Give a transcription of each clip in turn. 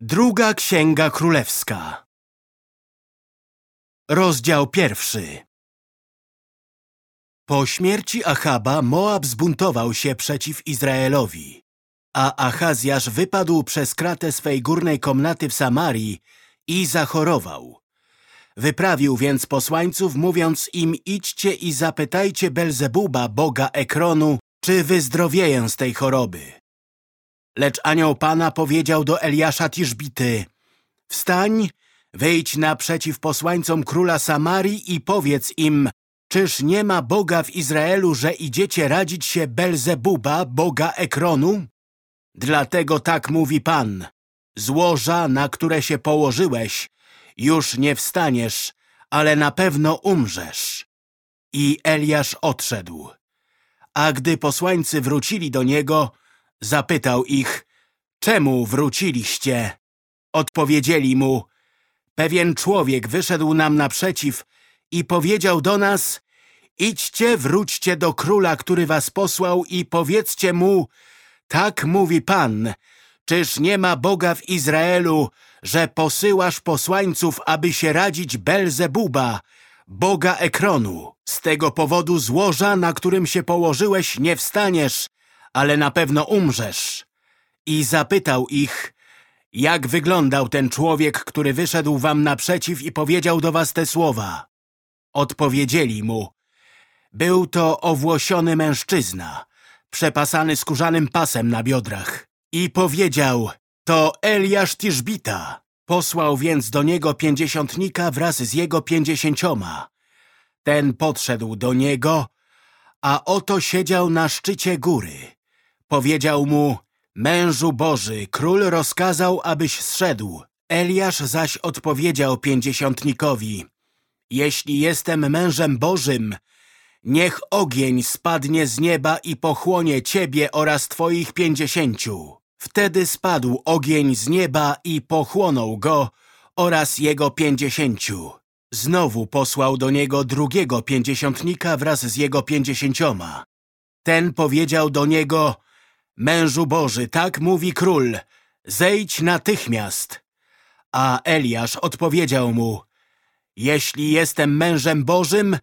Druga Księga Królewska Rozdział pierwszy Po śmierci Achaba Moab zbuntował się przeciw Izraelowi, a Achazjasz wypadł przez kratę swej górnej komnaty w Samarii i zachorował. Wyprawił więc posłańców, mówiąc im idźcie i zapytajcie Belzebuba, boga Ekronu, czy wyzdrowieję z tej choroby. Lecz anioł Pana powiedział do Eliasza Tiszbity Wstań, wyjdź naprzeciw posłańcom króla Samarii i powiedz im Czyż nie ma Boga w Izraelu, że idziecie radzić się Belzebuba, Boga Ekronu? Dlatego tak mówi Pan Złoża, na które się położyłeś, już nie wstaniesz, ale na pewno umrzesz. I Eliasz odszedł. A gdy posłańcy wrócili do niego, Zapytał ich, czemu wróciliście? Odpowiedzieli mu, pewien człowiek wyszedł nam naprzeciw i powiedział do nas, idźcie, wróćcie do króla, który was posłał i powiedzcie mu, tak mówi Pan, czyż nie ma Boga w Izraelu, że posyłasz posłańców, aby się radzić Belzebuba, Boga Ekronu. Z tego powodu złoża, na którym się położyłeś, nie wstaniesz, ale na pewno umrzesz. I zapytał ich, jak wyglądał ten człowiek, który wyszedł wam naprzeciw i powiedział do was te słowa. Odpowiedzieli mu, był to owłosiony mężczyzna, przepasany skórzanym pasem na biodrach. I powiedział, to Eliasz Tiszbita. Posłał więc do niego pięćdziesiątnika wraz z jego pięćdziesięcioma. Ten podszedł do niego, a oto siedział na szczycie góry. Powiedział mu, mężu Boży, król rozkazał, abyś zszedł. Eliasz zaś odpowiedział pięćdziesiątnikowi, jeśli jestem mężem Bożym, niech ogień spadnie z nieba i pochłonie ciebie oraz twoich pięćdziesięciu. Wtedy spadł ogień z nieba i pochłonął go oraz jego pięćdziesięciu. Znowu posłał do niego drugiego pięćdziesiątnika wraz z jego pięćdziesięcioma. Ten powiedział do niego, Mężu Boży, tak mówi król, zejdź natychmiast. A Eliasz odpowiedział mu, jeśli jestem mężem Bożym,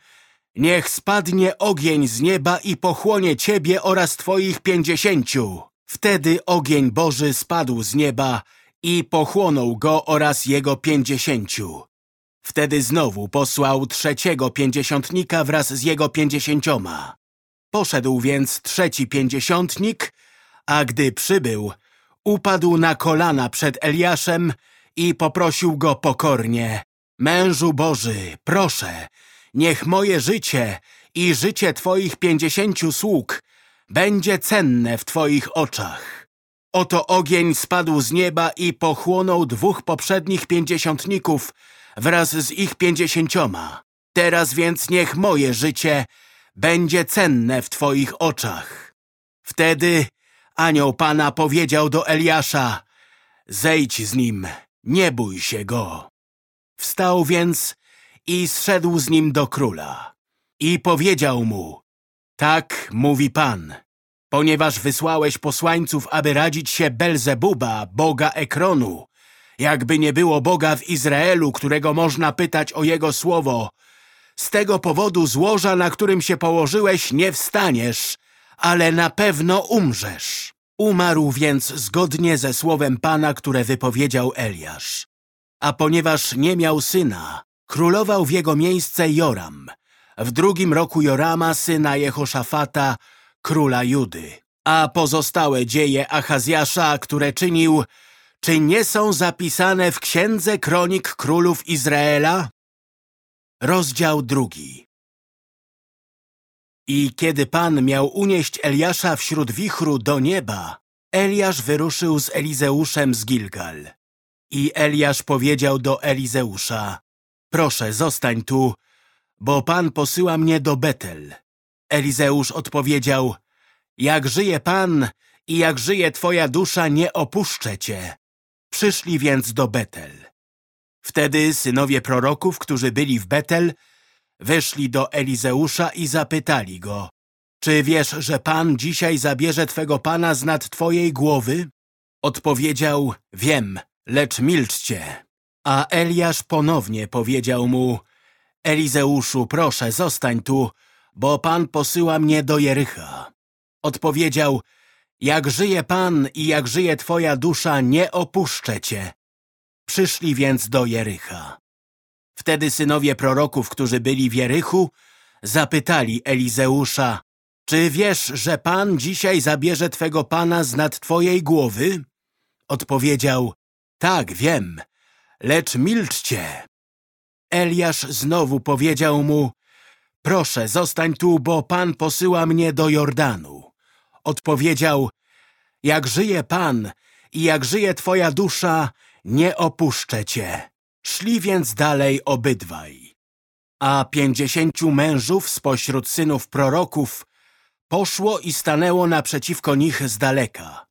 niech spadnie ogień z nieba i pochłonie ciebie oraz twoich pięćdziesięciu. Wtedy ogień Boży spadł z nieba i pochłonął go oraz jego pięćdziesięciu. Wtedy znowu posłał trzeciego pięćdziesiątnika wraz z jego pięćdziesięcioma. Poszedł więc trzeci pięćdziesiątnik a gdy przybył, upadł na kolana przed Eliaszem i poprosił go pokornie. Mężu Boży, proszę, niech moje życie i życie Twoich pięćdziesięciu sług będzie cenne w Twoich oczach. Oto ogień spadł z nieba i pochłonął dwóch poprzednich pięćdziesiątników wraz z ich pięćdziesięcioma. Teraz więc niech moje życie będzie cenne w Twoich oczach. Wtedy Anioł Pana powiedział do Eliasza, zejdź z nim, nie bój się go. Wstał więc i zszedł z nim do króla. I powiedział mu, tak mówi Pan, ponieważ wysłałeś posłańców, aby radzić się Belzebuba, boga Ekronu, jakby nie było Boga w Izraelu, którego można pytać o jego słowo, z tego powodu złoża, na którym się położyłeś, nie wstaniesz, ale na pewno umrzesz. Umarł więc zgodnie ze słowem Pana, które wypowiedział Eliasz. A ponieważ nie miał syna, królował w jego miejsce Joram, w drugim roku Jorama, syna Jehoszafata, króla Judy. A pozostałe dzieje Achazjasza, które czynił, czy nie są zapisane w Księdze Kronik Królów Izraela? Rozdział drugi i kiedy Pan miał unieść Eliasza wśród wichru do nieba, Eliasz wyruszył z Elizeuszem z Gilgal. I Eliasz powiedział do Elizeusza, proszę, zostań tu, bo Pan posyła mnie do Betel. Elizeusz odpowiedział, jak żyje Pan i jak żyje Twoja dusza, nie opuszczę Cię. Przyszli więc do Betel. Wtedy synowie proroków, którzy byli w Betel, Weszli do Elizeusza i zapytali go, czy wiesz, że Pan dzisiaj zabierze Twego Pana z nad Twojej głowy? Odpowiedział, wiem, lecz milczcie. A Eliasz ponownie powiedział mu, Elizeuszu, proszę, zostań tu, bo Pan posyła mnie do Jericha. Odpowiedział, jak żyje Pan i jak żyje Twoja dusza, nie opuszczę Cię. Przyszli więc do Jericha. Wtedy synowie proroków, którzy byli w Jerychu, zapytali Elizeusza, czy wiesz, że Pan dzisiaj zabierze Twego Pana z nad Twojej głowy? Odpowiedział, tak, wiem, lecz milczcie. Eliasz znowu powiedział mu, proszę, zostań tu, bo Pan posyła mnie do Jordanu. Odpowiedział, jak żyje Pan i jak żyje Twoja dusza, nie opuszczę Cię. Szli więc dalej obydwaj. A pięćdziesięciu mężów spośród synów proroków poszło i stanęło naprzeciwko nich z daleka.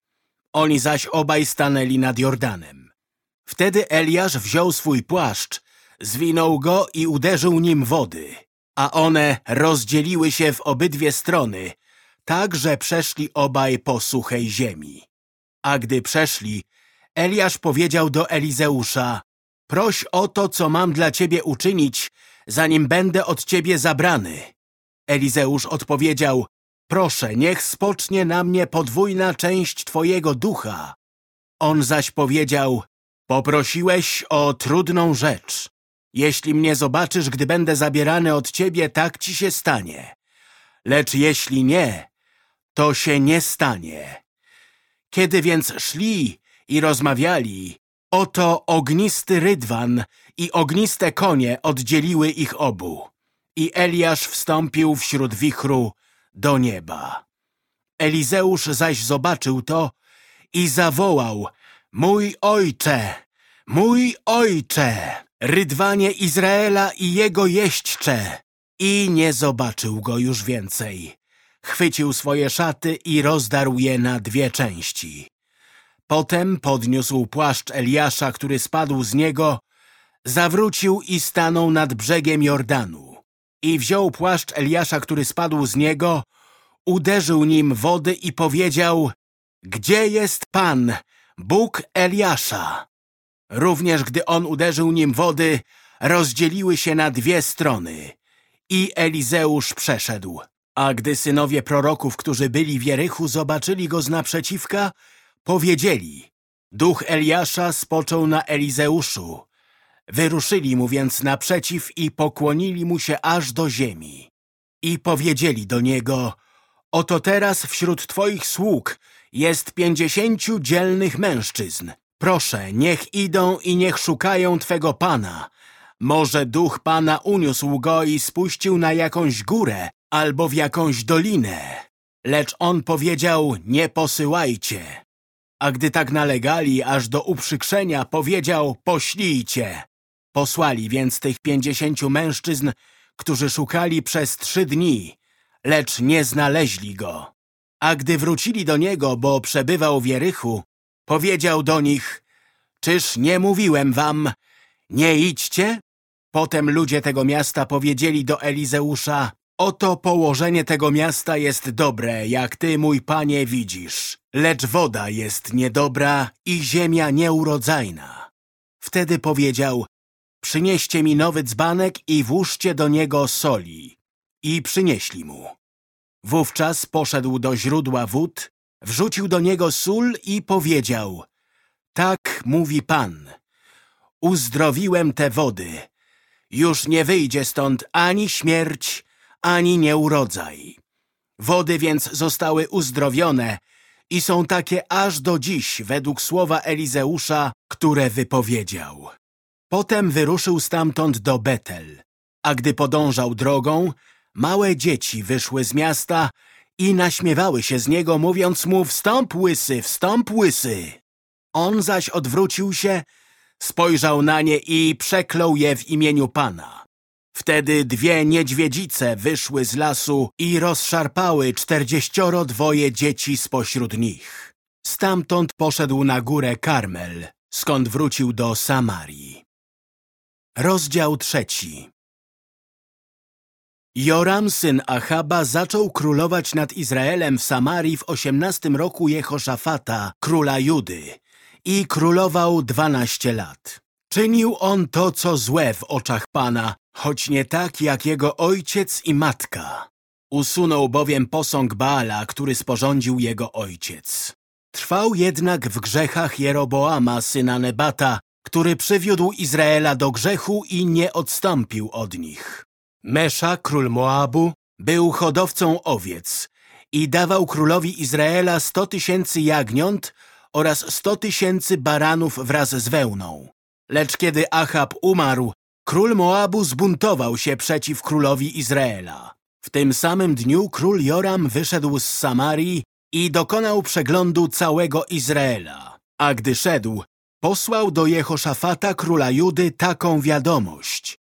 Oni zaś obaj stanęli nad Jordanem. Wtedy Eliasz wziął swój płaszcz, zwinął go i uderzył nim wody, a one rozdzieliły się w obydwie strony, tak, że przeszli obaj po suchej ziemi. A gdy przeszli, Eliasz powiedział do Elizeusza, proś o to, co mam dla ciebie uczynić, zanim będę od ciebie zabrany. Elizeusz odpowiedział, proszę, niech spocznie na mnie podwójna część twojego ducha. On zaś powiedział, poprosiłeś o trudną rzecz. Jeśli mnie zobaczysz, gdy będę zabierany od ciebie, tak ci się stanie. Lecz jeśli nie, to się nie stanie. Kiedy więc szli i rozmawiali, oto ognisty rydwan i ogniste konie oddzieliły ich obu. I Eliasz wstąpił wśród wichru do nieba. Elizeusz zaś zobaczył to i zawołał, mój ojcze, mój ojcze, rydwanie Izraela i jego jeźdźcze. I nie zobaczył go już więcej. Chwycił swoje szaty i rozdarł je na dwie części. Potem podniósł płaszcz Eliasza, który spadł z niego, zawrócił i stanął nad brzegiem Jordanu. I wziął płaszcz Eliasza, który spadł z niego, uderzył nim wody i powiedział Gdzie jest Pan, Bóg Eliasza? Również gdy on uderzył nim wody, rozdzieliły się na dwie strony. I Elizeusz przeszedł. A gdy synowie proroków, którzy byli w Jerychu, zobaczyli go z naprzeciwka, powiedzieli Duch Eliasza spoczął na Elizeuszu. Wyruszyli mu więc naprzeciw i pokłonili mu się aż do ziemi. I powiedzieli do niego Oto teraz wśród twoich sług jest pięćdziesięciu dzielnych mężczyzn. Proszę, niech idą i niech szukają Twego Pana. Może duch Pana uniósł go i spuścił na jakąś górę albo w jakąś dolinę. Lecz on powiedział, nie posyłajcie. A gdy tak nalegali, aż do uprzykrzenia, powiedział, poślijcie. Posłali więc tych pięćdziesięciu mężczyzn, którzy szukali przez trzy dni, lecz nie znaleźli go. A gdy wrócili do niego, bo przebywał w Jerychu, Powiedział do nich, czyż nie mówiłem wam, nie idźcie? Potem ludzie tego miasta powiedzieli do Elizeusza, oto położenie tego miasta jest dobre, jak ty, mój panie, widzisz. Lecz woda jest niedobra i ziemia nieurodzajna. Wtedy powiedział, przynieście mi nowy dzbanek i włóżcie do niego soli. I przynieśli mu. Wówczas poszedł do źródła wód Wrzucił do niego sól i powiedział Tak mówi Pan, uzdrowiłem te wody. Już nie wyjdzie stąd ani śmierć, ani nieurodzaj. Wody więc zostały uzdrowione i są takie aż do dziś według słowa Elizeusza, które wypowiedział. Potem wyruszył stamtąd do Betel, a gdy podążał drogą, małe dzieci wyszły z miasta i naśmiewały się z niego, mówiąc mu wstąp łysy, wstąp łysy. On zaś odwrócił się, spojrzał na nie i przeklął je w imieniu Pana. Wtedy dwie niedźwiedzice wyszły z lasu i rozszarpały czterdzieścioro dwoje dzieci spośród nich. Stamtąd poszedł na górę Karmel, skąd wrócił do Samarii. Rozdział trzeci Joram, syn Achaba, zaczął królować nad Izraelem w Samarii w osiemnastym roku Jehoszafata, króla Judy i królował dwanaście lat. Czynił on to, co złe w oczach Pana, choć nie tak jak jego ojciec i matka. Usunął bowiem posąg Baala, który sporządził jego ojciec. Trwał jednak w grzechach Jeroboama, syna Nebata, który przywiódł Izraela do grzechu i nie odstąpił od nich. Mesza, król Moabu, był hodowcą owiec i dawał królowi Izraela sto tysięcy jagniąt oraz sto tysięcy baranów wraz z wełną. Lecz kiedy Achab umarł, król Moabu zbuntował się przeciw królowi Izraela. W tym samym dniu król Joram wyszedł z Samarii i dokonał przeglądu całego Izraela. A gdy szedł, posłał do Jehoszafata króla Judy taką wiadomość.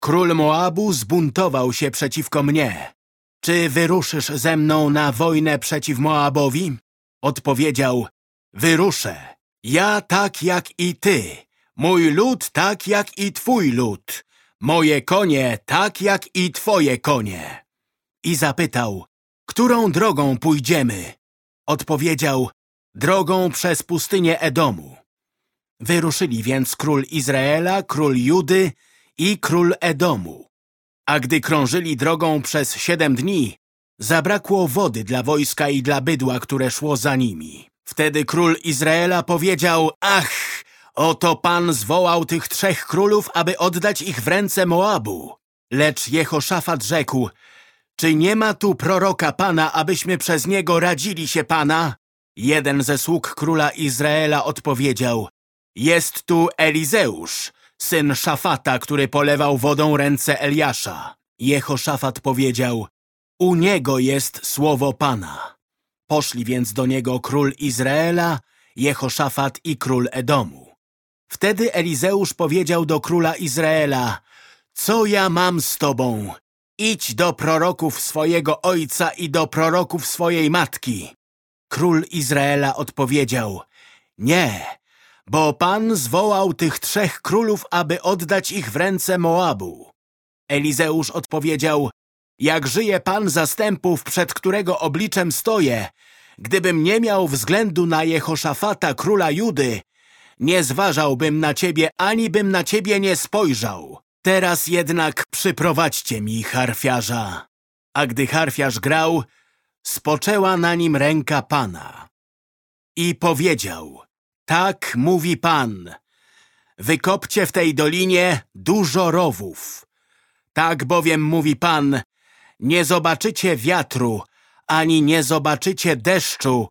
Król Moabu zbuntował się przeciwko mnie. Czy wyruszysz ze mną na wojnę przeciw Moabowi? Odpowiedział, wyruszę. Ja tak jak i ty, mój lud tak jak i twój lud, moje konie tak jak i twoje konie. I zapytał, którą drogą pójdziemy? Odpowiedział, drogą przez pustynię Edomu. Wyruszyli więc król Izraela, król Judy i król Edomu. A gdy krążyli drogą przez siedem dni, zabrakło wody dla wojska i dla bydła, które szło za nimi. Wtedy król Izraela powiedział, ach, oto Pan zwołał tych trzech królów, aby oddać ich w ręce Moabu. Lecz Jehoszafat rzekł, czy nie ma tu proroka Pana, abyśmy przez niego radzili się Pana? Jeden ze sług króla Izraela odpowiedział, jest tu Elizeusz, syn Szafata, który polewał wodą ręce Eliasza. Jehoszafat powiedział, u niego jest słowo Pana. Poszli więc do niego król Izraela, Jehoszafat i król Edomu. Wtedy Elizeusz powiedział do króla Izraela, co ja mam z tobą? Idź do proroków swojego ojca i do proroków swojej matki. Król Izraela odpowiedział, nie, bo Pan zwołał tych trzech królów, aby oddać ich w ręce Moabu. Elizeusz odpowiedział, jak żyje Pan zastępów, przed którego obliczem stoję, gdybym nie miał względu na Jehoszafata, króla Judy, nie zważałbym na ciebie, ani bym na ciebie nie spojrzał. Teraz jednak przyprowadźcie mi harfiarza. A gdy harfiarz grał, spoczęła na nim ręka Pana. I powiedział, tak mówi Pan, wykopcie w tej dolinie dużo rowów. Tak bowiem mówi Pan, nie zobaczycie wiatru, ani nie zobaczycie deszczu,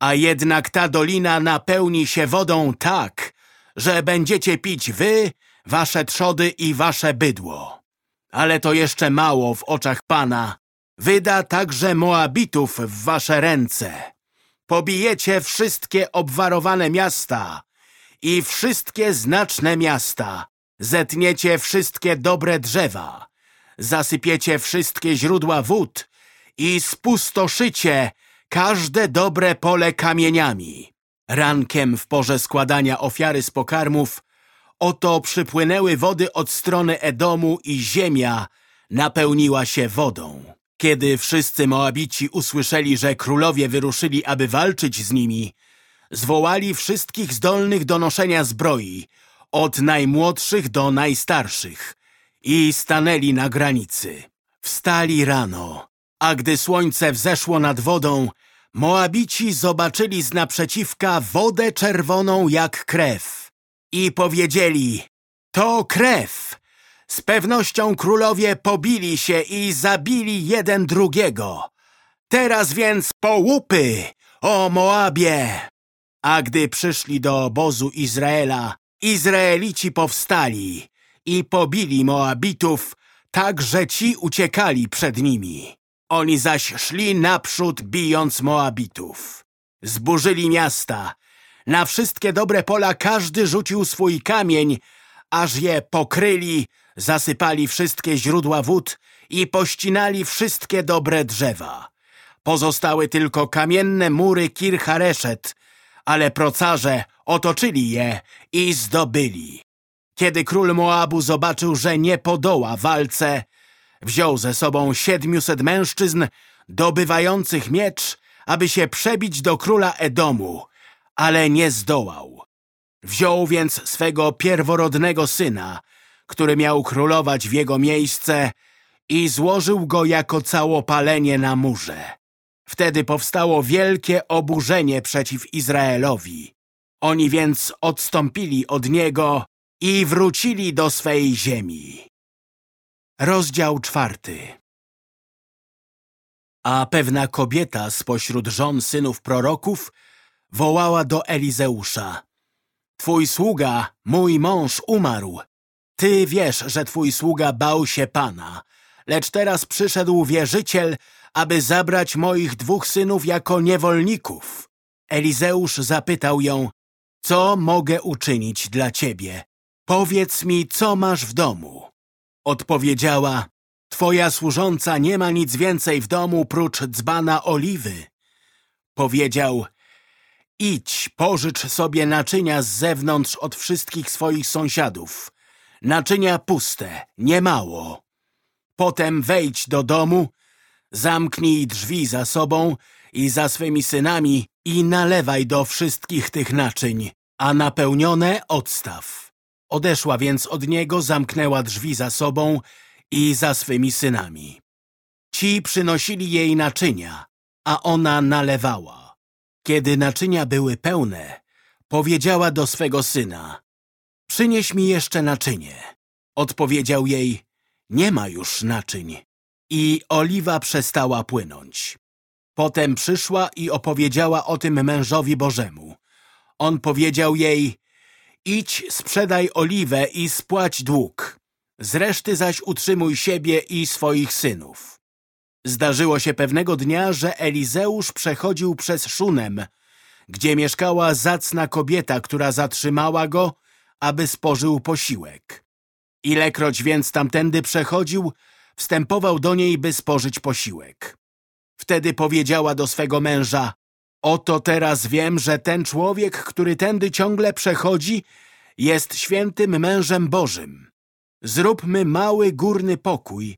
a jednak ta dolina napełni się wodą tak, że będziecie pić wy, wasze trzody i wasze bydło. Ale to jeszcze mało w oczach Pana. Wyda także Moabitów w wasze ręce. Pobijecie wszystkie obwarowane miasta i wszystkie znaczne miasta. Zetniecie wszystkie dobre drzewa. Zasypiecie wszystkie źródła wód i spustoszycie każde dobre pole kamieniami. Rankiem w porze składania ofiary z pokarmów oto przypłynęły wody od strony Edomu i ziemia napełniła się wodą. Kiedy wszyscy Moabici usłyszeli, że królowie wyruszyli, aby walczyć z nimi, zwołali wszystkich zdolnych do noszenia zbroi, od najmłodszych do najstarszych, i stanęli na granicy. Wstali rano, a gdy słońce wzeszło nad wodą, Moabici zobaczyli z naprzeciwka wodę czerwoną jak krew i powiedzieli, to krew. Z pewnością królowie pobili się i zabili jeden drugiego. Teraz więc połupy, o Moabie! A gdy przyszli do obozu Izraela, Izraelici powstali i pobili Moabitów, tak że ci uciekali przed nimi. Oni zaś szli naprzód, bijąc Moabitów. Zburzyli miasta. Na wszystkie dobre pola każdy rzucił swój kamień, aż je pokryli, zasypali wszystkie źródła wód i pościnali wszystkie dobre drzewa. Pozostały tylko kamienne mury Kir Hareszet, ale procarze otoczyli je i zdobyli. Kiedy król Moabu zobaczył, że nie podoła walce, wziął ze sobą siedmiuset mężczyzn dobywających miecz, aby się przebić do króla Edomu, ale nie zdołał. Wziął więc swego pierworodnego syna, który miał królować w jego miejsce i złożył go jako całopalenie na murze. Wtedy powstało wielkie oburzenie przeciw Izraelowi. Oni więc odstąpili od niego i wrócili do swej ziemi. Rozdział czwarty A pewna kobieta spośród żon synów proroków wołała do Elizeusza. Twój sługa, mój mąż, umarł. Ty wiesz, że twój sługa bał się Pana, lecz teraz przyszedł wierzyciel, aby zabrać moich dwóch synów jako niewolników. Elizeusz zapytał ją, co mogę uczynić dla ciebie? Powiedz mi, co masz w domu. Odpowiedziała, twoja służąca nie ma nic więcej w domu prócz dzbana oliwy. Powiedział, idź, pożycz sobie naczynia z zewnątrz od wszystkich swoich sąsiadów. Naczynia puste, niemało. Potem wejdź do domu, zamknij drzwi za sobą i za swymi synami i nalewaj do wszystkich tych naczyń, a napełnione odstaw. Odeszła więc od niego, zamknęła drzwi za sobą i za swymi synami. Ci przynosili jej naczynia, a ona nalewała. Kiedy naczynia były pełne, powiedziała do swego syna – przynieś mi jeszcze naczynie. Odpowiedział jej – nie ma już naczyń. I oliwa przestała płynąć. Potem przyszła i opowiedziała o tym mężowi Bożemu. On powiedział jej, idź, sprzedaj oliwę i spłać dług. Z reszty zaś utrzymuj siebie i swoich synów. Zdarzyło się pewnego dnia, że Elizeusz przechodził przez Szunem, gdzie mieszkała zacna kobieta, która zatrzymała go, aby spożył posiłek. Ilekroć więc tamtędy przechodził, wstępował do niej, by spożyć posiłek. Wtedy powiedziała do swego męża, oto teraz wiem, że ten człowiek, który tędy ciągle przechodzi, jest świętym mężem Bożym. Zróbmy mały górny pokój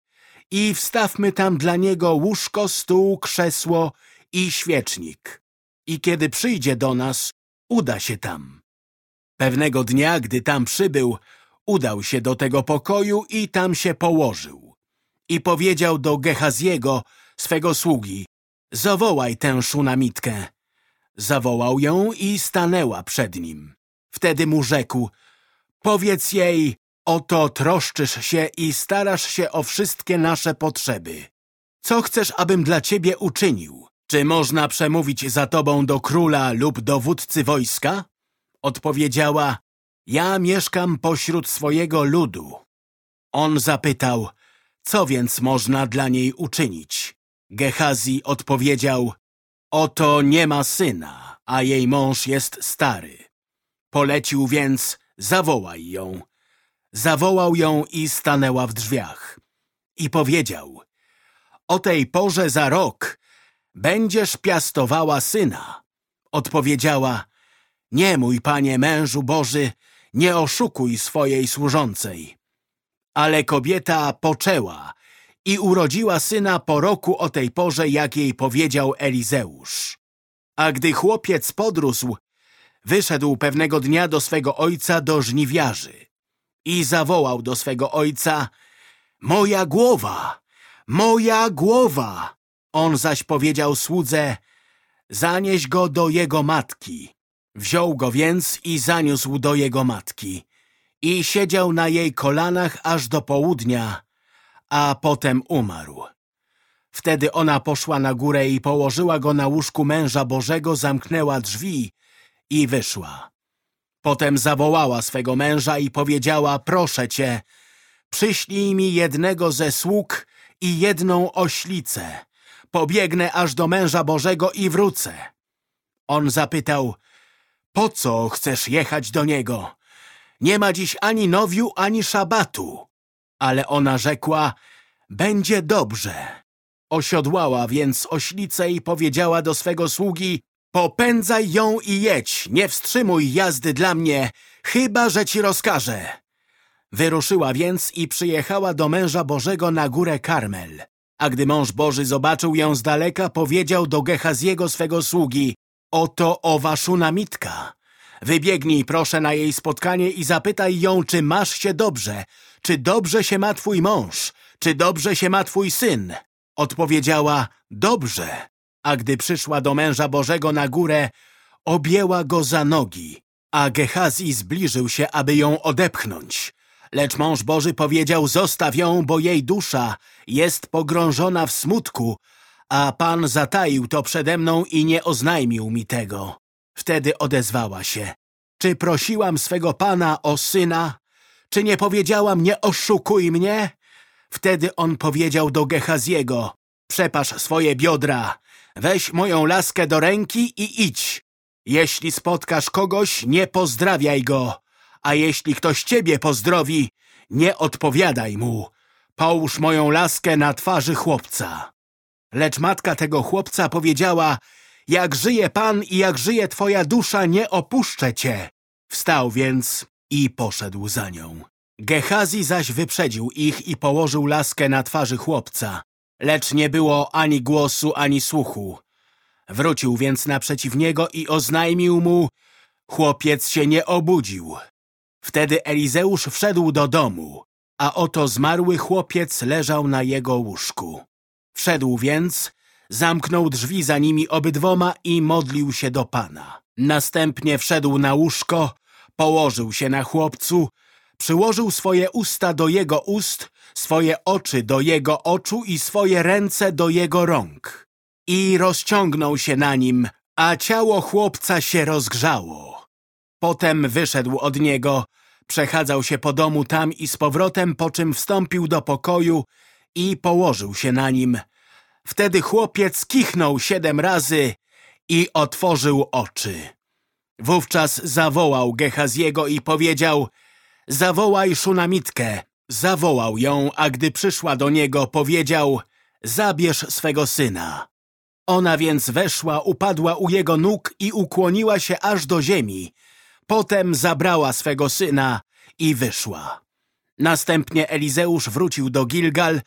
i wstawmy tam dla niego łóżko, stół, krzesło i świecznik. I kiedy przyjdzie do nas, uda się tam. Pewnego dnia, gdy tam przybył, udał się do tego pokoju i tam się położył. I powiedział do Gehaziego, swego sługi, zawołaj tę szunamitkę. Zawołał ją i stanęła przed nim. Wtedy mu rzekł, powiedz jej, oto troszczysz się i starasz się o wszystkie nasze potrzeby. Co chcesz, abym dla ciebie uczynił? Czy można przemówić za tobą do króla lub dowódcy wojska? Odpowiedziała, ja mieszkam pośród swojego ludu. On zapytał, co więc można dla niej uczynić? Gehazi odpowiedział, oto nie ma syna, a jej mąż jest stary. Polecił więc, zawołaj ją. Zawołał ją i stanęła w drzwiach. I powiedział, o tej porze za rok będziesz piastowała syna. Odpowiedziała, nie mój panie mężu Boży, nie oszukuj swojej służącej. Ale kobieta poczęła i urodziła syna po roku o tej porze, jak jej powiedział Elizeusz. A gdy chłopiec podrósł, wyszedł pewnego dnia do swego ojca do żniwiarzy i zawołał do swego ojca Moja głowa! Moja głowa! On zaś powiedział słudze Zanieś go do jego matki. Wziął go więc i zaniósł do jego matki i siedział na jej kolanach aż do południa, a potem umarł. Wtedy ona poszła na górę i położyła go na łóżku męża Bożego, zamknęła drzwi i wyszła. Potem zawołała swego męża i powiedziała, proszę cię, przyślij mi jednego ze sług i jedną oślicę. Pobiegnę aż do męża Bożego i wrócę. On zapytał, po co chcesz jechać do niego? Nie ma dziś ani nowiu, ani szabatu. Ale ona rzekła, będzie dobrze. Osiodłała więc oślicę i powiedziała do swego sługi, popędzaj ją i jedź, nie wstrzymuj jazdy dla mnie, chyba że ci rozkażę. Wyruszyła więc i przyjechała do męża Bożego na górę Karmel. A gdy mąż Boży zobaczył ją z daleka, powiedział do Gehaziego swego sługi, oto owa szunamitka. Wybiegnij proszę na jej spotkanie i zapytaj ją, czy masz się dobrze, czy dobrze się ma twój mąż, czy dobrze się ma twój syn. Odpowiedziała, dobrze. A gdy przyszła do męża Bożego na górę, objęła go za nogi, a Gehazi zbliżył się, aby ją odepchnąć. Lecz mąż Boży powiedział, zostaw ją, bo jej dusza jest pogrążona w smutku, a Pan zataił to przede mną i nie oznajmił mi tego. Wtedy odezwała się. Czy prosiłam swego Pana o syna? Czy nie powiedziałam, nie oszukuj mnie? Wtedy on powiedział do Gehaziego, przepasz swoje biodra, weź moją laskę do ręki i idź. Jeśli spotkasz kogoś, nie pozdrawiaj go, a jeśli ktoś ciebie pozdrowi, nie odpowiadaj mu. Połóż moją laskę na twarzy chłopca. Lecz matka tego chłopca powiedziała, jak żyje Pan i jak żyje twoja dusza, nie opuszczę cię. Wstał więc i poszedł za nią. Gehazi zaś wyprzedził ich i położył laskę na twarzy chłopca, lecz nie było ani głosu, ani słuchu. Wrócił więc naprzeciw niego i oznajmił mu, chłopiec się nie obudził. Wtedy Elizeusz wszedł do domu, a oto zmarły chłopiec leżał na jego łóżku. Wszedł więc, zamknął drzwi za nimi obydwoma i modlił się do Pana. Następnie wszedł na łóżko, położył się na chłopcu, przyłożył swoje usta do jego ust, swoje oczy do jego oczu i swoje ręce do jego rąk. I rozciągnął się na nim, a ciało chłopca się rozgrzało. Potem wyszedł od niego, przechadzał się po domu tam i z powrotem, po czym wstąpił do pokoju i położył się na nim. Wtedy chłopiec kichnął siedem razy i otworzył oczy. Wówczas zawołał Gehaziego i powiedział Zawołaj Szunamitkę. Zawołał ją, a gdy przyszła do niego, powiedział Zabierz swego syna. Ona więc weszła, upadła u jego nóg i ukłoniła się aż do ziemi. Potem zabrała swego syna i wyszła. Następnie Elizeusz wrócił do Gilgal,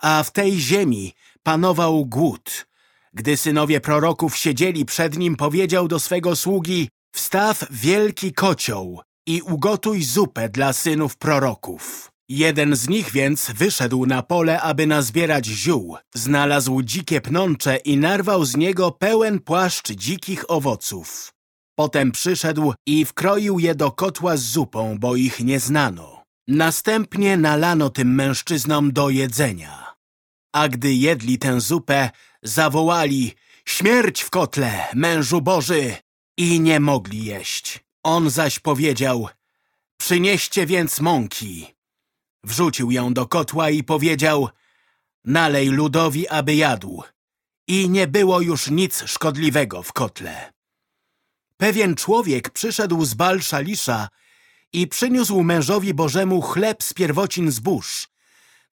a w tej ziemi panował głód. Gdy synowie proroków siedzieli przed nim, powiedział do swego sługi Wstaw wielki kocioł i ugotuj zupę dla synów proroków. Jeden z nich więc wyszedł na pole, aby nazbierać ziół. Znalazł dzikie pnącze i narwał z niego pełen płaszcz dzikich owoców. Potem przyszedł i wkroił je do kotła z zupą, bo ich nie znano. Następnie nalano tym mężczyznom do jedzenia. A gdy jedli tę zupę, zawołali Śmierć w kotle, mężu Boży! I nie mogli jeść. On zaś powiedział Przynieście więc mąki. Wrzucił ją do kotła i powiedział Nalej ludowi, aby jadł. I nie było już nic szkodliwego w kotle. Pewien człowiek przyszedł z Balszalisza i przyniósł mężowi Bożemu chleb z pierwocin zbóż,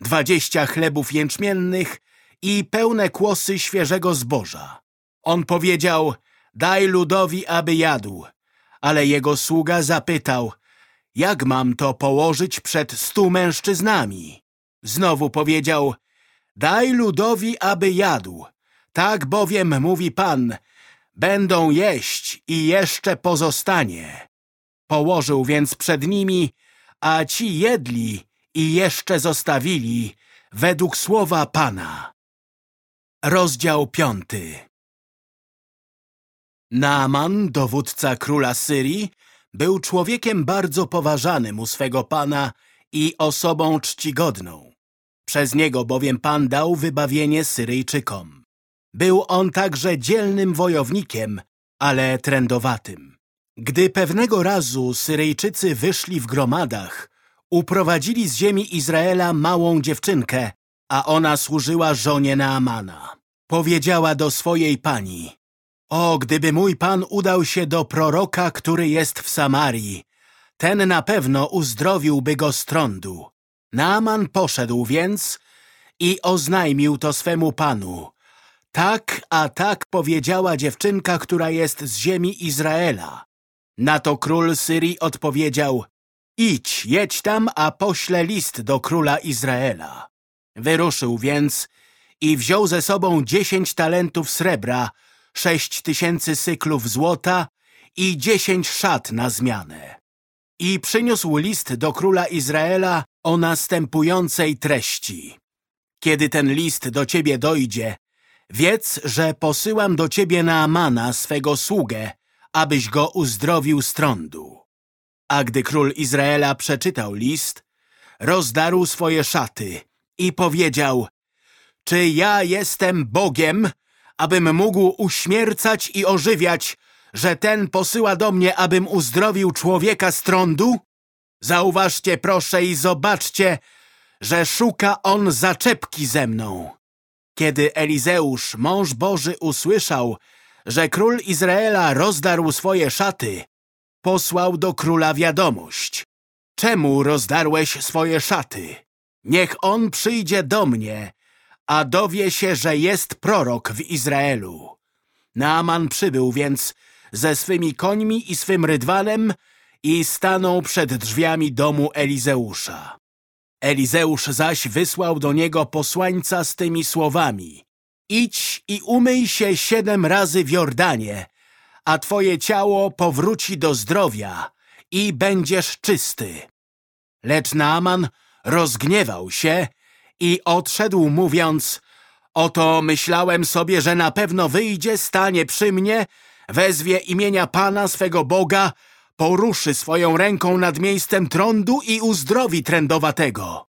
dwadzieścia chlebów jęczmiennych i pełne kłosy świeżego zboża. On powiedział, daj ludowi, aby jadł. Ale jego sługa zapytał, jak mam to położyć przed stu mężczyznami? Znowu powiedział, daj ludowi, aby jadł. Tak bowiem mówi Pan, będą jeść i jeszcze pozostanie. Położył więc przed nimi, a ci jedli i jeszcze zostawili, według słowa Pana. Rozdział piąty Naaman, dowódca króla Syrii, był człowiekiem bardzo poważanym u swego pana i osobą czcigodną. Przez niego bowiem pan dał wybawienie Syryjczykom. Był on także dzielnym wojownikiem, ale trędowatym. Gdy pewnego razu Syryjczycy wyszli w gromadach, uprowadzili z ziemi Izraela małą dziewczynkę, a ona służyła żonie Naamana. Powiedziała do swojej pani, o, gdyby mój pan udał się do proroka, który jest w Samarii, ten na pewno uzdrowiłby go z trądu. Naaman poszedł więc i oznajmił to swemu panu. Tak, a tak powiedziała dziewczynka, która jest z ziemi Izraela. Na to król Syrii odpowiedział, idź, jedź tam, a poślę list do króla Izraela. Wyruszył więc i wziął ze sobą dziesięć talentów srebra, sześć tysięcy syklów złota i dziesięć szat na zmianę. I przyniósł list do króla Izraela o następującej treści. Kiedy ten list do ciebie dojdzie, wiedz, że posyłam do ciebie Naamana, swego sługę, abyś go uzdrowił z trądu. A gdy król Izraela przeczytał list, rozdarł swoje szaty i powiedział Czy ja jestem Bogiem, abym mógł uśmiercać i ożywiać, że ten posyła do mnie, abym uzdrowił człowieka z trądu? Zauważcie proszę i zobaczcie, że szuka on zaczepki ze mną. Kiedy Elizeusz, mąż Boży, usłyszał, że król Izraela rozdarł swoje szaty, posłał do króla wiadomość. Czemu rozdarłeś swoje szaty? Niech on przyjdzie do mnie, a dowie się, że jest prorok w Izraelu. Naaman przybył więc ze swymi końmi i swym rydwanem i stanął przed drzwiami domu Elizeusza. Elizeusz zaś wysłał do niego posłańca z tymi słowami Idź i umyj się siedem razy w Jordanie, a twoje ciało powróci do zdrowia i będziesz czysty. Lecz Naaman rozgniewał się i odszedł mówiąc Oto myślałem sobie, że na pewno wyjdzie, stanie przy mnie, wezwie imienia Pana swego Boga, poruszy swoją ręką nad miejscem trądu i uzdrowi trędowatego.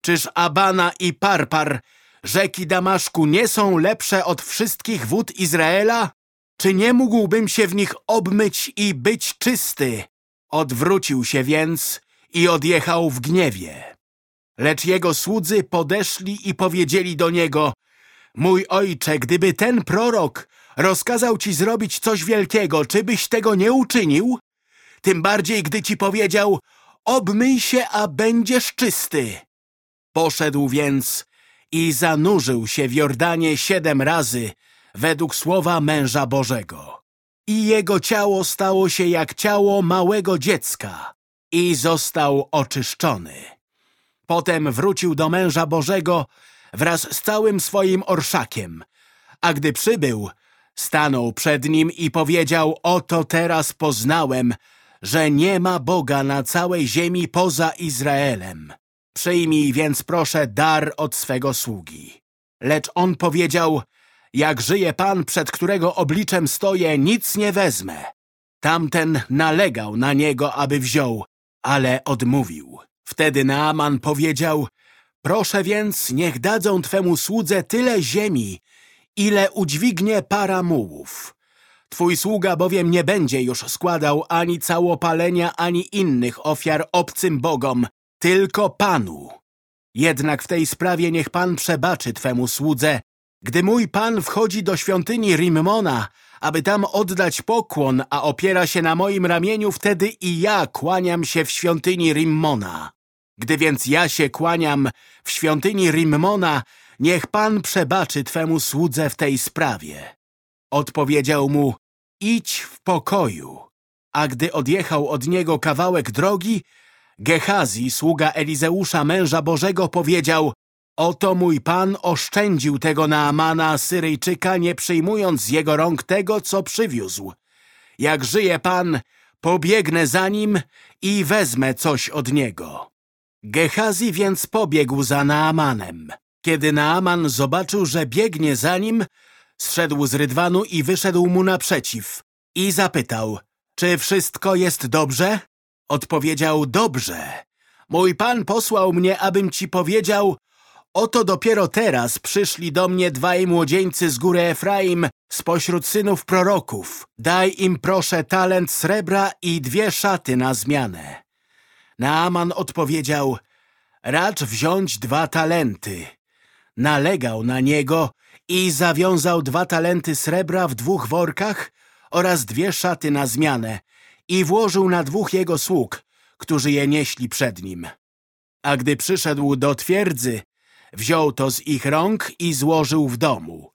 Czyż Abana i Parpar, rzeki Damaszku, nie są lepsze od wszystkich wód Izraela? Czy nie mógłbym się w nich obmyć i być czysty? Odwrócił się więc i odjechał w gniewie. Lecz jego słudzy podeszli i powiedzieli do niego Mój ojcze, gdyby ten prorok rozkazał ci zrobić coś wielkiego, czy byś tego nie uczynił? Tym bardziej, gdy ci powiedział Obmyj się, a będziesz czysty. Poszedł więc i zanurzył się w Jordanie siedem razy, według słowa męża Bożego. I jego ciało stało się jak ciało małego dziecka i został oczyszczony. Potem wrócił do męża Bożego wraz z całym swoim orszakiem, a gdy przybył, stanął przed nim i powiedział, oto teraz poznałem, że nie ma Boga na całej ziemi poza Izraelem. Przyjmij więc proszę dar od swego sługi. Lecz on powiedział, jak żyje Pan, przed którego obliczem stoję, nic nie wezmę. Tamten nalegał na niego, aby wziął, ale odmówił. Wtedy Naaman powiedział, proszę więc, niech dadzą Twemu słudze tyle ziemi, ile udźwignie para mułów. Twój sługa bowiem nie będzie już składał ani całopalenia, ani innych ofiar obcym bogom, tylko Panu. Jednak w tej sprawie niech Pan przebaczy Twemu słudze, gdy mój Pan wchodzi do świątyni Rimmona, aby tam oddać pokłon, a opiera się na moim ramieniu, wtedy i ja kłaniam się w świątyni Rimmona. Gdy więc ja się kłaniam w świątyni Rimmona, niech Pan przebaczy Twemu słudze w tej sprawie. Odpowiedział mu, idź w pokoju. A gdy odjechał od niego kawałek drogi, Gehazi, sługa Elizeusza, męża Bożego, powiedział Oto mój pan oszczędził tego Naamana Syryjczyka, nie przyjmując z jego rąk tego, co przywiózł. Jak żyje pan, pobiegnę za nim i wezmę coś od niego. Gehazi więc pobiegł za Naamanem. Kiedy Naaman zobaczył, że biegnie za nim, zszedł z rydwanu i wyszedł mu naprzeciw i zapytał, czy wszystko jest dobrze? Odpowiedział, dobrze. Mój pan posłał mnie, abym ci powiedział, oto dopiero teraz przyszli do mnie dwaj młodzieńcy z góry Efraim spośród synów proroków. Daj im proszę talent srebra i dwie szaty na zmianę. Naaman odpowiedział, racz wziąć dwa talenty. Nalegał na niego i zawiązał dwa talenty srebra w dwóch workach oraz dwie szaty na zmianę i włożył na dwóch jego sług, którzy je nieśli przed nim. A gdy przyszedł do twierdzy, wziął to z ich rąk i złożył w domu.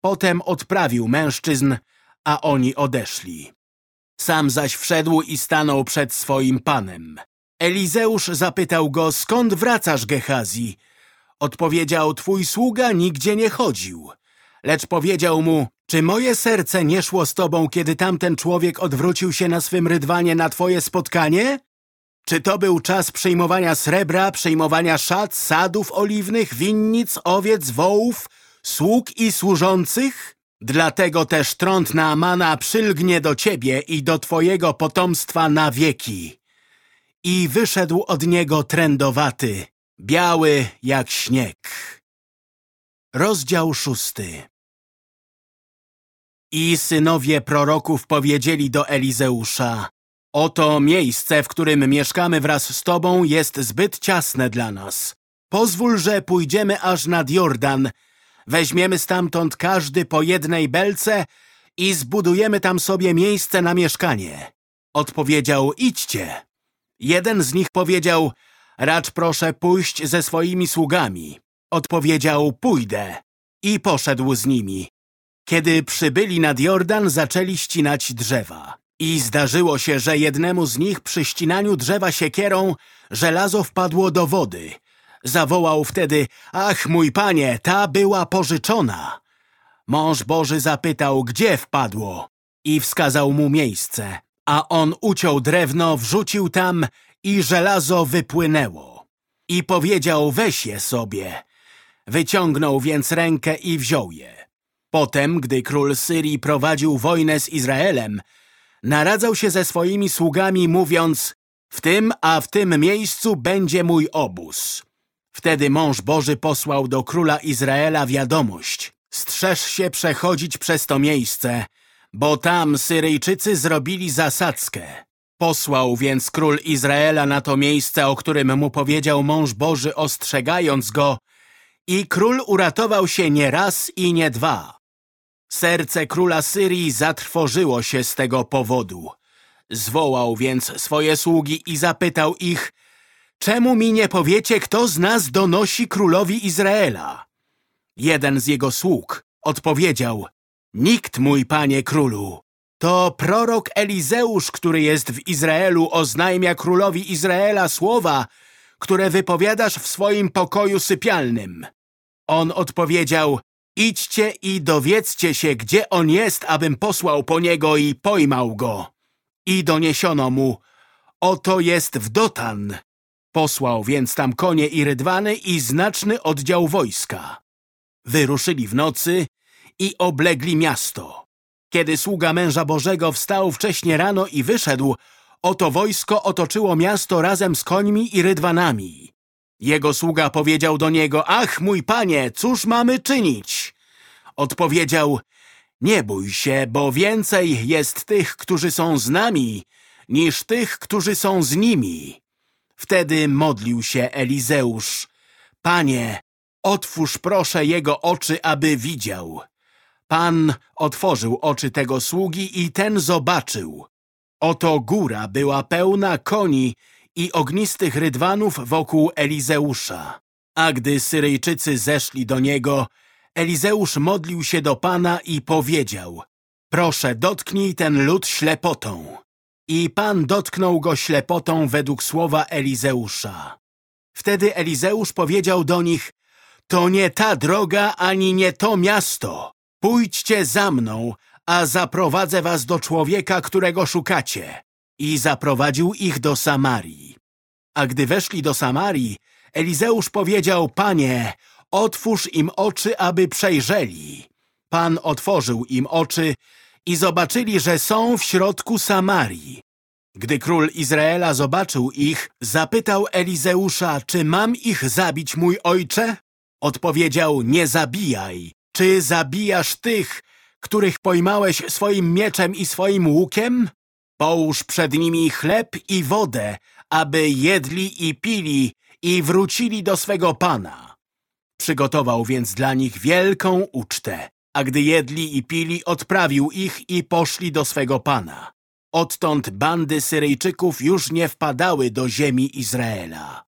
Potem odprawił mężczyzn, a oni odeszli. Sam zaś wszedł i stanął przed swoim panem. Elizeusz zapytał go, skąd wracasz, Gehazi? Odpowiedział, twój sługa nigdzie nie chodził. Lecz powiedział mu, Czy moje serce nie szło z tobą, kiedy tamten człowiek odwrócił się na swym rydwanie na twoje spotkanie? Czy to był czas przyjmowania srebra, przyjmowania szat, sadów oliwnych, winnic, owiec, wołów, sług i służących? Dlatego też trąd Naamana przylgnie do ciebie i do twojego potomstwa na wieki. I wyszedł od niego trędowaty, biały jak śnieg. Rozdział szósty I synowie proroków powiedzieli do Elizeusza Oto miejsce, w którym mieszkamy wraz z Tobą, jest zbyt ciasne dla nas. Pozwól, że pójdziemy aż nad Jordan, weźmiemy stamtąd każdy po jednej belce i zbudujemy tam sobie miejsce na mieszkanie. Odpowiedział, idźcie. Jeden z nich powiedział, racz proszę pójść ze swoimi sługami. Odpowiedział, pójdę. I poszedł z nimi. Kiedy przybyli nad Jordan, zaczęli ścinać drzewa. I zdarzyło się, że jednemu z nich przy ścinaniu drzewa siekierą żelazo wpadło do wody. Zawołał wtedy, ach mój panie, ta była pożyczona. Mąż Boży zapytał, gdzie wpadło i wskazał mu miejsce. A on uciął drewno, wrzucił tam i żelazo wypłynęło. I powiedział, weź je sobie. Wyciągnął więc rękę i wziął je. Potem, gdy król Syrii prowadził wojnę z Izraelem, naradzał się ze swoimi sługami, mówiąc w tym, a w tym miejscu będzie mój obóz. Wtedy mąż Boży posłał do króla Izraela wiadomość. Strzeż się przechodzić przez to miejsce, bo tam Syryjczycy zrobili zasadzkę. Posłał więc król Izraela na to miejsce, o którym mu powiedział mąż Boży, ostrzegając go, i król uratował się nie raz i nie dwa. Serce króla Syrii zatrwożyło się z tego powodu. Zwołał więc swoje sługi i zapytał ich, czemu mi nie powiecie, kto z nas donosi królowi Izraela? Jeden z jego sług odpowiedział, nikt, mój panie królu. To prorok Elizeusz, który jest w Izraelu, oznajmia królowi Izraela słowa, które wypowiadasz w swoim pokoju sypialnym. On odpowiedział, Idźcie i dowiedzcie się, gdzie on jest, abym posłał po niego i pojmał go. I doniesiono mu, oto jest w Dotan. Posłał więc tam konie i rydwany i znaczny oddział wojska. Wyruszyli w nocy i oblegli miasto. Kiedy sługa męża Bożego wstał wcześnie rano i wyszedł, oto wojsko otoczyło miasto razem z końmi i rydwanami. Jego sługa powiedział do niego, ach, mój panie, cóż mamy czynić? Odpowiedział, nie bój się, bo więcej jest tych, którzy są z nami, niż tych, którzy są z nimi. Wtedy modlił się Elizeusz. Panie, otwórz proszę jego oczy, aby widział. Pan otworzył oczy tego sługi i ten zobaczył. Oto góra była pełna koni i ognistych rydwanów wokół Elizeusza. A gdy Syryjczycy zeszli do niego, Elizeusz modlił się do Pana i powiedział Proszę, dotknij ten lud ślepotą. I Pan dotknął go ślepotą według słowa Elizeusza. Wtedy Elizeusz powiedział do nich To nie ta droga, ani nie to miasto. Pójdźcie za mną, a zaprowadzę was do człowieka, którego szukacie. I zaprowadził ich do Samarii. A gdy weszli do Samarii, Elizeusz powiedział, Panie, otwórz im oczy, aby przejrzeli. Pan otworzył im oczy i zobaczyli, że są w środku Samarii. Gdy król Izraela zobaczył ich, zapytał Elizeusza, czy mam ich zabić, mój ojcze? Odpowiedział, nie zabijaj. Czy zabijasz tych, których pojmałeś swoim mieczem i swoim łukiem? Połóż przed nimi chleb i wodę, aby jedli i pili i wrócili do swego pana. Przygotował więc dla nich wielką ucztę, a gdy jedli i pili, odprawił ich i poszli do swego pana. Odtąd bandy Syryjczyków już nie wpadały do ziemi Izraela.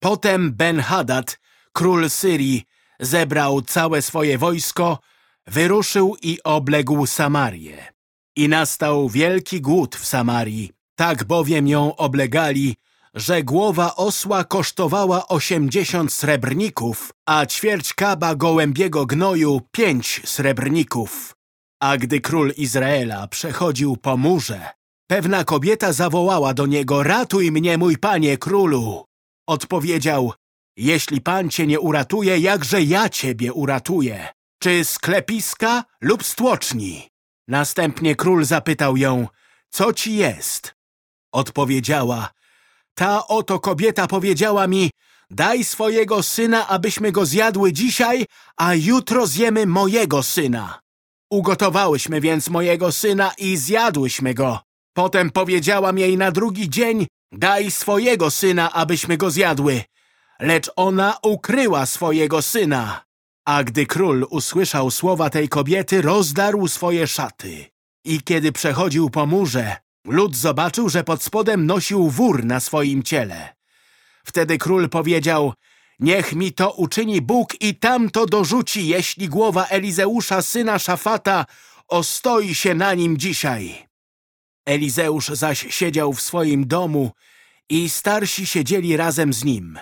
Potem Ben-Hadad, król Syrii, zebrał całe swoje wojsko, wyruszył i obległ Samarię. I nastał wielki głód w Samarii, tak bowiem ją oblegali, że głowa osła kosztowała osiemdziesiąt srebrników, a ćwierć kaba gołębiego gnoju pięć srebrników. A gdy król Izraela przechodził po murze, pewna kobieta zawołała do niego, ratuj mnie, mój panie królu. Odpowiedział, jeśli pan cię nie uratuje, jakże ja ciebie uratuję? Czy sklepiska lub stłoczni? Następnie król zapytał ją, co ci jest? Odpowiedziała, ta oto kobieta powiedziała mi, daj swojego syna, abyśmy go zjadły dzisiaj, a jutro zjemy mojego syna. Ugotowałyśmy więc mojego syna i zjadłyśmy go. Potem powiedziałam jej na drugi dzień, daj swojego syna, abyśmy go zjadły. Lecz ona ukryła swojego syna. A gdy król usłyszał słowa tej kobiety, rozdarł swoje szaty. I kiedy przechodził po murze, lud zobaczył, że pod spodem nosił wór na swoim ciele. Wtedy król powiedział, niech mi to uczyni Bóg i tamto dorzuci, jeśli głowa Elizeusza, syna Szafata, ostoi się na nim dzisiaj. Elizeusz zaś siedział w swoim domu i starsi siedzieli razem z nim.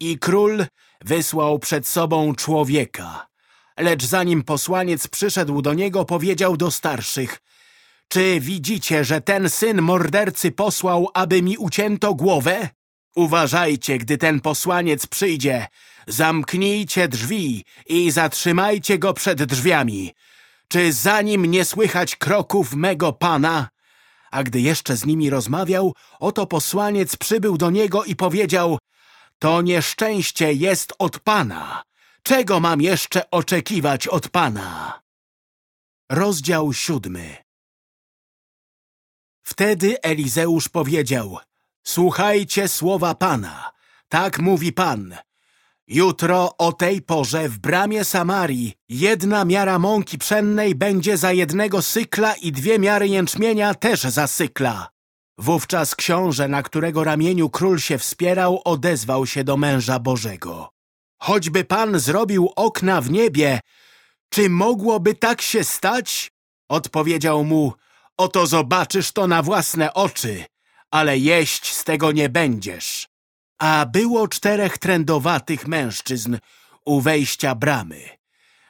I król wysłał przed sobą człowieka. Lecz zanim posłaniec przyszedł do niego, powiedział do starszych Czy widzicie, że ten syn mordercy posłał, aby mi ucięto głowę? Uważajcie, gdy ten posłaniec przyjdzie. Zamknijcie drzwi i zatrzymajcie go przed drzwiami. Czy za nim nie słychać kroków mego pana? A gdy jeszcze z nimi rozmawiał, oto posłaniec przybył do niego i powiedział To nieszczęście jest od Pana. Czego mam jeszcze oczekiwać od Pana? Rozdział siódmy Wtedy Elizeusz powiedział Słuchajcie słowa Pana. Tak mówi Pan. Jutro o tej porze w bramie Samarii jedna miara mąki pszennej będzie za jednego sykla i dwie miary jęczmienia też za sykla. Wówczas książę, na którego ramieniu król się wspierał, odezwał się do męża Bożego. Choćby Pan zrobił okna w niebie, czy mogłoby tak się stać? Odpowiedział mu, oto zobaczysz to na własne oczy, ale jeść z tego nie będziesz. A było czterech trędowatych mężczyzn u wejścia bramy.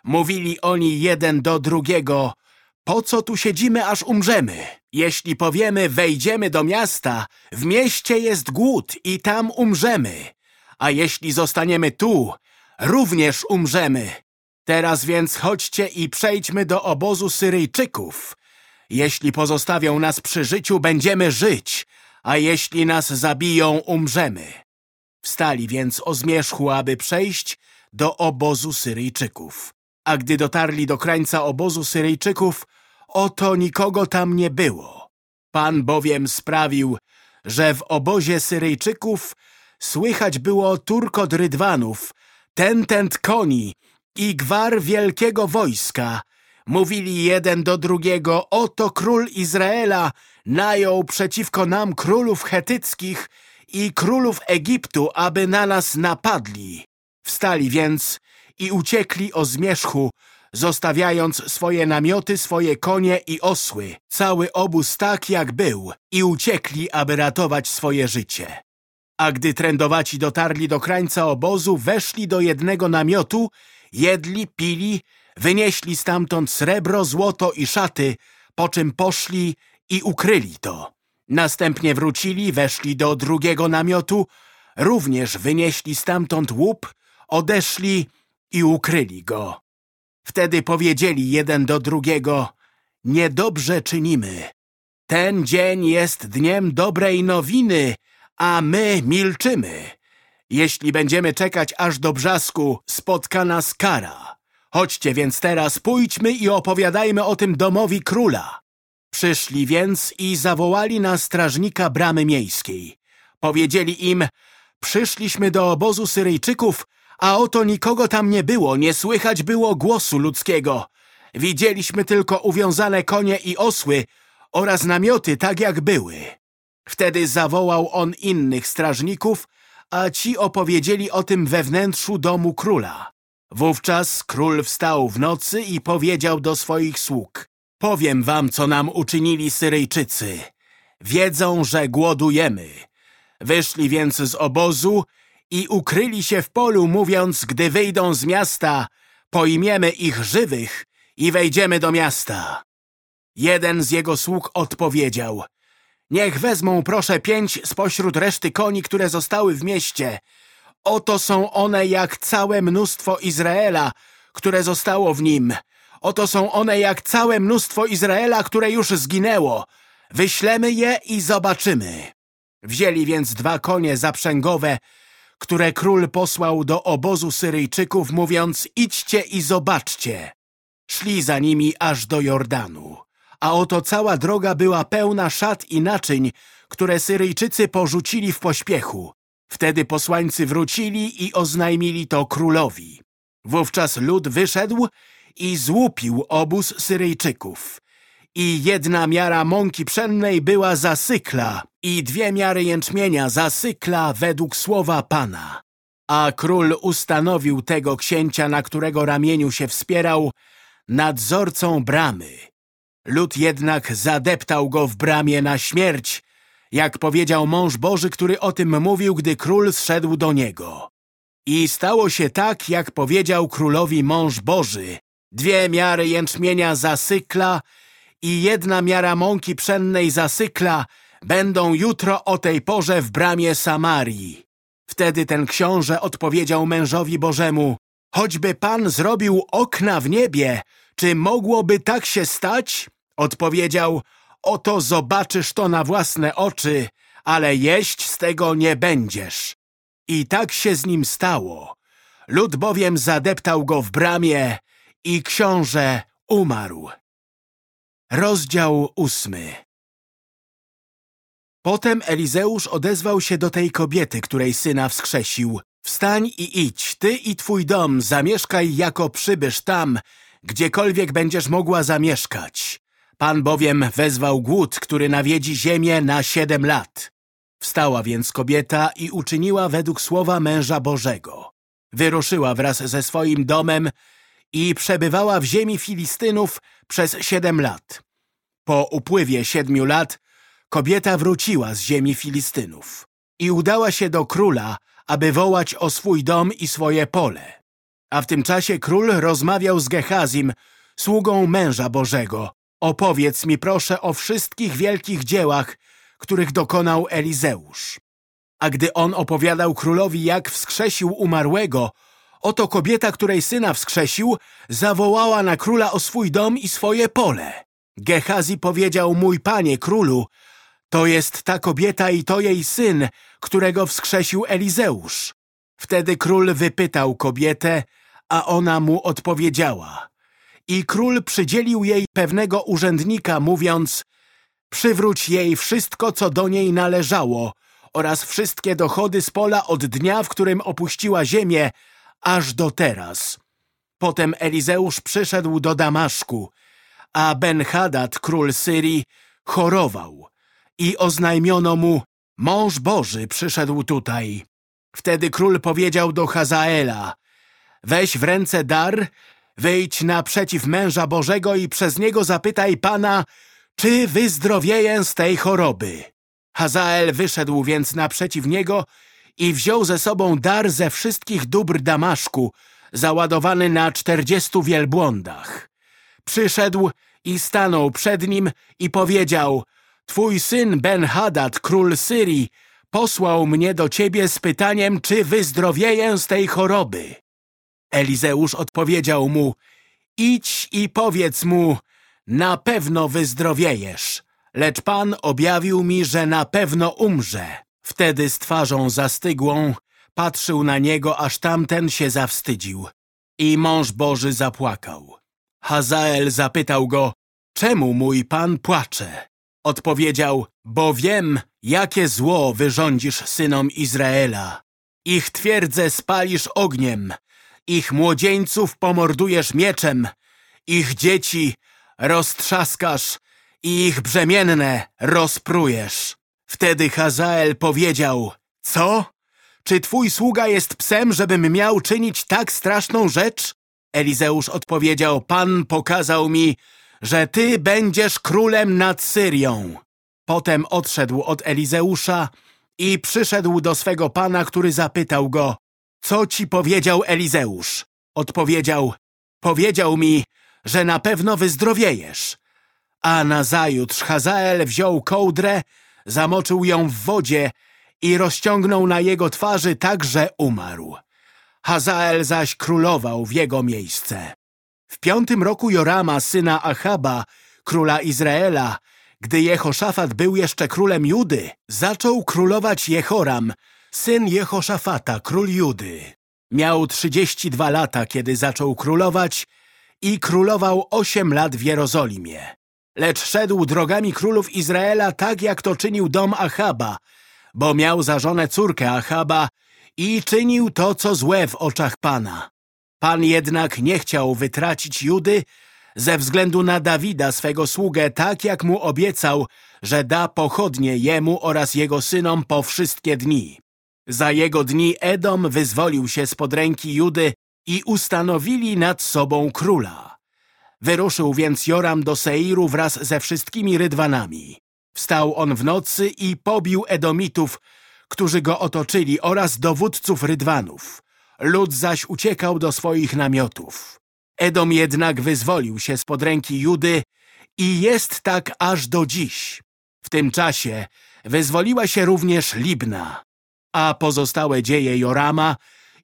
Mówili oni jeden do drugiego, po co tu siedzimy, aż umrzemy? Jeśli powiemy, wejdziemy do miasta, w mieście jest głód i tam umrzemy. A jeśli zostaniemy tu, również umrzemy. Teraz więc chodźcie i przejdźmy do obozu Syryjczyków. Jeśli pozostawią nas przy życiu, będziemy żyć, a jeśli nas zabiją, umrzemy. Wstali więc o zmierzchu, aby przejść do obozu Syryjczyków. A gdy dotarli do krańca obozu Syryjczyków, oto nikogo tam nie było. Pan bowiem sprawił, że w obozie Syryjczyków słychać było turkot rydwanów, tentent koni i gwar wielkiego wojska. Mówili jeden do drugiego, oto król Izraela najął przeciwko nam królów chetyckich i królów Egiptu, aby na nas napadli. Wstali więc i uciekli o zmierzchu, zostawiając swoje namioty, swoje konie i osły, cały obóz tak jak był i uciekli, aby ratować swoje życie. A gdy trędowaci dotarli do krańca obozu, weszli do jednego namiotu, jedli, pili, wynieśli stamtąd srebro, złoto i szaty, po czym poszli i ukryli to. Następnie wrócili, weszli do drugiego namiotu, również wynieśli stamtąd łup, odeszli i ukryli go. Wtedy powiedzieli jeden do drugiego, niedobrze czynimy. Ten dzień jest dniem dobrej nowiny, a my milczymy. Jeśli będziemy czekać aż do brzasku, spotka nas kara. Chodźcie więc teraz, pójdźmy i opowiadajmy o tym domowi króla. Przyszli więc i zawołali na strażnika bramy miejskiej. Powiedzieli im, przyszliśmy do obozu Syryjczyków, a oto nikogo tam nie było, nie słychać było głosu ludzkiego. Widzieliśmy tylko uwiązane konie i osły oraz namioty tak jak były. Wtedy zawołał on innych strażników, a ci opowiedzieli o tym we wnętrzu domu króla. Wówczas król wstał w nocy i powiedział do swoich sług Powiem wam, co nam uczynili Syryjczycy. Wiedzą, że głodujemy. Wyszli więc z obozu i ukryli się w polu, mówiąc, gdy wyjdą z miasta, pojmiemy ich żywych i wejdziemy do miasta. Jeden z jego sług odpowiedział, niech wezmą proszę pięć spośród reszty koni, które zostały w mieście. Oto są one jak całe mnóstwo Izraela, które zostało w nim. Oto są one jak całe mnóstwo Izraela, które już zginęło. Wyślemy je i zobaczymy. Wzięli więc dwa konie zaprzęgowe, które król posłał do obozu Syryjczyków, mówiąc idźcie i zobaczcie. Szli za nimi aż do Jordanu. A oto cała droga była pełna szat i naczyń, które Syryjczycy porzucili w pośpiechu. Wtedy posłańcy wrócili i oznajmili to królowi. Wówczas lud wyszedł i złupił obóz Syryjczyków. I jedna miara mąki pszennej była za sykla i dwie miary jęczmienia za sykla według słowa Pana. A król ustanowił tego księcia, na którego ramieniu się wspierał, nadzorcą bramy. Lud jednak zadeptał go w bramie na śmierć, jak powiedział mąż Boży, który o tym mówił, gdy król zszedł do niego. I stało się tak, jak powiedział królowi mąż Boży. Dwie miary jęczmienia za sykla i jedna miara mąki pszennej za sykla będą jutro o tej porze w bramie Samarii. Wtedy ten książę odpowiedział mężowi Bożemu, choćby Pan zrobił okna w niebie, czy mogłoby tak się stać? Odpowiedział, oto zobaczysz to na własne oczy, ale jeść z tego nie będziesz. I tak się z nim stało. Lud bowiem zadeptał go w bramie i książę umarł. Rozdział ósmy Potem Elizeusz odezwał się do tej kobiety, której syna wskrzesił. Wstań i idź, ty i twój dom, zamieszkaj jako przybysz tam, gdziekolwiek będziesz mogła zamieszkać. Pan bowiem wezwał głód, który nawiedzi ziemię na siedem lat. Wstała więc kobieta i uczyniła według słowa męża Bożego. Wyruszyła wraz ze swoim domem i przebywała w ziemi Filistynów przez siedem lat. Po upływie siedmiu lat kobieta wróciła z ziemi Filistynów i udała się do króla, aby wołać o swój dom i swoje pole. A w tym czasie król rozmawiał z Gehazim, sługą męża Bożego. Opowiedz mi proszę o wszystkich wielkich dziełach, których dokonał Elizeusz. A gdy on opowiadał królowi, jak wskrzesił umarłego, oto kobieta, której syna wskrzesił, zawołała na króla o swój dom i swoje pole. Gehazi powiedział, mój panie królu, to jest ta kobieta i to jej syn, którego wskrzesił Elizeusz. Wtedy król wypytał kobietę, a ona mu odpowiedziała. I król przydzielił jej pewnego urzędnika, mówiąc Przywróć jej wszystko, co do niej należało oraz wszystkie dochody z pola od dnia, w którym opuściła ziemię, aż do teraz. Potem Elizeusz przyszedł do Damaszku, a Ben-Hadad, król Syrii, chorował i oznajmiono mu, mąż Boży przyszedł tutaj. Wtedy król powiedział do Hazaela, weź w ręce dar, wyjdź naprzeciw męża Bożego i przez niego zapytaj Pana, czy wyzdrowieję z tej choroby. Hazael wyszedł więc naprzeciw niego i wziął ze sobą dar ze wszystkich dóbr Damaszku, załadowany na czterdziestu wielbłądach. Przyszedł i stanął przed nim i powiedział Twój syn Ben-Hadad, król Syrii, posłał mnie do ciebie z pytaniem, czy wyzdrowieję z tej choroby. Elizeusz odpowiedział mu Idź i powiedz mu, na pewno wyzdrowiejesz. Lecz Pan objawił mi, że na pewno umrze. Wtedy z twarzą zastygłą patrzył na niego, aż tamten się zawstydził. I mąż Boży zapłakał. Hazael zapytał go, czemu mój Pan płacze? Odpowiedział, bo wiem, jakie zło wyrządzisz synom Izraela. Ich twierdzę spalisz ogniem, ich młodzieńców pomordujesz mieczem, ich dzieci roztrzaskasz i ich brzemienne rozprujesz. Wtedy Hazael powiedział, co? Czy twój sługa jest psem, żebym miał czynić tak straszną rzecz? Elizeusz odpowiedział, Pan pokazał mi, że ty będziesz królem nad Syrią. Potem odszedł od Elizeusza i przyszedł do swego pana, który zapytał go, co ci powiedział Elizeusz? Odpowiedział, powiedział mi, że na pewno wyzdrowiejesz. A nazajutrz Hazael wziął kołdrę, zamoczył ją w wodzie i rozciągnął na jego twarzy tak, że umarł. Hazael zaś królował w jego miejsce. W piątym roku Jorama, syna Achaba, króla Izraela, gdy Jehoszafat był jeszcze królem Judy, zaczął królować Jehoram, syn Jehoszafata, król Judy. Miał 32 lata, kiedy zaczął królować i królował 8 lat w Jerozolimie. Lecz szedł drogami królów Izraela tak, jak to czynił dom Achaba, bo miał za żonę córkę Achaba i czynił to, co złe w oczach Pana. Pan jednak nie chciał wytracić Judy ze względu na Dawida, swego sługę, tak jak mu obiecał, że da pochodnie jemu oraz jego synom po wszystkie dni. Za jego dni Edom wyzwolił się spod ręki Judy i ustanowili nad sobą króla. Wyruszył więc Joram do Seiru wraz ze wszystkimi rydwanami. Wstał on w nocy i pobił Edomitów, którzy go otoczyli oraz dowódców rydwanów. Lud zaś uciekał do swoich namiotów. Edom jednak wyzwolił się spod ręki Judy i jest tak aż do dziś. W tym czasie wyzwoliła się również Libna, a pozostałe dzieje Jorama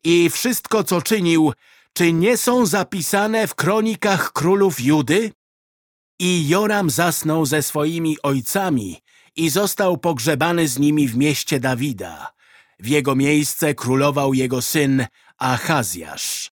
i wszystko, co czynił, czy nie są zapisane w kronikach królów Judy? I Joram zasnął ze swoimi ojcami i został pogrzebany z nimi w mieście Dawida. W jego miejsce królował jego syn Achazjasz.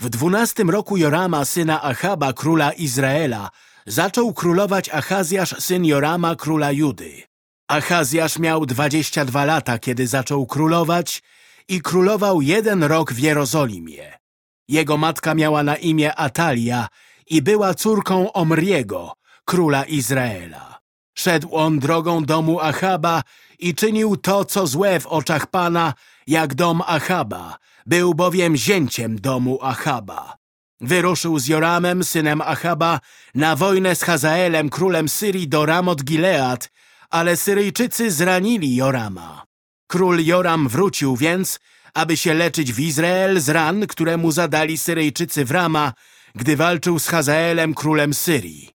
W dwunastym roku Jorama, syna Achaba, króla Izraela, zaczął królować Achazjasz, syn Jorama, króla Judy. Achazjasz miał dwadzieścia dwa lata, kiedy zaczął królować i królował jeden rok w Jerozolimie. Jego matka miała na imię Atalia i była córką Omriego, króla Izraela. Szedł on drogą domu Achaba i czynił to, co złe w oczach Pana, jak dom Achaba. Był bowiem zięciem domu Achaba. Wyruszył z Joramem, synem Achaba, na wojnę z Hazaelem, królem Syrii, do Ramot Gilead, ale Syryjczycy zranili Jorama. Król Joram wrócił więc, aby się leczyć w Izrael z ran, które mu zadali Syryjczycy w Rama, gdy walczył z Hazaelem, królem Syrii.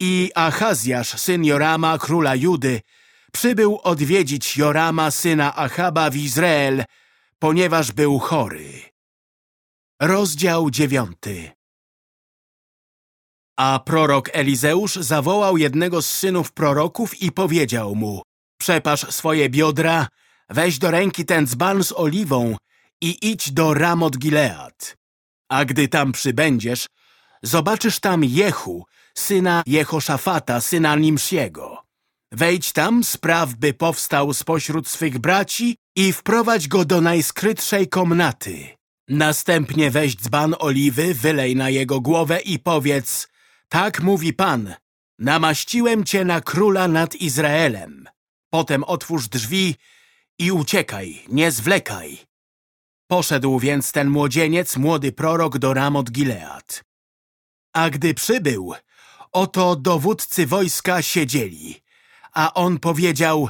I Achazjasz, syn Jorama, króla Judy, przybył odwiedzić Jorama, syna Achaba w Izrael, ponieważ był chory. Rozdział dziewiąty A prorok Elizeusz zawołał jednego z synów proroków i powiedział mu Przepasz swoje biodra, weź do ręki ten dzban z oliwą i idź do Ramot Gilead. A gdy tam przybędziesz, zobaczysz tam Jehu, syna Jehoszafata, syna Nimsiego. Wejdź tam, spraw, by powstał spośród swych braci i wprowadź go do najskrytszej komnaty. Następnie weź dzban oliwy, wylej na jego głowę i powiedz Tak mówi Pan, namaściłem cię na króla nad Izraelem. Potem otwórz drzwi i uciekaj, nie zwlekaj. Poszedł więc ten młodzieniec, młody prorok, do Ramot Gilead. A gdy przybył, oto dowódcy wojska siedzieli, a on powiedział,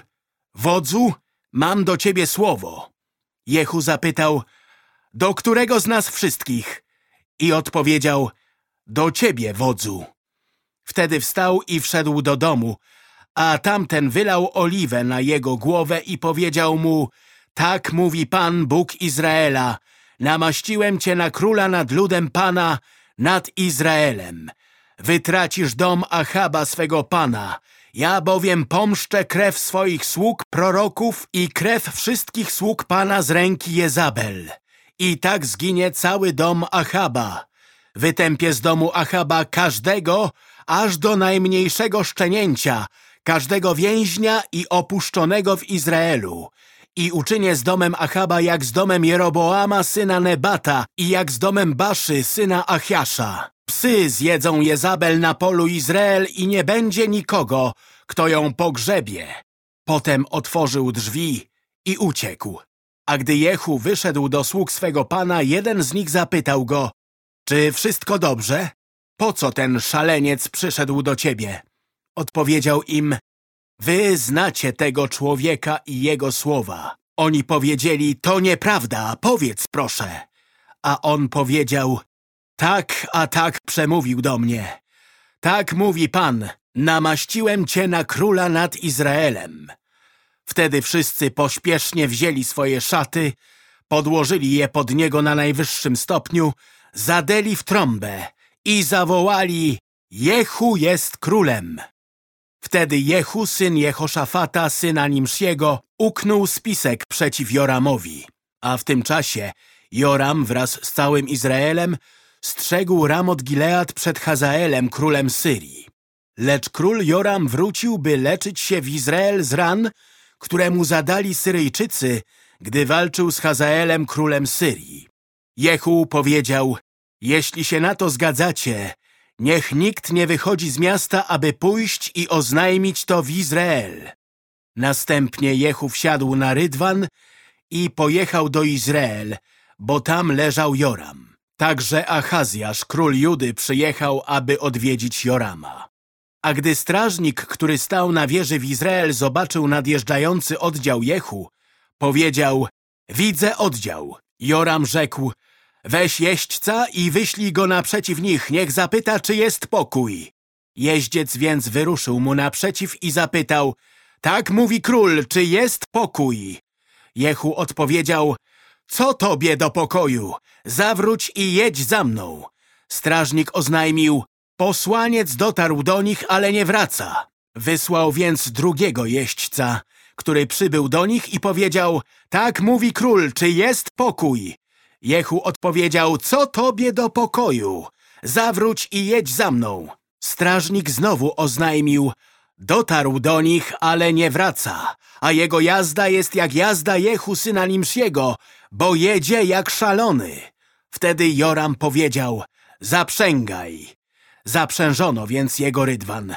wodzu, mam do ciebie słowo. Jehu zapytał, do którego z nas wszystkich? I odpowiedział, do ciebie, wodzu. Wtedy wstał i wszedł do domu, a tamten wylał oliwę na jego głowę i powiedział mu, tak mówi Pan, Bóg Izraela, namaściłem cię na króla nad ludem Pana, nad Izraelem. Wytracisz dom Achaba swego Pana, ja bowiem pomszczę krew swoich sług, proroków i krew wszystkich sług Pana z ręki Jezabel. I tak zginie cały dom Achaba. Wytępię z domu Achaba każdego, aż do najmniejszego szczenięcia, każdego więźnia i opuszczonego w Izraelu. I uczynię z domem Achaba jak z domem Jeroboama, syna Nebata i jak z domem Baszy, syna Achiasza. Psy zjedzą Jezabel na polu Izrael i nie będzie nikogo, kto ją pogrzebie. Potem otworzył drzwi i uciekł. A gdy Jehu wyszedł do sług swego pana, jeden z nich zapytał go, czy wszystko dobrze? Po co ten szaleniec przyszedł do ciebie? Odpowiedział im, wy znacie tego człowieka i jego słowa. Oni powiedzieli, to nieprawda, powiedz proszę. A on powiedział, Tak, a tak przemówił do mnie. Tak mówi Pan, namaściłem cię na króla nad Izraelem. Wtedy wszyscy pośpiesznie wzięli swoje szaty, podłożyli je pod niego na najwyższym stopniu, zadeli w trąbę i zawołali Jehu jest królem. Wtedy Jehu, syn Jehoszafata, syna Nimsziego, uknął spisek przeciw Joramowi. A w tym czasie Joram wraz z całym Izraelem strzegł Ramot Gilead przed Hazaelem, królem Syrii. Lecz król Joram wrócił, by leczyć się w Izrael z ran, które mu zadali Syryjczycy, gdy walczył z Hazaelem, królem Syrii. Jehu powiedział, jeśli się na to zgadzacie, niech nikt nie wychodzi z miasta, aby pójść i oznajmić to w Izrael. Następnie Jehu wsiadł na Rydwan i pojechał do Izrael, bo tam leżał Joram. Także Achazjasz, król Judy, przyjechał, aby odwiedzić Jorama. A gdy strażnik, który stał na wieży w Izrael, zobaczył nadjeżdżający oddział Jehu, powiedział, widzę oddział. Joram rzekł, weź jeźdźca i wyślij go naprzeciw nich, niech zapyta, czy jest pokój. Jeździec więc wyruszył mu naprzeciw i zapytał, tak mówi król, czy jest pokój? Jehu odpowiedział, co tobie do pokoju? Zawróć i jedź za mną. Strażnik oznajmił, posłaniec dotarł do nich, ale nie wraca. Wysłał więc drugiego jeźdźca, który przybył do nich i powiedział, tak mówi król, czy jest pokój? Jehu odpowiedział, co tobie do pokoju? Zawróć i jedź za mną. Strażnik znowu oznajmił, dotarł do nich, ale nie wraca, a jego jazda jest jak jazda Jehu syna Nimsziego, bo jedzie jak szalony. Wtedy Joram powiedział, zaprzęgaj. Zaprzężono więc jego rydwan.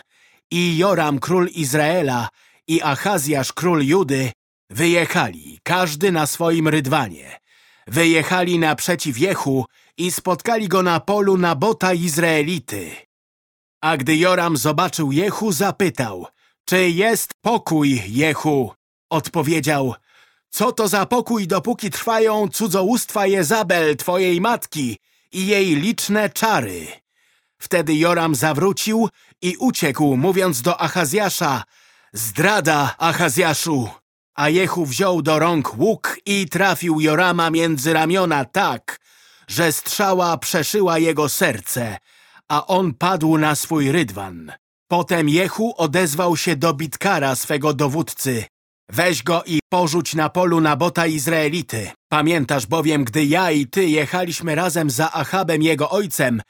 I Joram, król Izraela, i Achazjasz, król Judy, wyjechali, każdy na swoim rydwanie. Wyjechali naprzeciw Jehu i spotkali go na polu Nabota Izraelity. A gdy Joram zobaczył Jehu, zapytał, czy jest pokój, Jehu? Odpowiedział, co to za pokój, dopóki trwają cudzołóstwa Jezabel, twojej matki i jej liczne czary? Wtedy Joram zawrócił i uciekł, mówiąc do Achazjasza, zdrada, Achazjaszu! A Jehu wziął do rąk łuk i trafił Jorama między ramiona tak, że strzała przeszyła jego serce, a on padł na swój rydwan. Potem Jehu odezwał się do Bitkara, swego dowódcy. Weź go i porzuć na polu Nabota Izraelity. Pamiętasz bowiem, gdy ja i ty jechaliśmy razem za Achabem jego ojcem,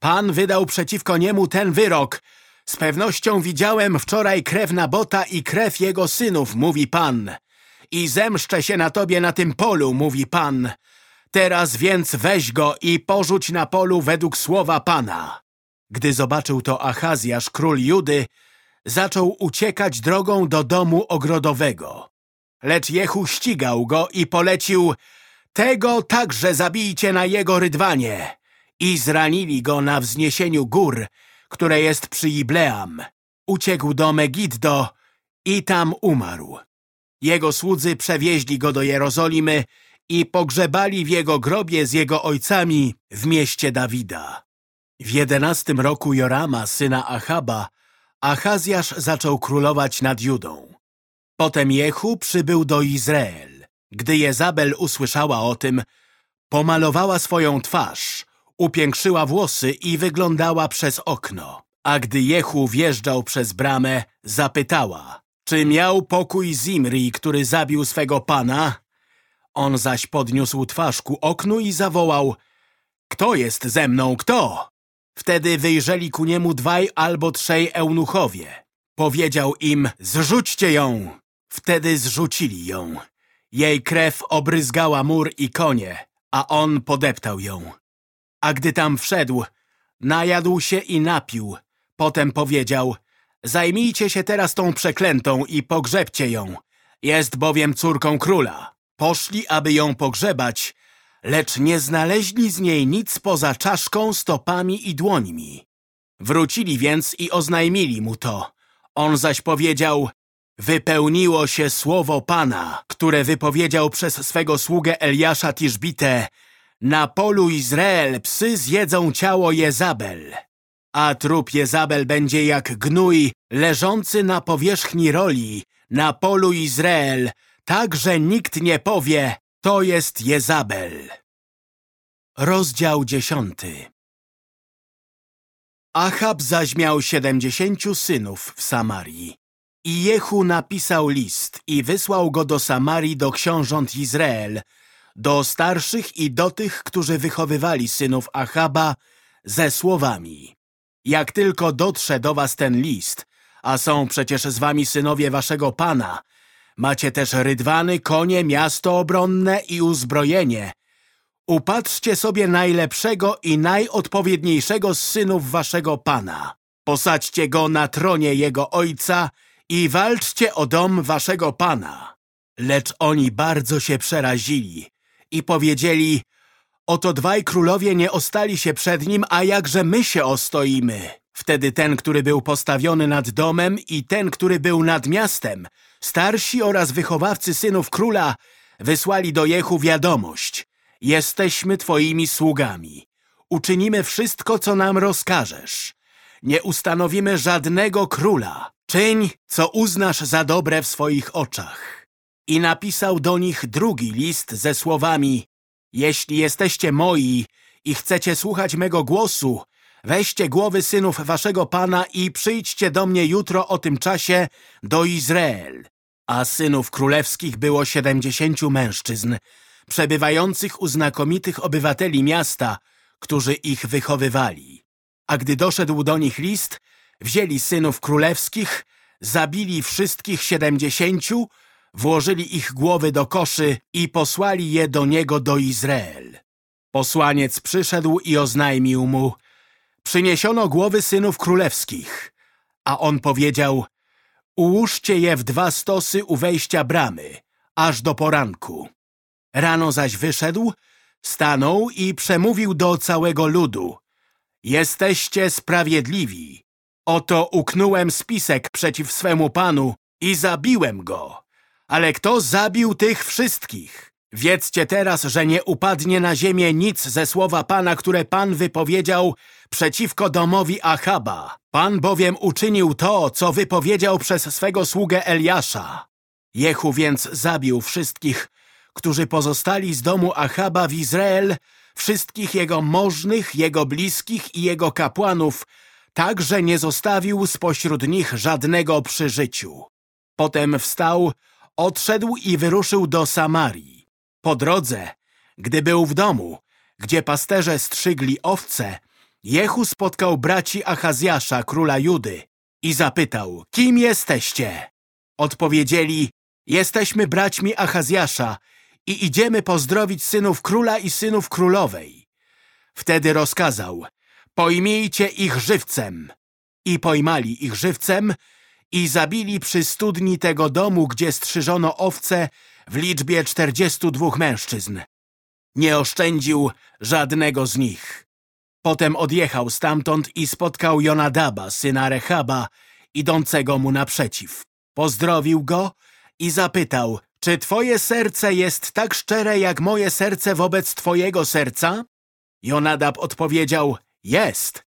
Pan wydał przeciwko niemu ten wyrok. Z pewnością widziałem wczoraj krew Nabota i krew jego synów, mówi Pan. I zemszczę się na tobie na tym polu, mówi Pan. Teraz więc weź go i porzuć na polu według słowa Pana. Gdy zobaczył to Achazjasz, król Judy, zaczął uciekać drogą do domu ogrodowego. Lecz Jehu ścigał go i polecił Tego także zabijcie na jego rydwanie. I zranili go na wzniesieniu gór, które jest przy Ibleam. Uciekł do Megiddo i tam umarł. Jego słudzy przewieźli go do Jerozolimy i pogrzebali w jego grobie z jego ojcami w mieście Dawida. W jedenastym roku Jorama, syna Achaba, Achazjasz zaczął królować nad Judą. Potem Jehu przybył do Izrael. Gdy Jezabel usłyszała o tym, pomalowała swoją twarz, upiększyła włosy i wyglądała przez okno. A gdy Jehu wjeżdżał przez bramę, zapytała, czy miał pokój Zimri, który zabił swego pana? On zaś podniósł twarz ku oknu i zawołał, kto jest ze mną, kto? Wtedy wyjrzeli ku niemu dwaj albo trzej eunuchowie. Powiedział im, zrzućcie ją. Wtedy zrzucili ją. Jej krew obryzgała mur i konie, a on podeptał ją. A gdy tam wszedł, najadł się i napił. Potem powiedział, zajmijcie się teraz tą przeklętą i pogrzebcie ją. Jest bowiem córką króla. Poszli, aby ją pogrzebać, lecz nie znaleźli z niej nic poza czaszką, stopami i dłońmi. Wrócili więc i oznajmili mu to. On zaś powiedział, wypełniło się słowo Pana, które wypowiedział przez swego sługę Eliasza Tiszbite, Na polu Izrael psy zjedzą ciało Jezabel, a trup Jezabel będzie jak gnój leżący na powierzchni roli na polu Izrael, tak że nikt nie powie, to jest Jezabel. Rozdział dziesiąty Achab zaś miał siedemdziesięciu synów w Samarii. I Jehu napisał list i wysłał go do Samarii do książąt Izrael, do starszych i do tych, którzy wychowywali synów Achaba, ze słowami Jak tylko dotrze do was ten list, a są przecież z wami synowie waszego Pana, macie też rydwany, konie, miasto obronne i uzbrojenie, Upatrzcie sobie najlepszego i najodpowiedniejszego z synów waszego Pana. Posadźcie go na tronie jego ojca i walczcie o dom waszego Pana. Lecz oni bardzo się przerazili i powiedzieli, oto dwaj królowie nie ostali się przed nim, a jakże my się ostoimy. Wtedy ten, który był postawiony nad domem i ten, który był nad miastem, starsi oraz wychowawcy synów króla, wysłali do Jehu wiadomość. Jesteśmy Twoimi sługami. Uczynimy wszystko, co nam rozkażesz. Nie ustanowimy żadnego króla. Czyń, co uznasz za dobre w swoich oczach. I napisał do nich drugi list ze słowami Jeśli jesteście moi i chcecie słuchać mego głosu, weźcie głowy synów waszego Pana i przyjdźcie do mnie jutro o tym czasie do Izrael. A synów królewskich było siedemdziesięciu mężczyzn, przebywających u znakomitych obywateli miasta, którzy ich wychowywali. A gdy doszedł do nich list, wzięli synów królewskich, zabili wszystkich siedemdziesięciu, włożyli ich głowy do koszy i posłali je do niego do Izrael. Posłaniec przyszedł i oznajmił mu, przyniesiono głowy synów królewskich, a on powiedział, ułóżcie je w dwa stosy u wejścia bramy, aż do poranku. Rano zaś wyszedł, stanął i przemówił do całego ludu. Jesteście sprawiedliwi. Oto uknąłem spisek przeciw swemu panu i zabiłem go. Ale kto zabił tych wszystkich? Wiedzcie teraz, że nie upadnie na ziemię nic ze słowa Pana, które Pan wypowiedział przeciwko domowi Achaba. Pan bowiem uczynił to, co wypowiedział przez swego sługę Eliasza. Jehu więc zabił wszystkich, którzy pozostali z domu Achaba w Izrael, wszystkich jego możnych, jego bliskich i jego kapłanów, tak, że nie zostawił spośród nich żadnego przy życiu. Potem wstał, odszedł i wyruszył do Samarii. Po drodze, gdy był w domu, gdzie pasterze strzygli owce, Jehu spotkał braci Achazjasza, króla Judy i zapytał, kim jesteście? Odpowiedzieli, jesteśmy braćmi Achazjasza i idziemy pozdrowić synów króla i synów królowej. Wtedy rozkazał, pojmijcie ich żywcem. I pojmali ich żywcem i zabili przy studni tego domu, gdzie strzyżono owce w liczbie czterdziestu dwóch mężczyzn. Nie oszczędził żadnego z nich. Potem odjechał stamtąd i spotkał Jonadaba, syna Rechaba, idącego mu naprzeciw. Pozdrowił go i zapytał, czy twoje serce jest tak szczere, jak moje serce wobec twojego serca? Jonadab odpowiedział, jest.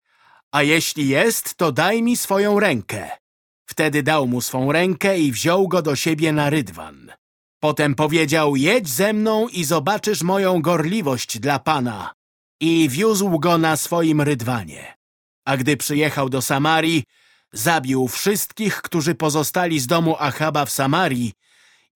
A jeśli jest, to daj mi swoją rękę. Wtedy dał mu swą rękę i wziął go do siebie na rydwan. Potem powiedział, jedź ze mną i zobaczysz moją gorliwość dla Pana. I wiózł go na swoim rydwanie. A gdy przyjechał do Samarii, zabił wszystkich, którzy pozostali z domu Achaba w Samarii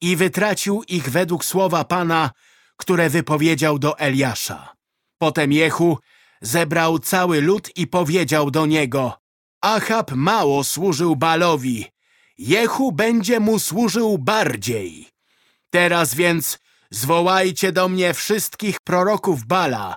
i wytracił ich według słowa Pana, które wypowiedział do Eliasza. Potem Jehu zebrał cały lud i powiedział do niego Achab mało służył Balowi, Jehu będzie mu służył bardziej. Teraz więc zwołajcie do mnie wszystkich proroków Bala,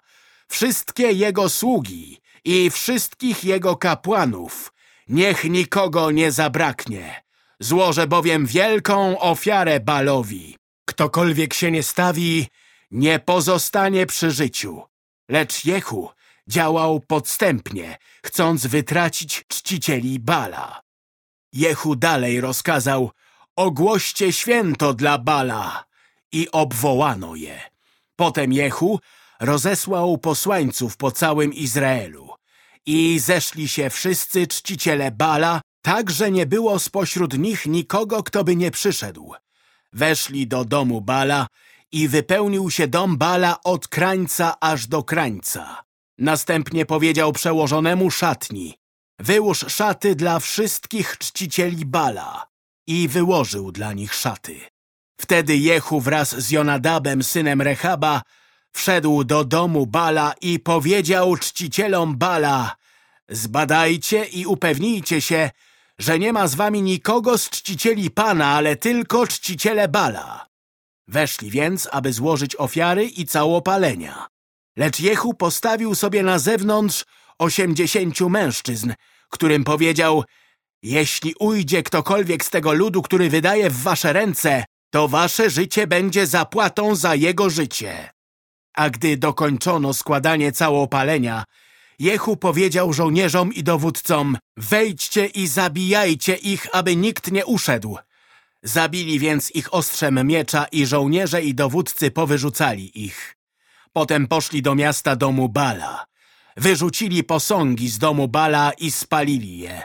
wszystkie jego sługi i wszystkich jego kapłanów. Niech nikogo nie zabraknie. Złożę bowiem wielką ofiarę Balowi. Ktokolwiek się nie stawi, nie pozostanie przy życiu. Lecz Jehu działał podstępnie, chcąc wytracić czcicieli Bala. Jehu dalej rozkazał, ogłoście święto dla Bala i obwołano je. Potem Jehu rozesłał posłańców po całym Izraelu. I zeszli się wszyscy czciciele Bala, tak, że nie było spośród nich nikogo, kto by nie przyszedł. Weszli do domu Bala i wypełnił się dom Bala od krańca aż do krańca. Następnie powiedział przełożonemu szatni, wyłóż szaty dla wszystkich czcicieli Bala i wyłożył dla nich szaty. Wtedy Jehu wraz z Jonadabem, synem Rechaba, wszedł do domu Bala i powiedział czcicielom Bala Zbadajcie i upewnijcie się, że nie ma z wami nikogo z czcicieli Pana, ale tylko czciciele Bala. Weszli więc, aby złożyć ofiary i całopalenia. Lecz Jehu postawił sobie na zewnątrz osiemdziesięciu mężczyzn, którym powiedział Jeśli ujdzie ktokolwiek z tego ludu, który wydaje w wasze ręce, to wasze życie będzie zapłatą za jego życie. A gdy dokończono składanie całopalenia, Jehu powiedział żołnierzom i dowódcom Wejdźcie i zabijajcie ich, aby nikt nie uszedł. Zabili więc ich ostrzem miecza i żołnierze i dowódcy powyrzucali ich. Potem poszli do miasta domu Bala. Wyrzucili posągi z domu Bala i spalili je.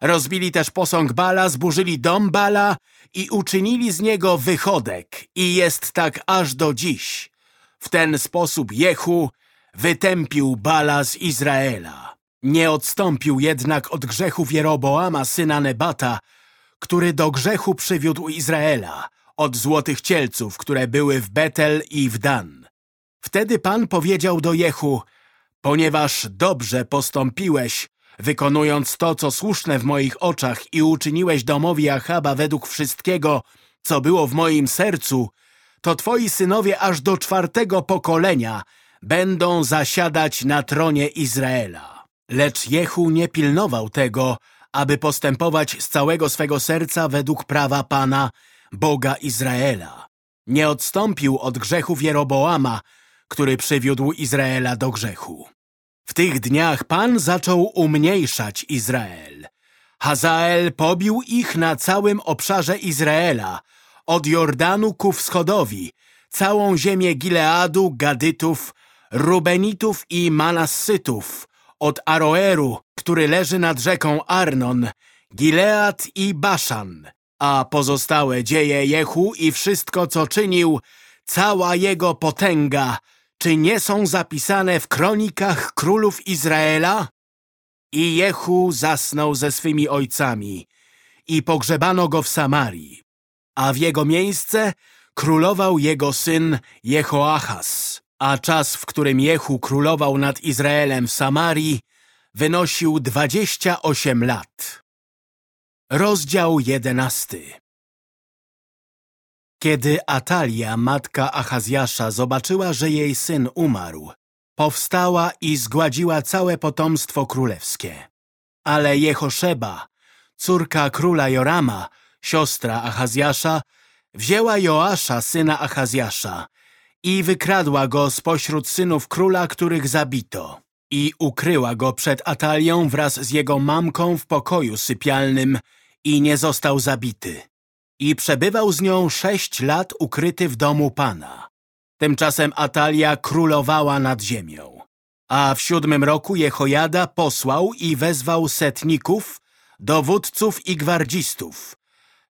Rozbili też posąg Bala, zburzyli dom Bala i uczynili z niego wychodek. I jest tak aż do dziś. W ten sposób Jehu wytępił Bala z Izraela. Nie odstąpił jednak od grzechów Jeroboama, syna Nebata, który do grzechu przywiódł Izraela, od złotych cielców, które były w Betel i w Dan. Wtedy Pan powiedział do Jehu, ponieważ dobrze postąpiłeś, wykonując to, co słuszne w moich oczach i uczyniłeś domowi Achaba według wszystkiego, co było w moim sercu, to twoi synowie aż do czwartego pokolenia będą zasiadać na tronie Izraela. Lecz Jehu nie pilnował tego, aby postępować z całego swego serca według prawa Pana, Boga Izraela. Nie odstąpił od grzechów Jeroboama, który przywiódł Izraela do grzechu. W tych dniach Pan zaczął umniejszać Izrael. Hazael pobił ich na całym obszarze Izraela, od Jordanu ku wschodowi, całą ziemię Gileadu, Gadytów, Rubenitów i Manassytów, od Aroeru, który leży nad rzeką Arnon, Gilead i Baszan, a pozostałe dzieje Jehu i wszystko, co czynił, cała jego potęga, czy nie są zapisane w kronikach królów Izraela? I Jehu zasnął ze swymi ojcami i pogrzebano go w Samarii, a w jego miejsce królował jego syn Jehoachas. A czas, w którym Jehu królował nad Izraelem w Samarii, wynosił dwadzieścia osiem lat. Rozdział jedenasty Kiedy Atalia, matka Achazjasza, zobaczyła, że jej syn umarł, powstała i zgładziła całe potomstwo królewskie. Ale Jehoszeba, córka króla Jorama, siostra Achazjasza, wzięła Joasza, syna Achazjasza, i wykradła go spośród synów króla, których zabito. I ukryła go przed Atalią wraz z jego mamką w pokoju sypialnym i nie został zabity. I przebywał z nią sześć lat ukryty w domu Pana. Tymczasem Atalia królowała nad ziemią. A w siódmym roku Jehojada posłał i wezwał setników, dowódców i gwardzistów.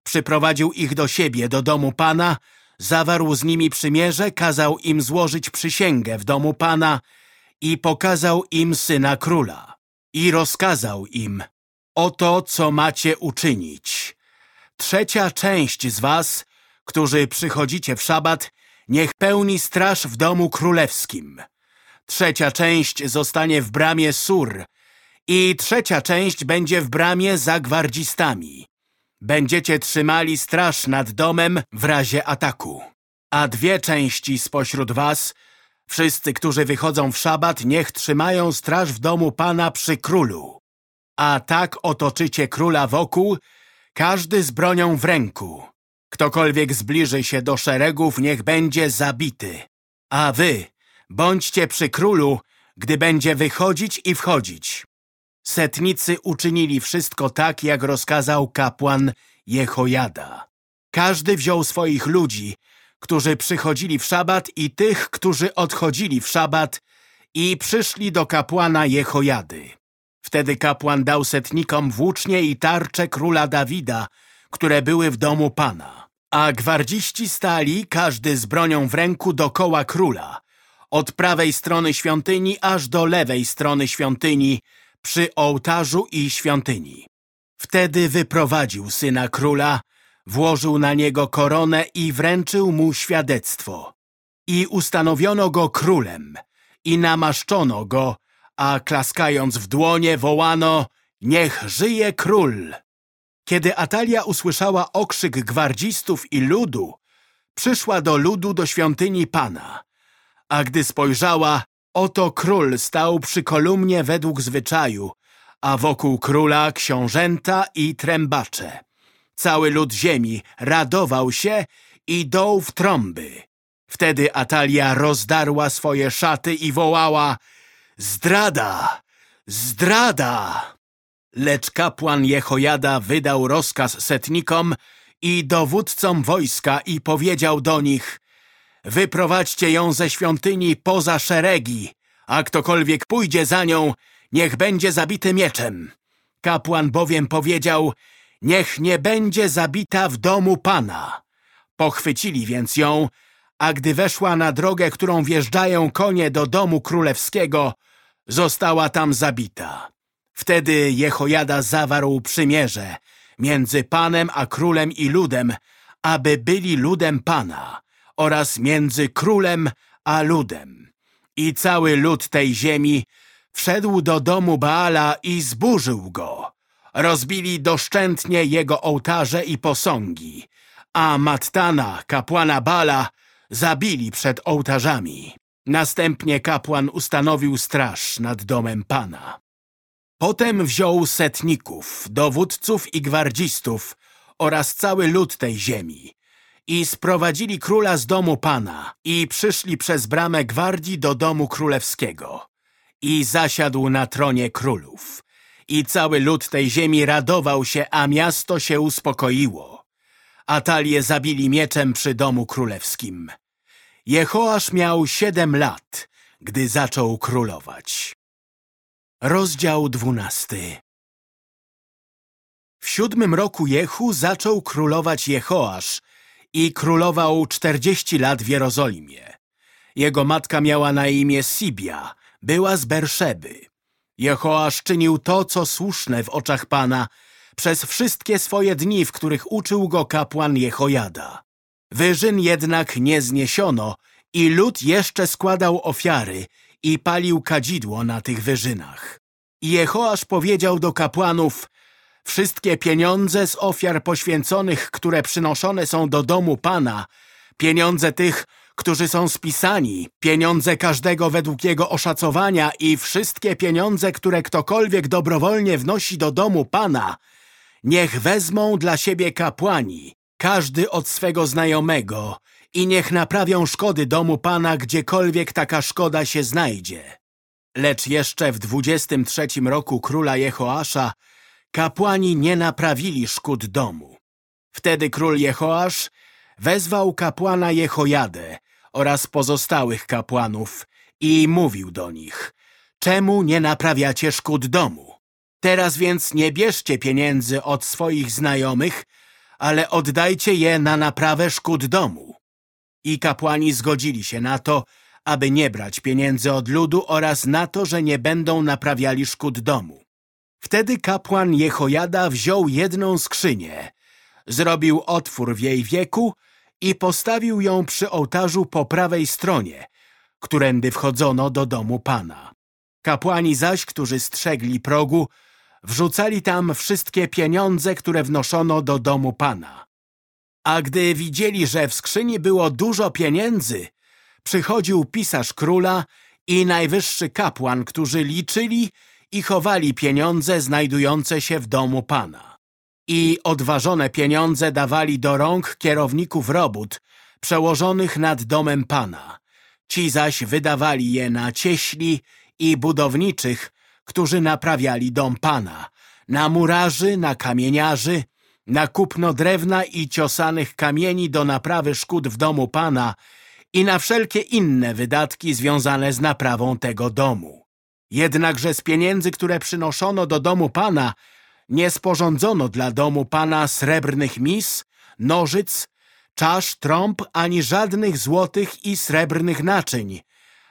Przyprowadził ich do siebie, do domu Pana zawarł z nimi przymierze, kazał im złożyć przysięgę w domu Pana i pokazał im syna króla. I rozkazał im, oto co macie uczynić. Trzecia część z was, którzy przychodzicie w szabat, niech pełni straż w domu królewskim. Trzecia część zostanie w bramie Sur i trzecia część będzie w bramie za gwardzistami. Będziecie trzymali straż nad domem w razie ataku. A dwie części spośród was, wszyscy, którzy wychodzą w szabat, niech trzymają straż w domu Pana przy królu. A tak otoczycie króla wokół, każdy z bronią w ręku. Ktokolwiek zbliży się do szeregów, niech będzie zabity. A wy, bądźcie przy królu, gdy będzie wychodzić i wchodzić. Setnicy uczynili wszystko tak, jak rozkazał kapłan Jehojada. Każdy wziął swoich ludzi, którzy przychodzili w szabat i tych, którzy odchodzili w szabat i przyszli do kapłana Jehojady. Wtedy kapłan dał setnikom włócznie i tarcze króla Dawida, które były w domu Pana. A gwardziści stali, każdy z bronią w ręku dokoła króla, od prawej strony świątyni aż do lewej strony świątyni, przy ołtarzu i świątyni. Wtedy wyprowadził syna króla, włożył na niego koronę i wręczył mu świadectwo. I ustanowiono go królem i namaszczono go, a klaskając w dłonie wołano Niech żyje król! Kiedy Atalia usłyszała okrzyk gwardzistów i ludu, przyszła do ludu do świątyni Pana. A gdy spojrzała, oto król stał przy kolumnie według zwyczaju, a wokół króla książęta i trębacze. Cały lud ziemi radował się i dął w trąby. Wtedy Atalia rozdarła swoje szaty i wołała Zdrada! Zdrada! Lecz kapłan Jehojada wydał rozkaz setnikom i dowódcom wojska i powiedział do nich Wyprowadźcie ją ze świątyni poza szeregi, a ktokolwiek pójdzie za nią, niech będzie zabity mieczem. Kapłan bowiem powiedział Niech nie będzie zabita w domu Pana. Pochwycili więc ją, a gdy weszła na drogę, którą wjeżdżają konie do domu królewskiego, została tam zabita. Wtedy Jehojada zawarł przymierze między Panem a królem i ludem, aby byli ludem Pana oraz między królem a ludem. I cały lud tej ziemi wszedł do domu Baala i zburzył go. Rozbili doszczętnie jego ołtarze i posągi, a Mattana, kapłana Bala, zabili przed ołtarzami. Następnie kapłan ustanowił straż nad domem Pana. Potem wziął setników, dowódców i gwardzistów oraz cały lud tej ziemi i sprowadzili króla z domu Pana i przyszli przez bramę gwardii do domu królewskiego i zasiadł na tronie królów. I cały lud tej ziemi radował się, a miasto się uspokoiło. Atalię zabili mieczem przy domu królewskim. Jehoasz miał siedem lat, gdy zaczął królować. Rozdział dwunasty W siódmym roku Jehu zaczął królować Jehoasz i królował czterdzieści lat w Jerozolimie. Jego matka miała na imię Sibia, była z Berszeby. Jehoasz czynił to, co słuszne w oczach Pana, przez wszystkie swoje dni, w których uczył go kapłan Jehojada. Wyżyn jednak nie zniesiono i lud jeszcze składał ofiary i palił kadzidło na tych wyżynach. I Jehoasz powiedział do kapłanów, wszystkie pieniądze z ofiar poświęconych, które przynoszone są do domu Pana, pieniądze tych, którzy są spisani, pieniądze każdego według jego oszacowania i wszystkie pieniądze, które ktokolwiek dobrowolnie wnosi do domu Pana, niech wezmą dla siebie kapłani, każdy od swego znajomego i niech naprawią szkody domu Pana, gdziekolwiek taka szkoda się znajdzie. Lecz jeszcze w dwudziestym trzecim roku króla Jehoasza kapłani nie naprawili szkód domu. Wtedy król Jehoasz wezwał kapłana Jehojadę oraz pozostałych kapłanów i mówił do nich, czemu nie naprawiacie szkód domu? Teraz więc nie bierzcie pieniędzy od swoich znajomych, ale oddajcie je na naprawę szkód domu. I kapłani zgodzili się na to, aby nie brać pieniędzy od ludu oraz na to, że nie będą naprawiali szkód domu. Wtedy kapłan Jehojada wziął jedną skrzynię, zrobił otwór w jej wieku i postawił ją przy ołtarzu po prawej stronie, którędy wchodzono do domu Pana. Kapłani zaś, którzy strzegli progu, wrzucali tam wszystkie pieniądze, które wnoszono do domu Pana. A gdy widzieli, że w skrzyni było dużo pieniędzy, przychodził pisarz króla i najwyższy kapłan, którzy liczyli i chowali pieniądze znajdujące się w domu Pana. I odważone pieniądze dawali do rąk kierowników robót przełożonych nad domem Pana. Ci zaś wydawali je na cieśli i budowniczych, którzy naprawiali dom Pana, na murarzy, na kamieniarzy, na kupno drewna i ciosanych kamieni do naprawy szkód w domu Pana i na wszelkie inne wydatki związane z naprawą tego domu. Jednakże z pieniędzy, które przynoszono do domu Pana, nie sporządzono dla domu Pana srebrnych mis, nożyc, czasz, trąb, ani żadnych złotych i srebrnych naczyń,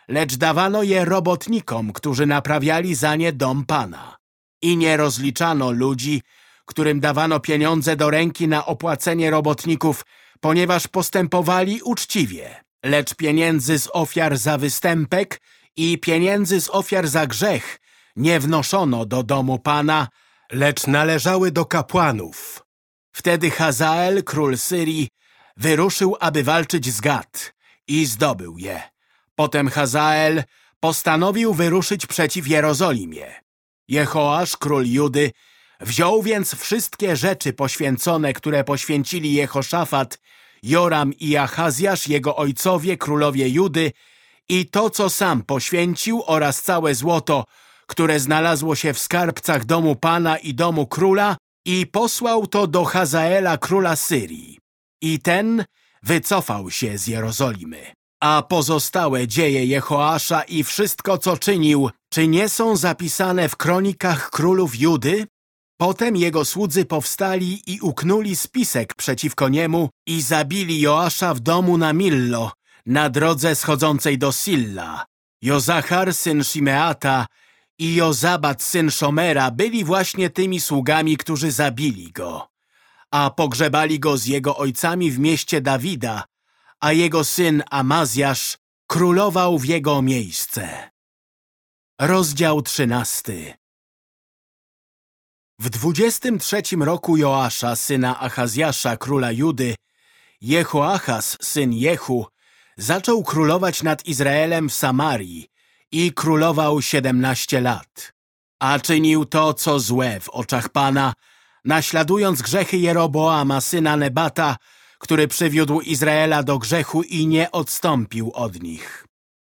lecz dawano je robotnikom, którzy naprawiali za nie dom Pana. I nie rozliczano ludzi, którym dawano pieniądze do ręki na opłacenie robotników, ponieważ postępowali uczciwie, lecz pieniędzy z ofiar za występek i pieniędzy z ofiar za grzech nie wnoszono do domu Pana, lecz należały do kapłanów. Wtedy Hazael, król Syrii, wyruszył, aby walczyć z Gad i zdobył je. Potem Hazael postanowił wyruszyć przeciw Jerozolimie. Jehoasz, król Judy, wziął więc wszystkie rzeczy poświęcone, które poświęcili Jehoszafat, Joram i Achazjasz, jego ojcowie, królowie Judy, i to, co sam poświęcił oraz całe złoto, które znalazło się w skarbcach domu Pana i domu króla i posłał to do Hazaela, króla Syrii. I ten wycofał się z Jerozolimy. A pozostałe dzieje Jehoasza i wszystko, co czynił, czy nie są zapisane w kronikach królów Judy? Potem jego słudzy powstali i uknuli spisek przeciwko niemu i zabili Joasza w domu na Millo, na drodze schodzącej do Silla. Jozachar, syn Shimeata i Jozabat, syn Szomera byli właśnie tymi sługami, którzy zabili go. A pogrzebali go z jego ojcami w mieście Dawida, a jego syn Amazjasz królował w jego miejsce. Rozdział trzynasty W dwudziestym trzecim roku Joasza, syna Achazjasza, króla Judy, Jehoachaz, syn Jehu, zaczął królować nad Izraelem w Samarii i królował siedemnaście lat. A czynił to, co złe w oczach Pana, naśladując grzechy Jeroboama, syna Nebata, który przywiódł Izraela do grzechu i nie odstąpił od nich.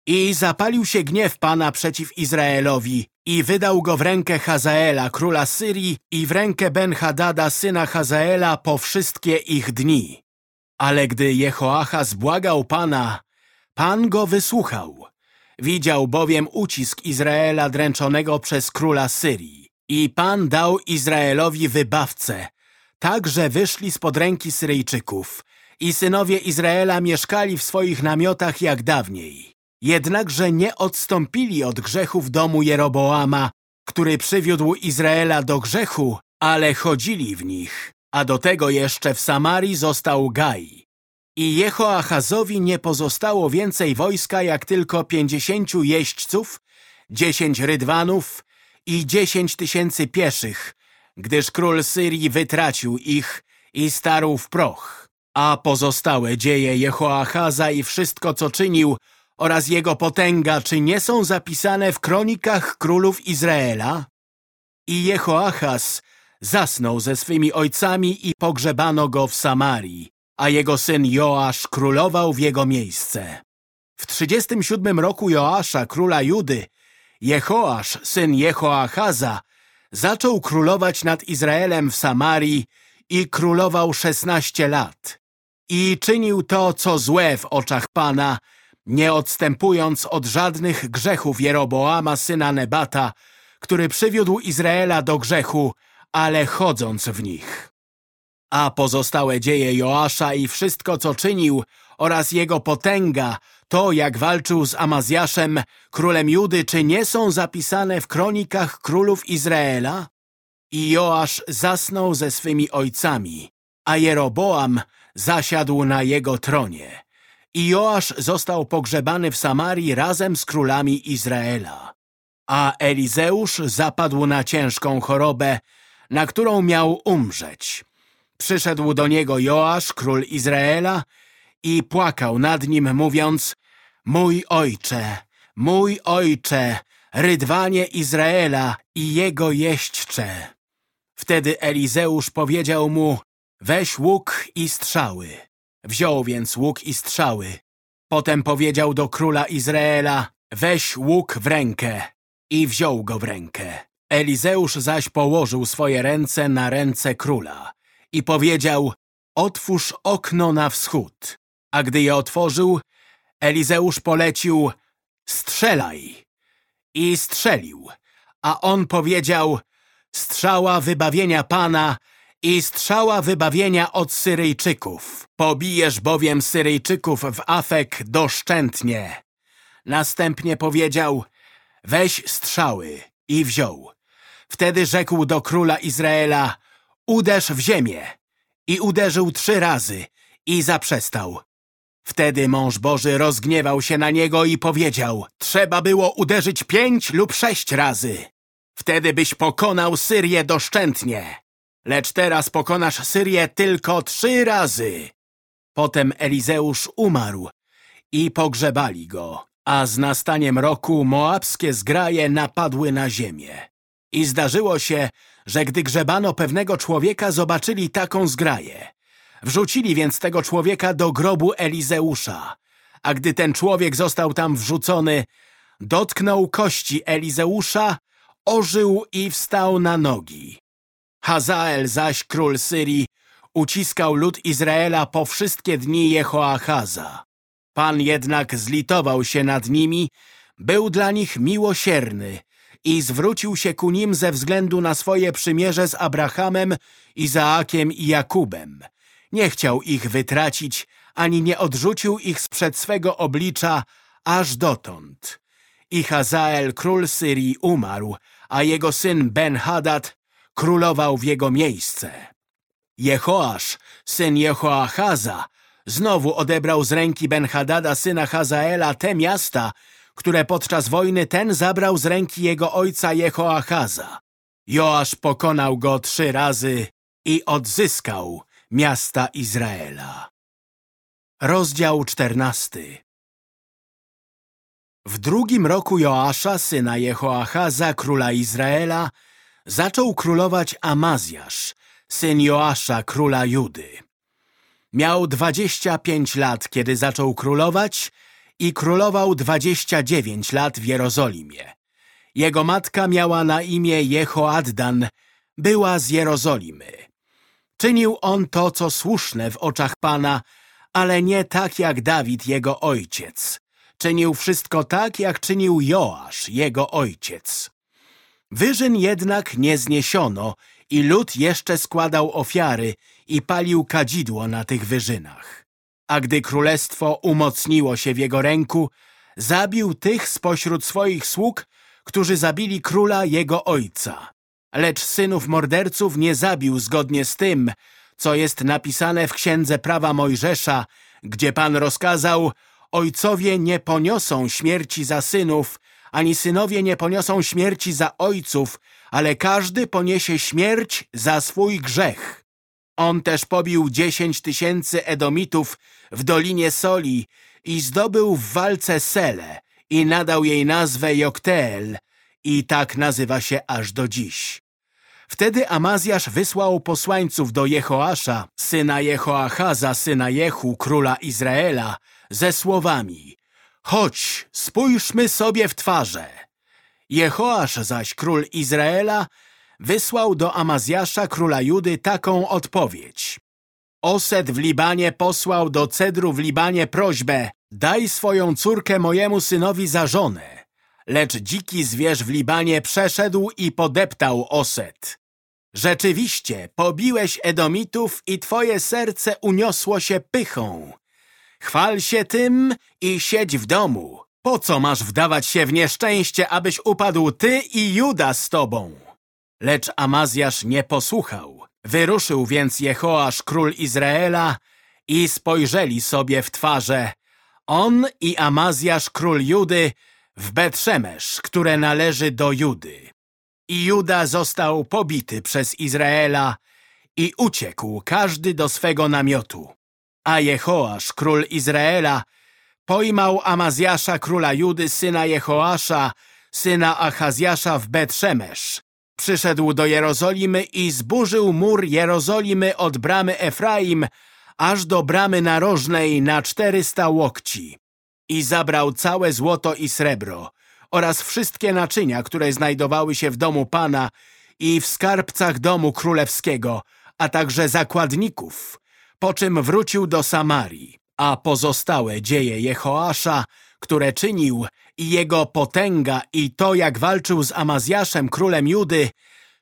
I zapalił się gniew Pana przeciw Izraelowi i wydał go w rękę Hazaela, króla Syrii i w rękę Ben-Hadada, syna Hazaela, po wszystkie ich dni. Ale gdy Jehoachaz błagał Pana, Pan go wysłuchał. Widział bowiem ucisk Izraela dręczonego przez króla Syrii. I Pan dał Izraelowi wybawcę, tak że wyszli spod ręki Syryjczyków i synowie Izraela mieszkali w swoich namiotach jak dawniej. Jednakże nie odstąpili od grzechu w domu Jeroboama, który przywiódł Izraela do grzechu, ale chodzili w nich a do tego jeszcze w Samarii został Gai. I Jehoachazowi nie pozostało więcej wojska jak tylko pięćdziesięciu jeźdźców, dziesięć rydwanów i dziesięć tysięcy pieszych, gdyż król Syrii wytracił ich i starł w proch. A pozostałe dzieje Jehoachaza i wszystko, co czynił, oraz jego potęga, czy nie są zapisane w kronikach królów Izraela? I Jehoachaz zasnął ze swymi ojcami i pogrzebano go w Samarii, a jego syn Joasz królował w jego miejsce. W 37 roku Joasza, króla Judy, Jehoasz, syn Jehoachaza, zaczął królować nad Izraelem w Samarii i królował 16 lat. I czynił to, co złe w oczach Pana, nie odstępując od żadnych grzechów Jeroboama, syna Nebata, który przywiódł Izraela do grzechu, ale chodząc w nich. A pozostałe dzieje Joasza i wszystko, co czynił, oraz jego potęga, to jak walczył z Amazjaszem, królem Judy, czy nie są zapisane w kronikach królów Izraela? I Joasz zasnął ze swymi ojcami, a Jeroboam zasiadł na jego tronie. I Joasz został pogrzebany w Samarii razem z królami Izraela. A Elizeusz zapadł na ciężką chorobę, na którą miał umrzeć. Przyszedł do niego Joasz, król Izraela, i płakał nad nim, mówiąc Mój ojcze, mój ojcze, rydwanie Izraela i jego jeźdźcze. Wtedy Elizeusz powiedział mu Weź łuk i strzały. Wziął więc łuk i strzały. Potem powiedział do króla Izraela Weź łuk w rękę i wziął go w rękę. Elizeusz zaś położył swoje ręce na ręce króla i powiedział, otwórz okno na wschód. A gdy je otworzył, Elizeusz polecił, strzelaj. I strzelił. A on powiedział, strzała wybawienia Pana i strzała wybawienia od Syryjczyków. Pobijesz bowiem Syryjczyków w Afek doszczętnie. Następnie powiedział, weź strzały i wziął. Wtedy rzekł do króla Izraela, uderz w ziemię. I uderzył trzy razy i zaprzestał. Wtedy mąż Boży rozgniewał się na niego i powiedział, trzeba było uderzyć pięć lub sześć razy. Wtedy byś pokonał Syrię doszczętnie. Lecz teraz pokonasz Syrię tylko trzy razy. Potem Elizeusz umarł i pogrzebali go, a z nastaniem roku moabskie zgraje napadły na ziemię. I zdarzyło się, że gdy grzebano pewnego człowieka, zobaczyli taką zgraję. Wrzucili więc tego człowieka do grobu Elizeusza, a gdy ten człowiek został tam wrzucony, dotknął kości Elizeusza, ożył i wstał na nogi. Hazael zaś, król Syrii, uciskał lud Izraela po wszystkie dni Jehoachaza. Pan jednak zlitował się nad nimi, był dla nich miłosierny i zwrócił się ku nim ze względu na swoje przymierze z Abrahamem, Izaakiem i Jakubem. Nie chciał ich wytracić, ani nie odrzucił ich sprzed swego oblicza aż dotąd. I Hazael, król Syrii, umarł, a jego syn Ben-Hadad królował w jego miejsce. Jehoasz, syn Jehoachaza, znowu odebrał z ręki Ben-Hadada, syna Hazaela, te miasta, które podczas wojny ten zabrał z ręki jego ojca Jehoachaza. Joasz pokonał go trzy razy i odzyskał miasta Izraela. Rozdział czternasty W drugim roku Joasza, syna Jehoachaza, króla Izraela, zaczął królować Amazjasz, syn Joasza, króla Judy. Miał dwadzieścia pięć lat, kiedy zaczął królować i królował dwadzieścia dziewięć lat w Jerozolimie. Jego matka miała na imię Jehoaddan, była z Jerozolimy. Czynił on to, co słuszne w oczach Pana, ale nie tak jak Dawid, jego ojciec. Czynił wszystko tak, jak czynił Joasz, jego ojciec. Wyżyn jednak nie zniesiono i lud jeszcze składał ofiary i palił kadzidło na tych wyżynach. A gdy królestwo umocniło się w jego ręku, zabił tych spośród swoich sług, którzy zabili króla jego ojca. Lecz synów morderców nie zabił zgodnie z tym, co jest napisane w Księdze Prawa Mojżesza, gdzie Pan rozkazał Ojcowie nie poniosą śmierci za synów, ani synowie nie poniosą śmierci za ojców, ale każdy poniesie śmierć za swój grzech. On też pobił dziesięć tysięcy Edomitów w Dolinie Soli i zdobył w walce Sele i nadał jej nazwę Jokteel i tak nazywa się aż do dziś. Wtedy Amazjasz wysłał posłańców do Jehoasza, syna Jehoachaza, syna Jehu, króla Izraela, ze słowami Chodź, spójrzmy sobie w twarze. Jehoasz zaś, król Izraela, wysłał do Amazjasza, króla Judy, taką odpowiedź. Osed w Libanie posłał do Cedru w Libanie prośbę Daj swoją córkę mojemu synowi za żonę. Lecz dziki zwierz w Libanie przeszedł i podeptał Osed. Rzeczywiście, pobiłeś Edomitów i twoje serce uniosło się pychą. Chwal się tym i siedź w domu. Po co masz wdawać się w nieszczęście, abyś upadł ty i Juda z tobą? Lecz Amazjasz nie posłuchał. Wyruszył więc Jehoasz, król Izraela i spojrzeli sobie w twarze. On i Amazjasz, król Judy, w Betrzemesz, które należy do Judy. I Juda został pobity przez Izraela i uciekł każdy do swego namiotu. A Jehoasz, król Izraela, pojmał Amazjasza, króla Judy, syna Jehoasza, syna Achazjasza w Betrzemesz. Przyszedł do Jerozolimy i zburzył mur Jerozolimy od bramy Efraim aż do bramy narożnej na czterysta łokci. I zabrał całe złoto i srebro oraz wszystkie naczynia, które znajdowały się w domu Pana i w skarbcach domu królewskiego, a także zakładników, po czym wrócił do Samarii, a pozostałe dzieje Jehoasza, które czynił, i jego potęga i to, jak walczył z Amazjaszem, królem Judy,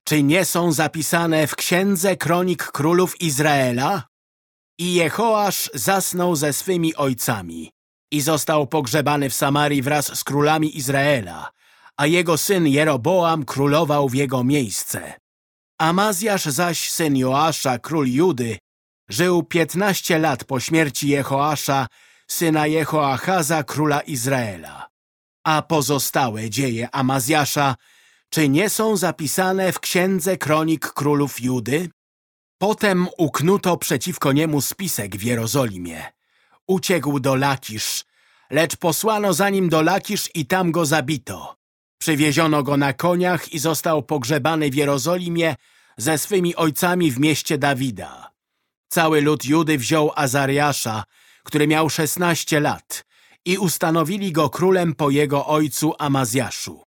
czy nie są zapisane w Księdze Kronik Królów Izraela? I Jehoasz zasnął ze swymi ojcami i został pogrzebany w Samarii wraz z królami Izraela, a jego syn Jeroboam królował w jego miejsce. Amazjasz zaś, syn Joasza, król Judy, żył piętnaście lat po śmierci Jehoasza, syna Jehoachaza, króla Izraela. A pozostałe dzieje Amazjasza, czy nie są zapisane w Księdze Kronik Królów Judy? Potem uknuto przeciwko niemu spisek w Jerozolimie. Uciekł do Lakisz, lecz posłano za nim do Lakisz i tam go zabito. Przywieziono go na koniach i został pogrzebany w Jerozolimie ze swymi ojcami w mieście Dawida. Cały lud Judy wziął Azariasza, który miał szesnaście lat i ustanowili go królem po jego ojcu Amazjaszu.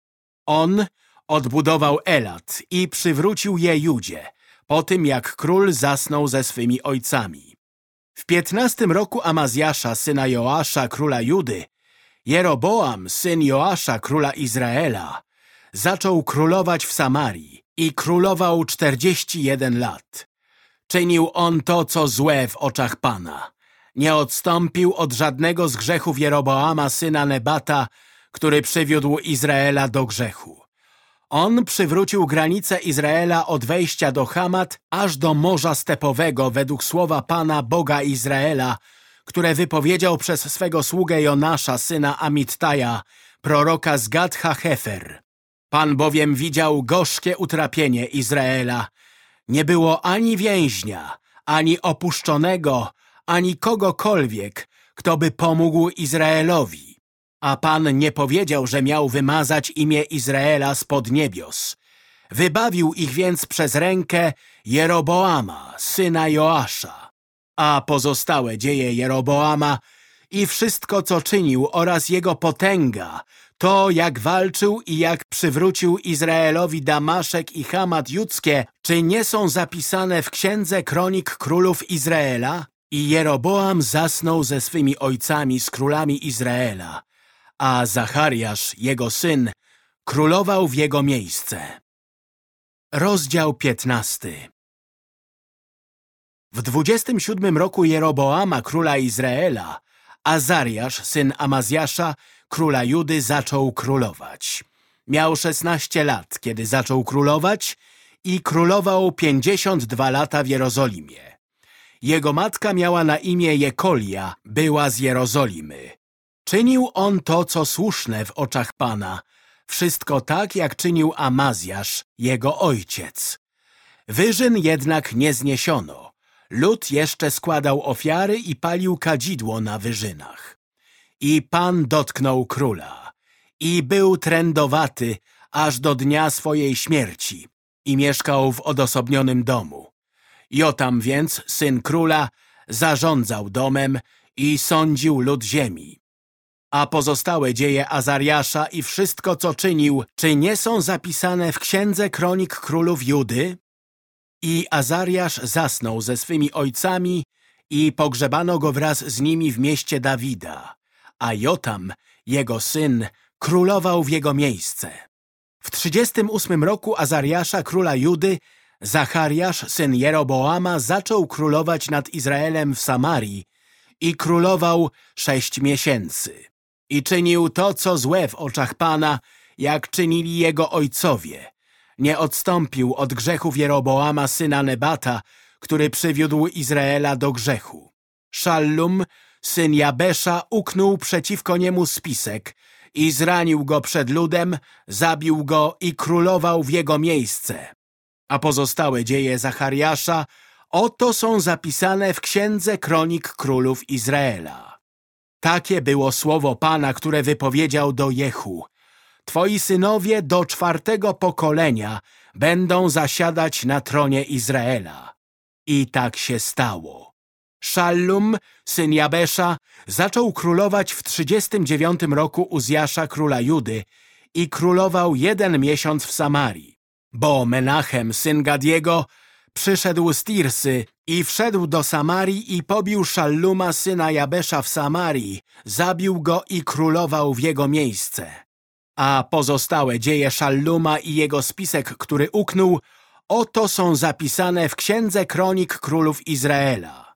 On odbudował Elat i przywrócił je Judzie, po tym jak król zasnął ze swymi ojcami. W piętnastym roku Amazjasza, syna Joasza, króla Judy, Jeroboam, syn Joasza, króla Izraela, zaczął królować w Samarii i królował czterdzieści jeden lat. Czynił on to, co złe w oczach Pana. Nie odstąpił od żadnego z grzechów Jeroboama, syna Nebata, który przywiódł Izraela do grzechu. On przywrócił granice Izraela od wejścia do Hamat aż do Morza Stepowego według słowa Pana Boga Izraela, które wypowiedział przez swego sługę Jonasza, syna Amittaja, proroka z Gad Hefer. Pan bowiem widział gorzkie utrapienie Izraela. Nie było ani więźnia, ani opuszczonego, ani kogokolwiek, kto by pomógł Izraelowi. A Pan nie powiedział, że miał wymazać imię Izraela spod niebios. Wybawił ich więc przez rękę Jeroboama, syna Joasza. A pozostałe dzieje Jeroboama i wszystko, co czynił oraz jego potęga, to jak walczył i jak przywrócił Izraelowi Damaszek i Hamat Judzkie, czy nie są zapisane w Księdze Kronik Królów Izraela? I Jeroboam zasnął ze swymi ojcami, z królami Izraela, a Zachariasz, jego syn, królował w jego miejsce. Rozdział piętnasty W dwudziestym siódmym roku Jeroboama, króla Izraela, Azariasz, syn Amazjasza, króla Judy, zaczął królować. Miał szesnaście lat, kiedy zaczął królować i królował pięćdziesiąt dwa lata w Jerozolimie. Jego matka miała na imię Jekolia, była z Jerozolimy. Czynił on to, co słuszne w oczach Pana, wszystko tak, jak czynił Amazjasz, jego ojciec. Wyżyn jednak nie zniesiono. Lud jeszcze składał ofiary i palił kadzidło na wyżynach. I Pan dotknął króla. I był trędowaty aż do dnia swojej śmierci i mieszkał w odosobnionym domu. Jotam więc, syn króla, zarządzał domem i sądził lud ziemi. A pozostałe dzieje Azariasza i wszystko, co czynił, czy nie są zapisane w Księdze Kronik Królów Judy? I Azariasz zasnął ze swymi ojcami i pogrzebano go wraz z nimi w mieście Dawida, a Jotam, jego syn, królował w jego miejsce. W trzydziestym ósmym roku Azariasza, króla Judy, Zachariasz, syn Jeroboama, zaczął królować nad Izraelem w Samarii i królował sześć miesięcy. I czynił to, co złe w oczach Pana, jak czynili jego ojcowie. Nie odstąpił od grzechów Jeroboama, syna Nebata, który przywiódł Izraela do grzechu. Szallum, syn Jabesza, uknął przeciwko niemu spisek i zranił go przed ludem, zabił go i królował w jego miejsce a pozostałe dzieje Zachariasza oto są zapisane w Księdze Kronik Królów Izraela. Takie było słowo Pana, które wypowiedział do Jehu. Twoi synowie do czwartego pokolenia będą zasiadać na tronie Izraela. I tak się stało. Szallum, syn Jabesza, zaczął królować w 39 roku Uzjasza króla Judy i królował jeden miesiąc w Samarii bo Menachem, syn Gadiego, przyszedł z Tirsy i wszedł do Samarii i pobił Szalluma, syna Jabesza w Samarii, zabił go i królował w jego miejsce. A pozostałe dzieje Szalluma i jego spisek, który uknął, oto są zapisane w Księdze Kronik Królów Izraela.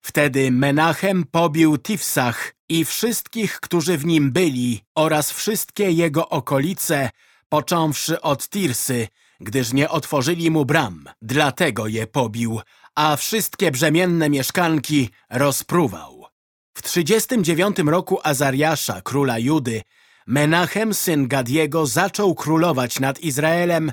Wtedy Menachem pobił Tifsach i wszystkich, którzy w nim byli oraz wszystkie jego okolice, począwszy od Tirsy, gdyż nie otworzyli mu bram, dlatego je pobił, a wszystkie brzemienne mieszkanki rozpruwał. W 39 roku Azariasza, króla Judy, Menachem, syn Gadiego, zaczął królować nad Izraelem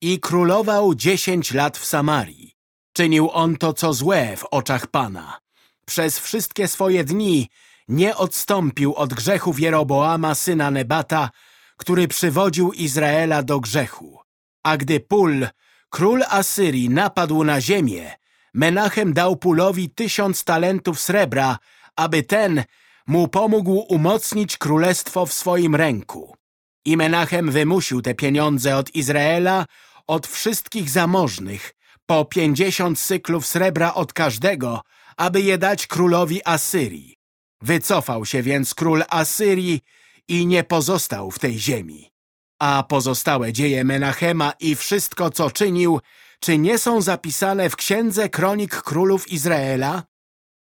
i królował dziesięć lat w Samarii. Czynił on to, co złe w oczach Pana. Przez wszystkie swoje dni nie odstąpił od grzechów Jeroboama, syna Nebata, który przywodził Izraela do grzechu. A gdy Pul, król Asyrii, napadł na ziemię, Menachem dał Pulowi tysiąc talentów srebra, aby ten mu pomógł umocnić królestwo w swoim ręku. I Menachem wymusił te pieniądze od Izraela, od wszystkich zamożnych, po pięćdziesiąt cyklów srebra od każdego, aby je dać królowi Asyrii. Wycofał się więc król Asyrii i nie pozostał w tej ziemi. A pozostałe dzieje Menachema i wszystko, co czynił, czy nie są zapisane w Księdze Kronik Królów Izraela?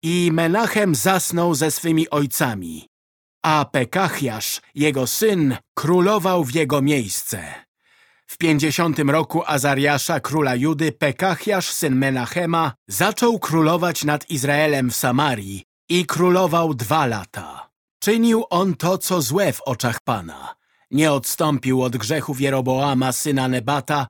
I Menachem zasnął ze swymi ojcami, a Pekachiasz, jego syn, królował w jego miejsce. W pięćdziesiątym roku Azariasza, króla Judy, Pekachiasz, syn Menachema, zaczął królować nad Izraelem w Samarii i królował dwa lata. Czynił on to, co złe w oczach Pana. Nie odstąpił od grzechów Jeroboama, syna Nebata,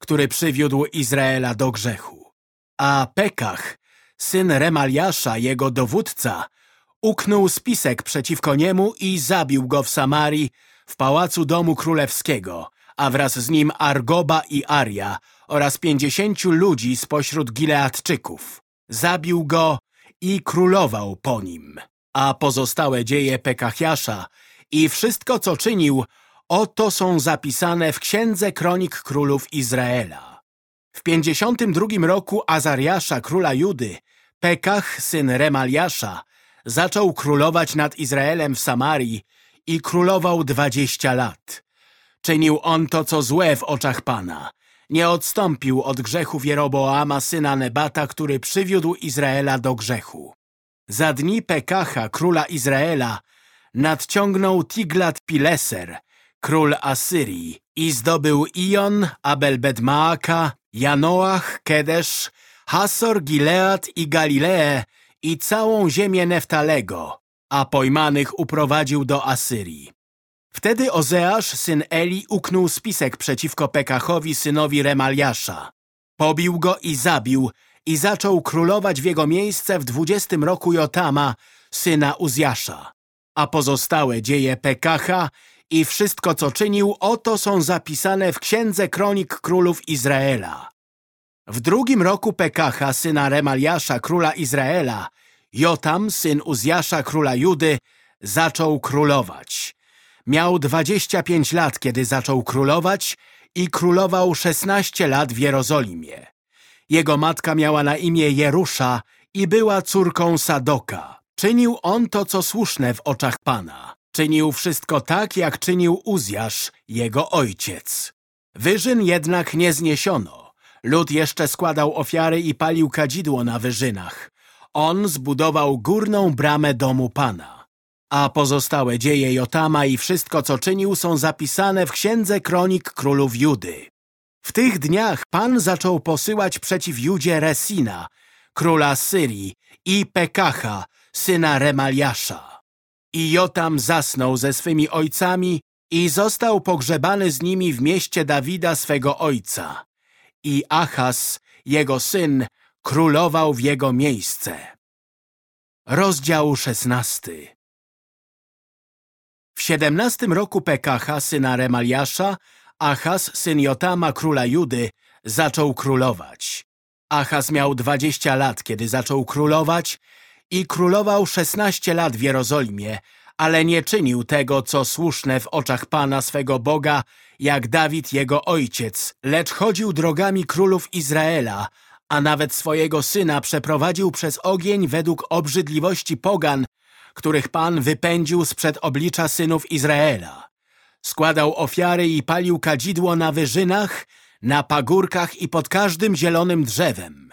który przywiódł Izraela do grzechu. A Pekach, syn Remaliasza, jego dowódca, uknął spisek przeciwko niemu i zabił go w Samarii, w pałacu domu królewskiego, a wraz z nim Argoba i Aria oraz pięćdziesięciu ludzi spośród Gileadczyków. Zabił go i królował po nim. A pozostałe dzieje Pekachiasza i wszystko, co czynił, oto są zapisane w Księdze Kronik Królów Izraela. W pięćdziesiątym drugim roku Azariasza, króla Judy, Pekach, syn Remaliasza, zaczął królować nad Izraelem w Samarii i królował dwadzieścia lat. Czynił on to, co złe w oczach Pana. Nie odstąpił od grzechów Jeroboama, syna Nebata, który przywiódł Izraela do grzechu. Za dni Pekacha, króla Izraela, nadciągnął Tiglat-Pileser, król Asyrii, i zdobył Ion, Abel-Bedmaaka, Janoach, Kedesz, Hasor, Gilead i Galileę i całą ziemię Neftalego, a pojmanych uprowadził do Asyrii. Wtedy Ozeasz, syn Eli, uknął spisek przeciwko Pekachowi, synowi Remaliasza. Pobił go i zabił i zaczął królować w jego miejsce w dwudziestym roku Jotama, syna Uzjasza. A pozostałe dzieje Pekacha i wszystko, co czynił, oto są zapisane w Księdze Kronik Królów Izraela. W drugim roku Pekacha, syna Remaliasza, króla Izraela, Jotam, syn Uzjasza, króla Judy, zaczął królować. Miał dwadzieścia pięć lat, kiedy zaczął królować i królował szesnaście lat w Jerozolimie. Jego matka miała na imię Jerusza i była córką Sadoka. Czynił on to, co słuszne w oczach Pana. Czynił wszystko tak, jak czynił Uzjasz, jego ojciec. Wyżyn jednak nie zniesiono. Lud jeszcze składał ofiary i palił kadzidło na wyżynach. On zbudował górną bramę domu Pana. A pozostałe dzieje Jotama i wszystko, co czynił, są zapisane w Księdze Kronik Królów Judy. W tych dniach Pan zaczął posyłać przeciw Judzie Resina, króla Syrii, i Pekacha, syna Remaliasza. I Jotam zasnął ze swymi ojcami i został pogrzebany z nimi w mieście Dawida swego ojca. I Achaz, jego syn, królował w jego miejsce. Rozdział szesnasty W siedemnastym roku Pekacha, syna Remaliasza, Achaz, syn Jotama, króla Judy, zaczął królować. Achaz miał dwadzieścia lat, kiedy zaczął królować i królował szesnaście lat w Jerozolimie, ale nie czynił tego, co słuszne w oczach Pana swego Boga, jak Dawid jego ojciec, lecz chodził drogami królów Izraela, a nawet swojego syna przeprowadził przez ogień według obrzydliwości pogan, których Pan wypędził sprzed oblicza synów Izraela. Składał ofiary i palił kadzidło na wyżynach, na pagórkach i pod każdym zielonym drzewem.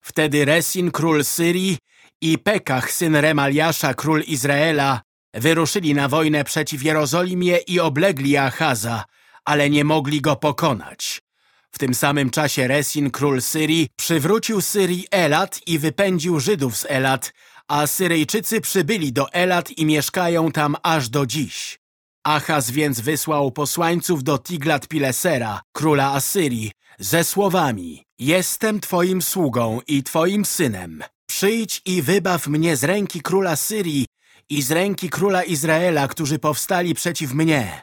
Wtedy Resin, król Syrii i Pekach, syn Remaliasza, król Izraela, wyruszyli na wojnę przeciw Jerozolimie i oblegli Achaza, ale nie mogli go pokonać. W tym samym czasie Resin, król Syrii, przywrócił Syrii Elat i wypędził Żydów z Elat, a Syryjczycy przybyli do Elat i mieszkają tam aż do dziś. Achaz więc wysłał posłańców do Tiglat-Pilesera, króla Asyrii, ze słowami Jestem twoim sługą i twoim synem. Przyjdź i wybaw mnie z ręki króla Syrii i z ręki króla Izraela, którzy powstali przeciw mnie.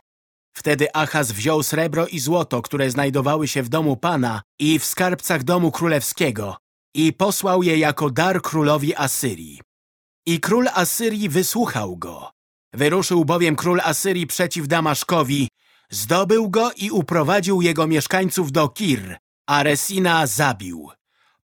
Wtedy Achaz wziął srebro i złoto, które znajdowały się w domu Pana i w skarbcach domu królewskiego i posłał je jako dar królowi Asyrii. I król Asyrii wysłuchał go. Wyruszył bowiem król Asyrii przeciw Damaszkowi, zdobył go i uprowadził jego mieszkańców do Kir, a Resina zabił.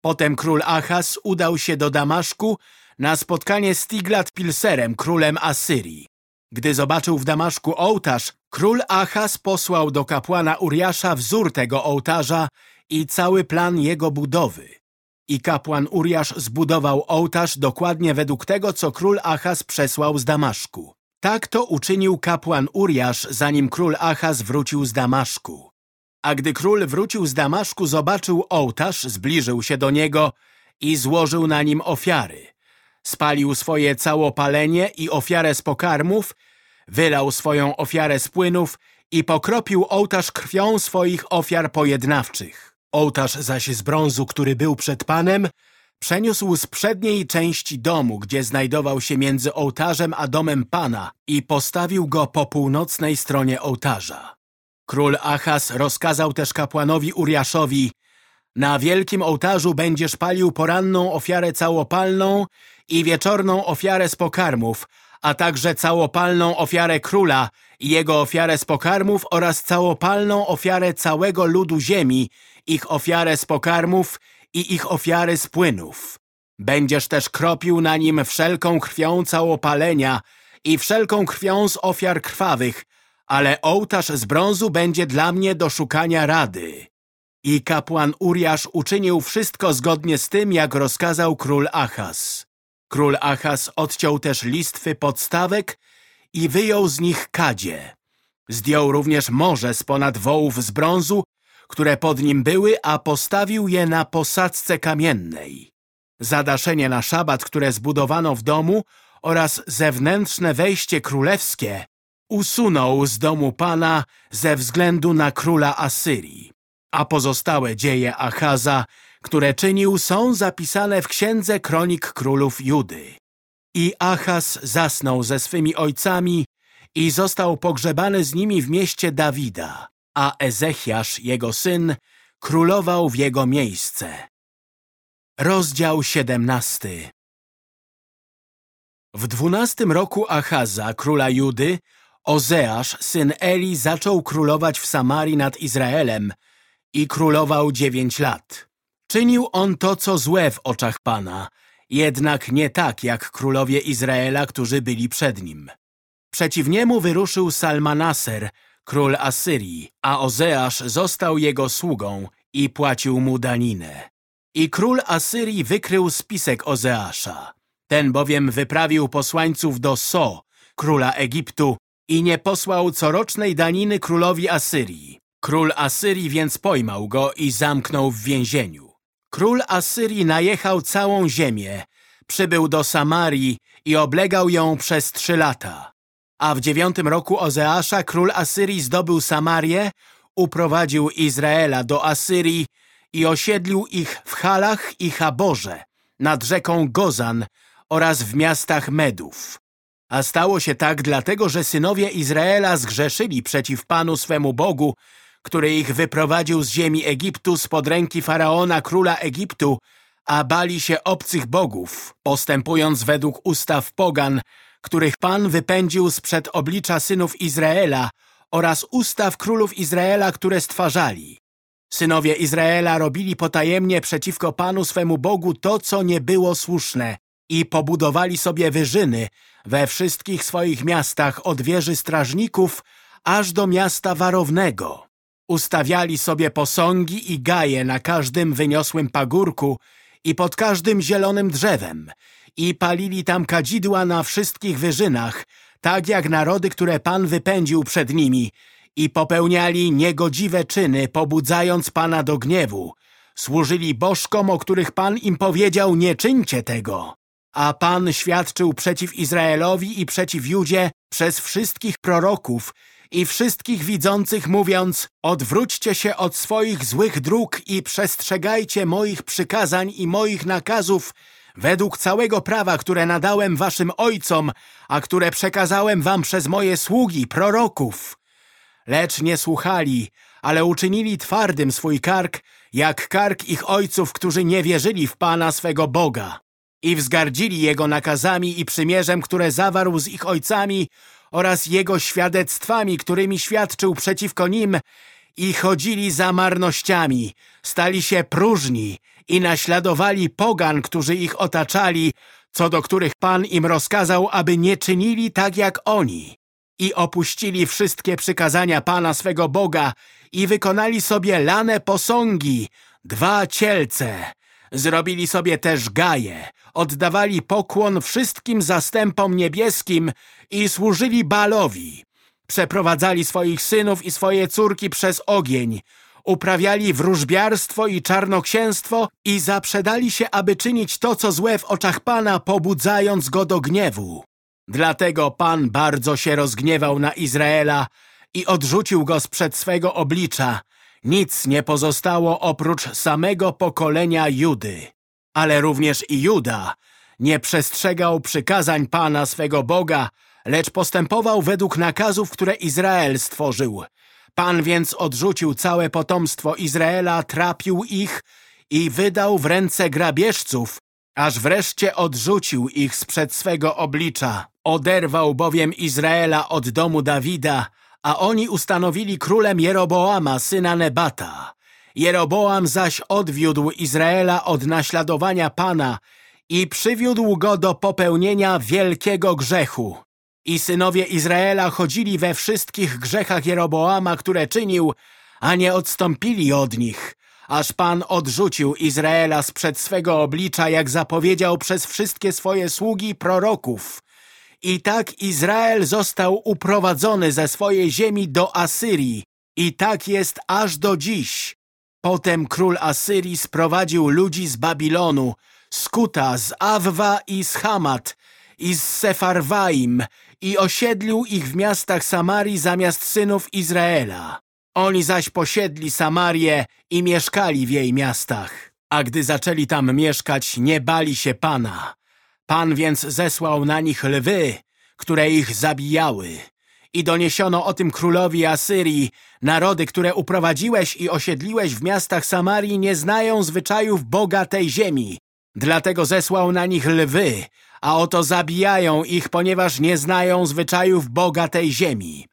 Potem król Achaz udał się do Damaszku na spotkanie z Tiglat-Pilserem, królem Asyrii. Gdy zobaczył w Damaszku ołtarz, król Achaz posłał do kapłana Uriasza wzór tego ołtarza i cały plan jego budowy. I kapłan Uriasz zbudował ołtarz dokładnie według tego, co król Achaz przesłał z Damaszku. Tak to uczynił kapłan Uriasz, zanim król Achaz wrócił z Damaszku. A gdy król wrócił z Damaszku, zobaczył ołtarz, zbliżył się do niego i złożył na nim ofiary. Spalił swoje całopalenie i ofiarę z pokarmów, wylał swoją ofiarę z płynów i pokropił ołtarz krwią swoich ofiar pojednawczych. Ołtarz zaś z brązu, który był przed Panem, przeniósł z przedniej części domu, gdzie znajdował się między ołtarzem a domem Pana i postawił go po północnej stronie ołtarza. Król Achaz rozkazał też kapłanowi Uriaszowi Na wielkim ołtarzu będziesz palił poranną ofiarę całopalną i wieczorną ofiarę z pokarmów, a także całopalną ofiarę króla i jego ofiarę z pokarmów oraz całopalną ofiarę całego ludu ziemi, ich ofiarę z pokarmów i ich ofiary z płynów. Będziesz też kropił na nim wszelką krwią całopalenia i wszelką krwią z ofiar krwawych, ale ołtarz z brązu będzie dla mnie do szukania rady. I kapłan Uriasz uczynił wszystko zgodnie z tym, jak rozkazał król Achaz. Król Achaz odciął też listwy podstawek i wyjął z nich kadzie. Zdjął również morze z ponad wołów z brązu które pod nim były, a postawił je na posadzce kamiennej. Zadaszenie na szabat, które zbudowano w domu oraz zewnętrzne wejście królewskie usunął z domu Pana ze względu na króla Asyrii. A pozostałe dzieje Achaza, które czynił, są zapisane w Księdze Kronik Królów Judy. I Achaz zasnął ze swymi ojcami i został pogrzebany z nimi w mieście Dawida a Ezechiasz, jego syn, królował w jego miejsce. Rozdział siedemnasty W dwunastym roku Achaza, króla Judy, Ozeasz, syn Eli, zaczął królować w Samarii nad Izraelem i królował dziewięć lat. Czynił on to, co złe w oczach Pana, jednak nie tak jak królowie Izraela, którzy byli przed nim. Przeciw niemu wyruszył Salmanaser, król Asyrii, a Ozeasz został jego sługą i płacił mu daninę. I król Asyrii wykrył spisek Ozeasza. Ten bowiem wyprawił posłańców do So, króla Egiptu, i nie posłał corocznej daniny królowi Asyrii. Król Asyrii więc pojmał go i zamknął w więzieniu. Król Asyrii najechał całą ziemię, przybył do Samarii i oblegał ją przez trzy lata. A w dziewiątym roku Ozeasza król Asyrii zdobył Samarię, uprowadził Izraela do Asyrii i osiedlił ich w Halach i Haborze, nad rzeką Gozan oraz w miastach Medów. A stało się tak dlatego, że synowie Izraela zgrzeszyli przeciw Panu swemu Bogu, który ich wyprowadził z ziemi Egiptu spod ręki Faraona, króla Egiptu, a bali się obcych bogów, postępując według ustaw pogan, których Pan wypędził sprzed oblicza synów Izraela oraz ustaw królów Izraela, które stwarzali. Synowie Izraela robili potajemnie przeciwko Panu swemu Bogu to, co nie było słuszne i pobudowali sobie wyżyny we wszystkich swoich miastach od wieży strażników aż do miasta warownego. Ustawiali sobie posągi i gaje na każdym wyniosłym pagórku i pod każdym zielonym drzewem i palili tam kadzidła na wszystkich wyżynach, tak jak narody, które Pan wypędził przed nimi i popełniali niegodziwe czyny, pobudzając Pana do gniewu. Służyli bożkom, o których Pan im powiedział, nie czyńcie tego. A Pan świadczył przeciw Izraelowi i przeciw Judzie przez wszystkich proroków i wszystkich widzących, mówiąc Odwróćcie się od swoich złych dróg i przestrzegajcie moich przykazań i moich nakazów według całego prawa, które nadałem waszym ojcom, a które przekazałem wam przez moje sługi, proroków. Lecz nie słuchali, ale uczynili twardym swój kark, jak kark ich ojców, którzy nie wierzyli w Pana swego Boga i wzgardzili Jego nakazami i przymierzem, które zawarł z ich ojcami oraz Jego świadectwami, którymi świadczył przeciwko nim i chodzili za marnościami, stali się próżni i naśladowali pogan, którzy ich otaczali, co do których Pan im rozkazał, aby nie czynili tak jak oni. I opuścili wszystkie przykazania Pana swego Boga i wykonali sobie lane posągi, dwa cielce. Zrobili sobie też gaje, oddawali pokłon wszystkim zastępom niebieskim i służyli Balowi. Przeprowadzali swoich synów i swoje córki przez ogień, uprawiali wróżbiarstwo i czarnoksięstwo i zaprzedali się, aby czynić to, co złe w oczach Pana, pobudzając go do gniewu. Dlatego Pan bardzo się rozgniewał na Izraela i odrzucił go sprzed swego oblicza. Nic nie pozostało oprócz samego pokolenia Judy. Ale również i Juda nie przestrzegał przykazań Pana swego Boga, lecz postępował według nakazów, które Izrael stworzył. Pan więc odrzucił całe potomstwo Izraela, trapił ich i wydał w ręce grabieżców, aż wreszcie odrzucił ich sprzed swego oblicza. Oderwał bowiem Izraela od domu Dawida, a oni ustanowili królem Jeroboama, syna Nebata. Jeroboam zaś odwiódł Izraela od naśladowania Pana i przywiódł go do popełnienia wielkiego grzechu. I synowie Izraela chodzili we wszystkich grzechach Jeroboama, które czynił, a nie odstąpili od nich, aż Pan odrzucił Izraela sprzed swego oblicza, jak zapowiedział przez wszystkie swoje sługi proroków. I tak Izrael został uprowadzony ze swojej ziemi do Asyrii. I tak jest aż do dziś. Potem król Asyrii sprowadził ludzi z Babilonu, z Kuta, z Awwa i z Hamat, i z Sefarwaim i osiedlił ich w miastach Samarii zamiast synów Izraela. Oni zaś posiedli Samarię i mieszkali w jej miastach. A gdy zaczęli tam mieszkać, nie bali się Pana. Pan więc zesłał na nich lwy, które ich zabijały. I doniesiono o tym królowi Asyrii. Narody, które uprowadziłeś i osiedliłeś w miastach Samarii, nie znają zwyczajów Boga tej ziemi. Dlatego zesłał na nich lwy, a oto zabijają ich, ponieważ nie znają zwyczajów Boga tej ziemi.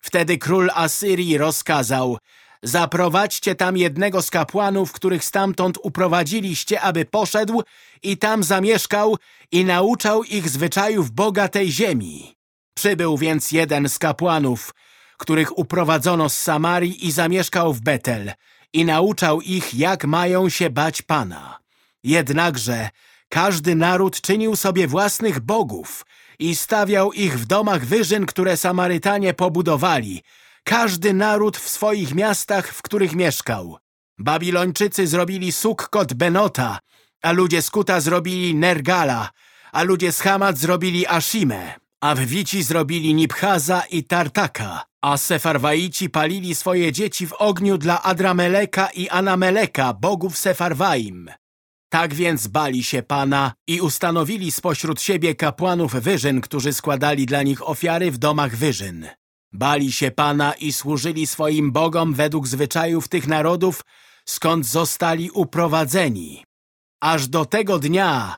Wtedy król Asyrii rozkazał, zaprowadźcie tam jednego z kapłanów, których stamtąd uprowadziliście, aby poszedł i tam zamieszkał i nauczał ich zwyczajów Boga tej ziemi. Przybył więc jeden z kapłanów, których uprowadzono z Samarii i zamieszkał w Betel i nauczał ich, jak mają się bać Pana. Jednakże każdy naród czynił sobie własnych bogów i stawiał ich w domach wyżyn, które Samarytanie pobudowali, każdy naród w swoich miastach, w których mieszkał. Babilończycy zrobili Sukkot Benota, a ludzie z Kuta zrobili Nergala, a ludzie z zrobili Ashimę, a Wwici zrobili Nibchaza i Tartaka, a Sefarwaici palili swoje dzieci w ogniu dla Adrameleka i Anameleka, bogów Sefarwaim. Tak więc bali się Pana i ustanowili spośród siebie kapłanów wyżyn, którzy składali dla nich ofiary w domach wyżyn. Bali się Pana i służyli swoim bogom według zwyczajów tych narodów, skąd zostali uprowadzeni. Aż do tego dnia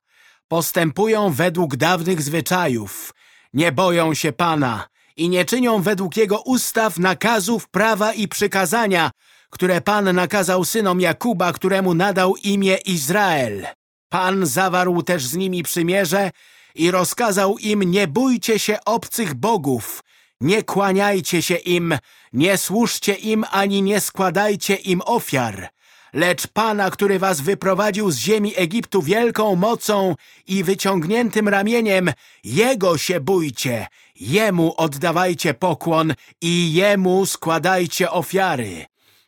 postępują według dawnych zwyczajów, nie boją się Pana i nie czynią według Jego ustaw, nakazów, prawa i przykazania, które Pan nakazał synom Jakuba, któremu nadał imię Izrael. Pan zawarł też z nimi przymierze i rozkazał im nie bójcie się obcych bogów, nie kłaniajcie się im, nie służcie im ani nie składajcie im ofiar, lecz Pana, który was wyprowadził z ziemi Egiptu wielką mocą i wyciągniętym ramieniem, Jego się bójcie, Jemu oddawajcie pokłon i Jemu składajcie ofiary.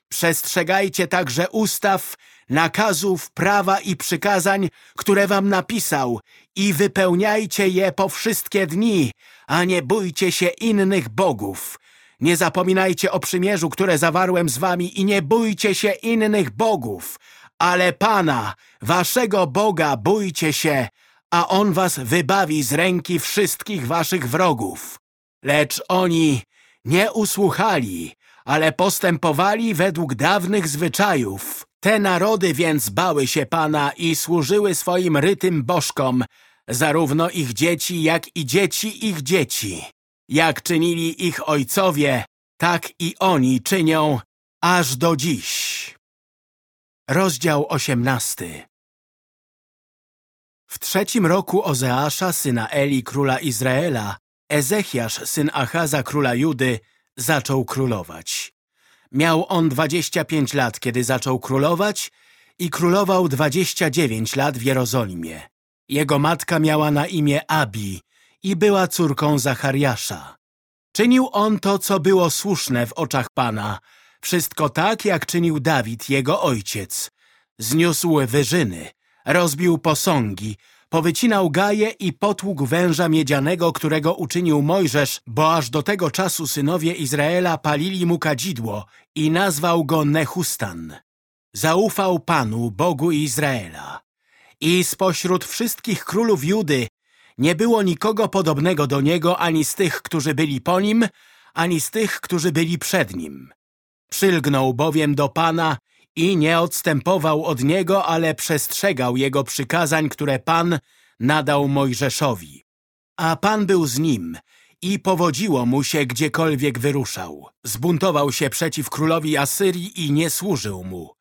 Przestrzegajcie także ustaw, nakazów, prawa i przykazań, które wam napisał i wypełniajcie je po wszystkie dni, a nie bójcie się innych bogów. Nie zapominajcie o przymierzu, które zawarłem z wami i nie bójcie się innych bogów, ale Pana, waszego Boga bójcie się, a On was wybawi z ręki wszystkich waszych wrogów. Lecz oni nie usłuchali, ale postępowali według dawnych zwyczajów. Te narody więc bały się Pana i służyły swoim rytym bożkom, zarówno ich dzieci, jak i dzieci ich dzieci. Jak czynili ich ojcowie, tak i oni czynią aż do dziś. Rozdział osiemnasty W trzecim roku Ozeasza, syna Eli, króla Izraela, Ezechiasz, syn Achaza, króla Judy, zaczął królować. Miał on dwadzieścia pięć lat, kiedy zaczął królować i królował dwadzieścia dziewięć lat w Jerozolimie. Jego matka miała na imię Abi i była córką Zachariasza. Czynił on to, co było słuszne w oczach Pana, wszystko tak, jak czynił Dawid, jego ojciec. Zniósł wyżyny, rozbił posągi, powycinał gaje i potługł węża miedzianego, którego uczynił Mojżesz, bo aż do tego czasu synowie Izraela palili mu kadzidło i nazwał go Nehustan. Zaufał Panu, Bogu Izraela. I spośród wszystkich królów Judy nie było nikogo podobnego do niego ani z tych, którzy byli po nim, ani z tych, którzy byli przed nim. Przylgnął bowiem do Pana i nie odstępował od niego, ale przestrzegał jego przykazań, które Pan nadał Mojżeszowi. A Pan był z nim i powodziło mu się, gdziekolwiek wyruszał. Zbuntował się przeciw królowi Asyrii i nie służył mu.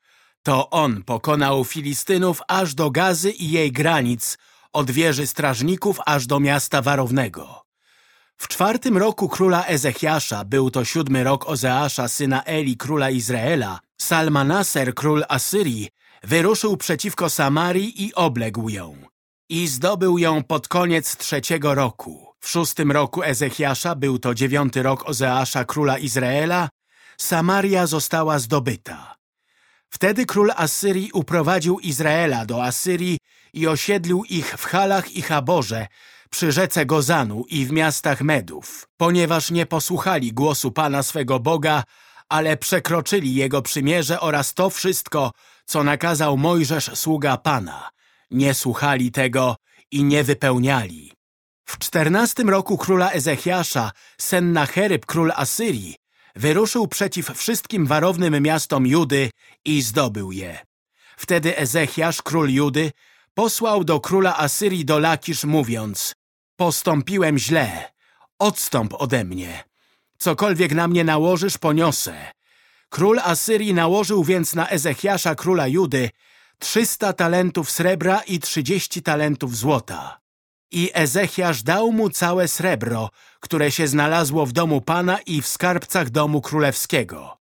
To on pokonał Filistynów aż do Gazy i jej granic, od wieży strażników aż do miasta warownego. W czwartym roku króla Ezechiasza, był to siódmy rok Ozeasza, syna Eli, króla Izraela, Salmanaser, król Asyrii, wyruszył przeciwko Samarii i obległ ją. I zdobył ją pod koniec trzeciego roku. W szóstym roku Ezechiasza, był to dziewiąty rok Ozeasza, króla Izraela, Samaria została zdobyta. Wtedy król Asyrii uprowadził Izraela do Asyrii i osiedlił ich w Halach i Haborze, przy rzece Gozanu i w miastach Medów, ponieważ nie posłuchali głosu Pana swego Boga, ale przekroczyli Jego przymierze oraz to wszystko, co nakazał Mojżesz sługa Pana. Nie słuchali tego i nie wypełniali. W czternastym roku króla Ezechiasza, Sennacheryb, król Asyrii, wyruszył przeciw wszystkim warownym miastom Judy i zdobył je. Wtedy Ezechiasz, król Judy, posłał do króla Asyrii do Lakisz, mówiąc Postąpiłem źle, odstąp ode mnie. Cokolwiek na mnie nałożysz, poniosę. Król Asyrii nałożył więc na Ezechiasza, króla Judy, trzysta talentów srebra i trzydzieści talentów złota. I Ezechiasz dał mu całe srebro, które się znalazło w domu Pana i w skarbcach domu królewskiego.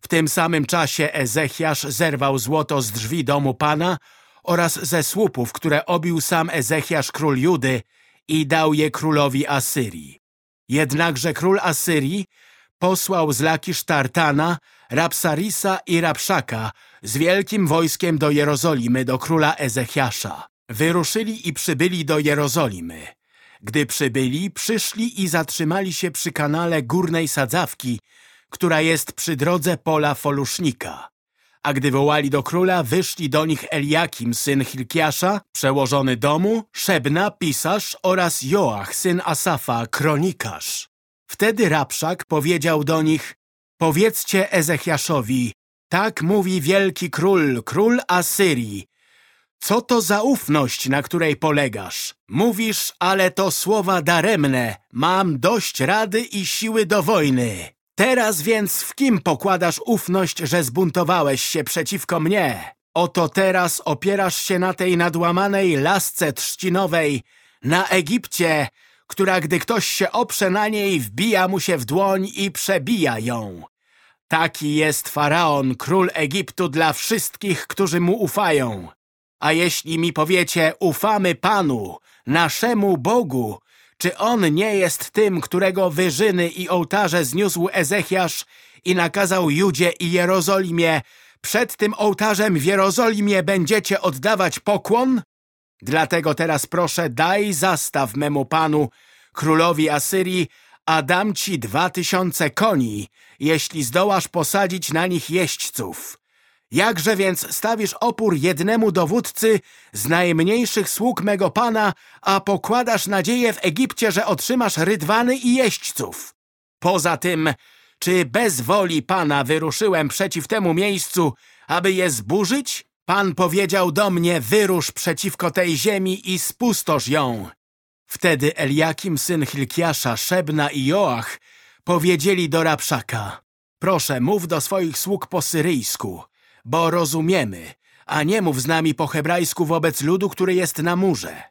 W tym samym czasie Ezechiasz zerwał złoto z drzwi domu Pana oraz ze słupów, które obił sam Ezechiasz król Judy i dał je królowi Asyrii. Jednakże król Asyrii posłał z Lakisz Tartana, Rapsarisa i Rapszaka z wielkim wojskiem do Jerozolimy do króla Ezechiasza. Wyruszyli i przybyli do Jerozolimy. Gdy przybyli, przyszli i zatrzymali się przy kanale Górnej Sadzawki, która jest przy drodze pola Folusznika. A gdy wołali do króla, wyszli do nich Eliakim, syn Hilkiasza, przełożony domu, Szebna, pisarz oraz Joach, syn Asafa, kronikarz. Wtedy Rapszak powiedział do nich, powiedzcie Ezechiaszowi, tak mówi wielki król, król Asyrii, co to za ufność, na której polegasz? Mówisz, ale to słowa daremne. Mam dość rady i siły do wojny. Teraz więc w kim pokładasz ufność, że zbuntowałeś się przeciwko mnie? Oto teraz opierasz się na tej nadłamanej lasce trzcinowej, na Egipcie, która gdy ktoś się oprze na niej, wbija mu się w dłoń i przebija ją. Taki jest Faraon, król Egiptu dla wszystkich, którzy mu ufają. A jeśli mi powiecie, ufamy Panu, naszemu Bogu, czy On nie jest tym, którego wyżyny i ołtarze zniósł Ezechiasz i nakazał Judzie i Jerozolimie, przed tym ołtarzem w Jerozolimie będziecie oddawać pokłon? Dlatego teraz proszę, daj zastaw memu panu, królowi Asyrii, a dam ci dwa tysiące koni, jeśli zdołasz posadzić na nich jeźdźców. Jakże więc stawisz opór jednemu dowódcy z najmniejszych sług mego pana, a pokładasz nadzieję w Egipcie, że otrzymasz rydwany i jeźdźców? Poza tym, czy bez woli pana wyruszyłem przeciw temu miejscu, aby je zburzyć? Pan powiedział do mnie, wyrusz przeciwko tej ziemi i spustosz ją. Wtedy Eliakim, syn Hilkiasza, Szebna i Joach powiedzieli do Rapszaka, proszę, mów do swoich sług po syryjsku, bo rozumiemy, a nie mów z nami po hebrajsku wobec ludu, który jest na murze.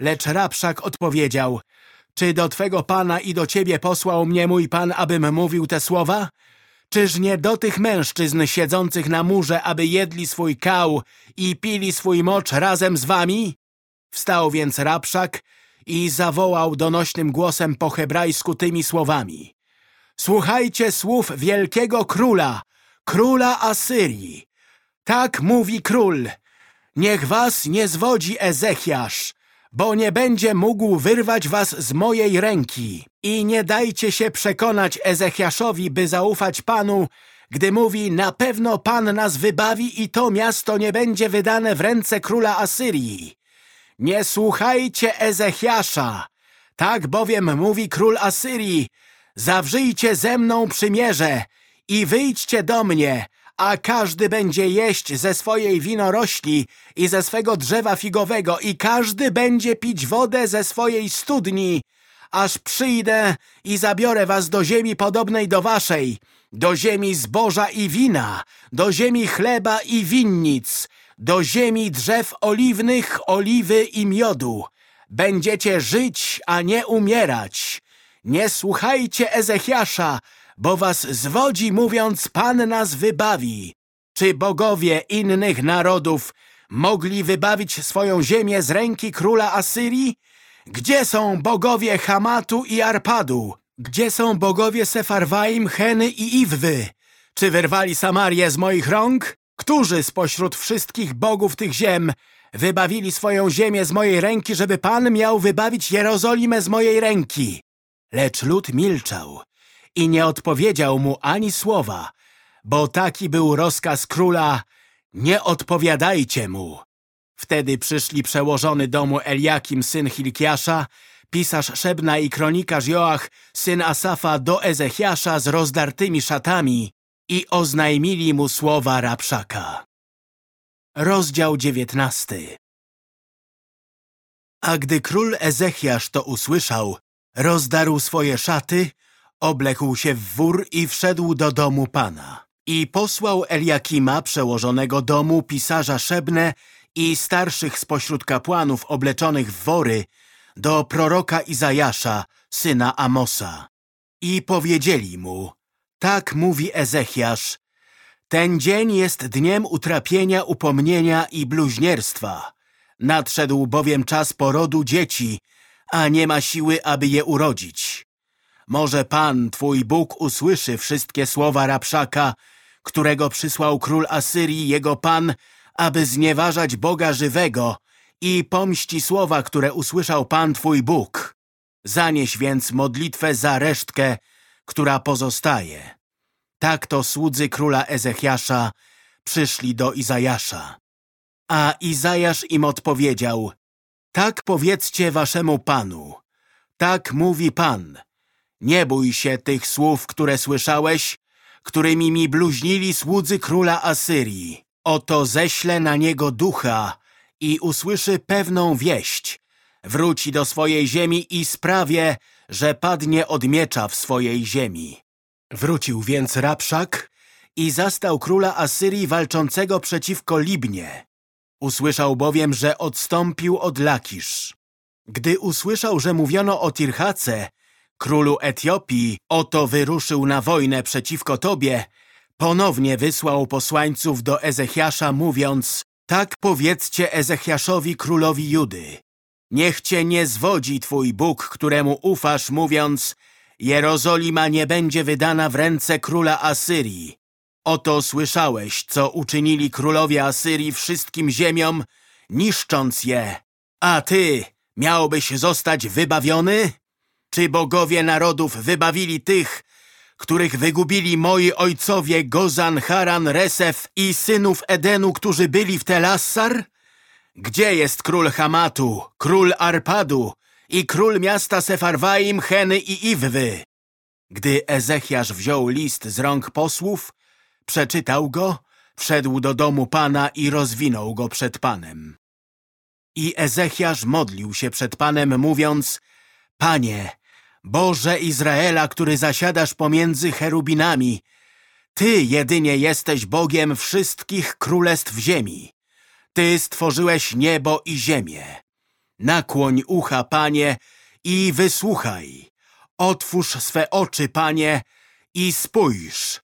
Lecz Rapszak odpowiedział, czy do Twego Pana i do Ciebie posłał mnie mój Pan, abym mówił te słowa? Czyż nie do tych mężczyzn siedzących na murze, aby jedli swój kał i pili swój mocz razem z Wami? Wstał więc Rapszak i zawołał donośnym głosem po hebrajsku tymi słowami. Słuchajcie słów wielkiego króla, króla Asyrii. Tak mówi król. Niech was nie zwodzi Ezechiasz, bo nie będzie mógł wyrwać was z mojej ręki. I nie dajcie się przekonać Ezechiaszowi, by zaufać Panu, gdy mówi, na pewno Pan nas wybawi i to miasto nie będzie wydane w ręce króla Asyrii. Nie słuchajcie Ezechiasza, tak bowiem mówi król Asyrii, zawrzyjcie ze mną przymierze i wyjdźcie do mnie, a każdy będzie jeść ze swojej winorośli i ze swego drzewa figowego i każdy będzie pić wodę ze swojej studni, aż przyjdę i zabiorę was do ziemi podobnej do waszej, do ziemi zboża i wina, do ziemi chleba i winnic, do ziemi drzew oliwnych, oliwy i miodu. Będziecie żyć, a nie umierać. Nie słuchajcie Ezechiasza, bo was zwodzi, mówiąc, Pan nas wybawi. Czy bogowie innych narodów mogli wybawić swoją ziemię z ręki króla Asyrii? Gdzie są bogowie Hamatu i Arpadu? Gdzie są bogowie Sefarwaim, Heny i Iwwy? Czy wyrwali Samarię z moich rąk? Którzy spośród wszystkich bogów tych ziem wybawili swoją ziemię z mojej ręki, żeby Pan miał wybawić Jerozolimę z mojej ręki? Lecz lud milczał i nie odpowiedział mu ani słowa, bo taki był rozkaz króla, nie odpowiadajcie mu. Wtedy przyszli przełożony domu Eliakim, syn Hilkiasza, pisarz Szebna i kronikarz Joach, syn Asafa, do Ezechiasza z rozdartymi szatami i oznajmili mu słowa Rapszaka. Rozdział dziewiętnasty A gdy król Ezechiasz to usłyszał, rozdarł swoje szaty, oblekł się w wór i wszedł do domu Pana. I posłał Eliakima, przełożonego domu, pisarza Szebne i starszych spośród kapłanów obleczonych w wory, do proroka Izajasza, syna Amosa. I powiedzieli mu, tak mówi Ezechiasz, ten dzień jest dniem utrapienia, upomnienia i bluźnierstwa. Nadszedł bowiem czas porodu dzieci, a nie ma siły, aby je urodzić. Może Pan, Twój Bóg, usłyszy wszystkie słowa Rapszaka, którego przysłał król Asyrii, jego Pan, aby znieważać Boga żywego i pomści słowa, które usłyszał Pan Twój Bóg. Zanieś więc modlitwę za resztkę, która pozostaje. Tak to słudzy króla Ezechiasza przyszli do Izajasza. A Izajasz im odpowiedział, tak powiedzcie waszemu Panu, tak mówi Pan, nie bój się tych słów, które słyszałeś, którymi mi bluźnili słudzy króla Asyrii. Oto ześlę na niego ducha i usłyszy pewną wieść. Wróci do swojej ziemi i sprawie, że padnie od miecza w swojej ziemi. Wrócił więc Rapszak i zastał króla Asyrii walczącego przeciwko Libnie. Usłyszał bowiem, że odstąpił od Lakisz. Gdy usłyszał, że mówiono o Tirchace, królu Etiopii, oto wyruszył na wojnę przeciwko tobie, ponownie wysłał posłańców do Ezechiasza, mówiąc Tak powiedzcie Ezechiaszowi królowi Judy. Niech cię nie zwodzi twój Bóg, któremu ufasz, mówiąc Jerozolima nie będzie wydana w ręce króla Asyrii. Oto słyszałeś, co uczynili królowie Asyrii wszystkim ziemiom, niszcząc je. A ty miałbyś zostać wybawiony? Czy bogowie narodów wybawili tych, których wygubili moi ojcowie Gozan, Haran, Resef i synów Edenu, którzy byli w Telassar? Gdzie jest król Hamatu, król Arpadu i król miasta Sefarwaim, Heny i Iwwy? Gdy Ezechiasz wziął list z rąk posłów, przeczytał go, wszedł do domu Pana i rozwinął go przed Panem. I Ezechiasz modlił się przed Panem, mówiąc Panie, Boże Izraela, który zasiadasz pomiędzy cherubinami, Ty jedynie jesteś Bogiem wszystkich królestw ziemi. Ty stworzyłeś niebo i ziemię. Nakłoń ucha, Panie, i wysłuchaj. Otwórz swe oczy, Panie, i spójrz.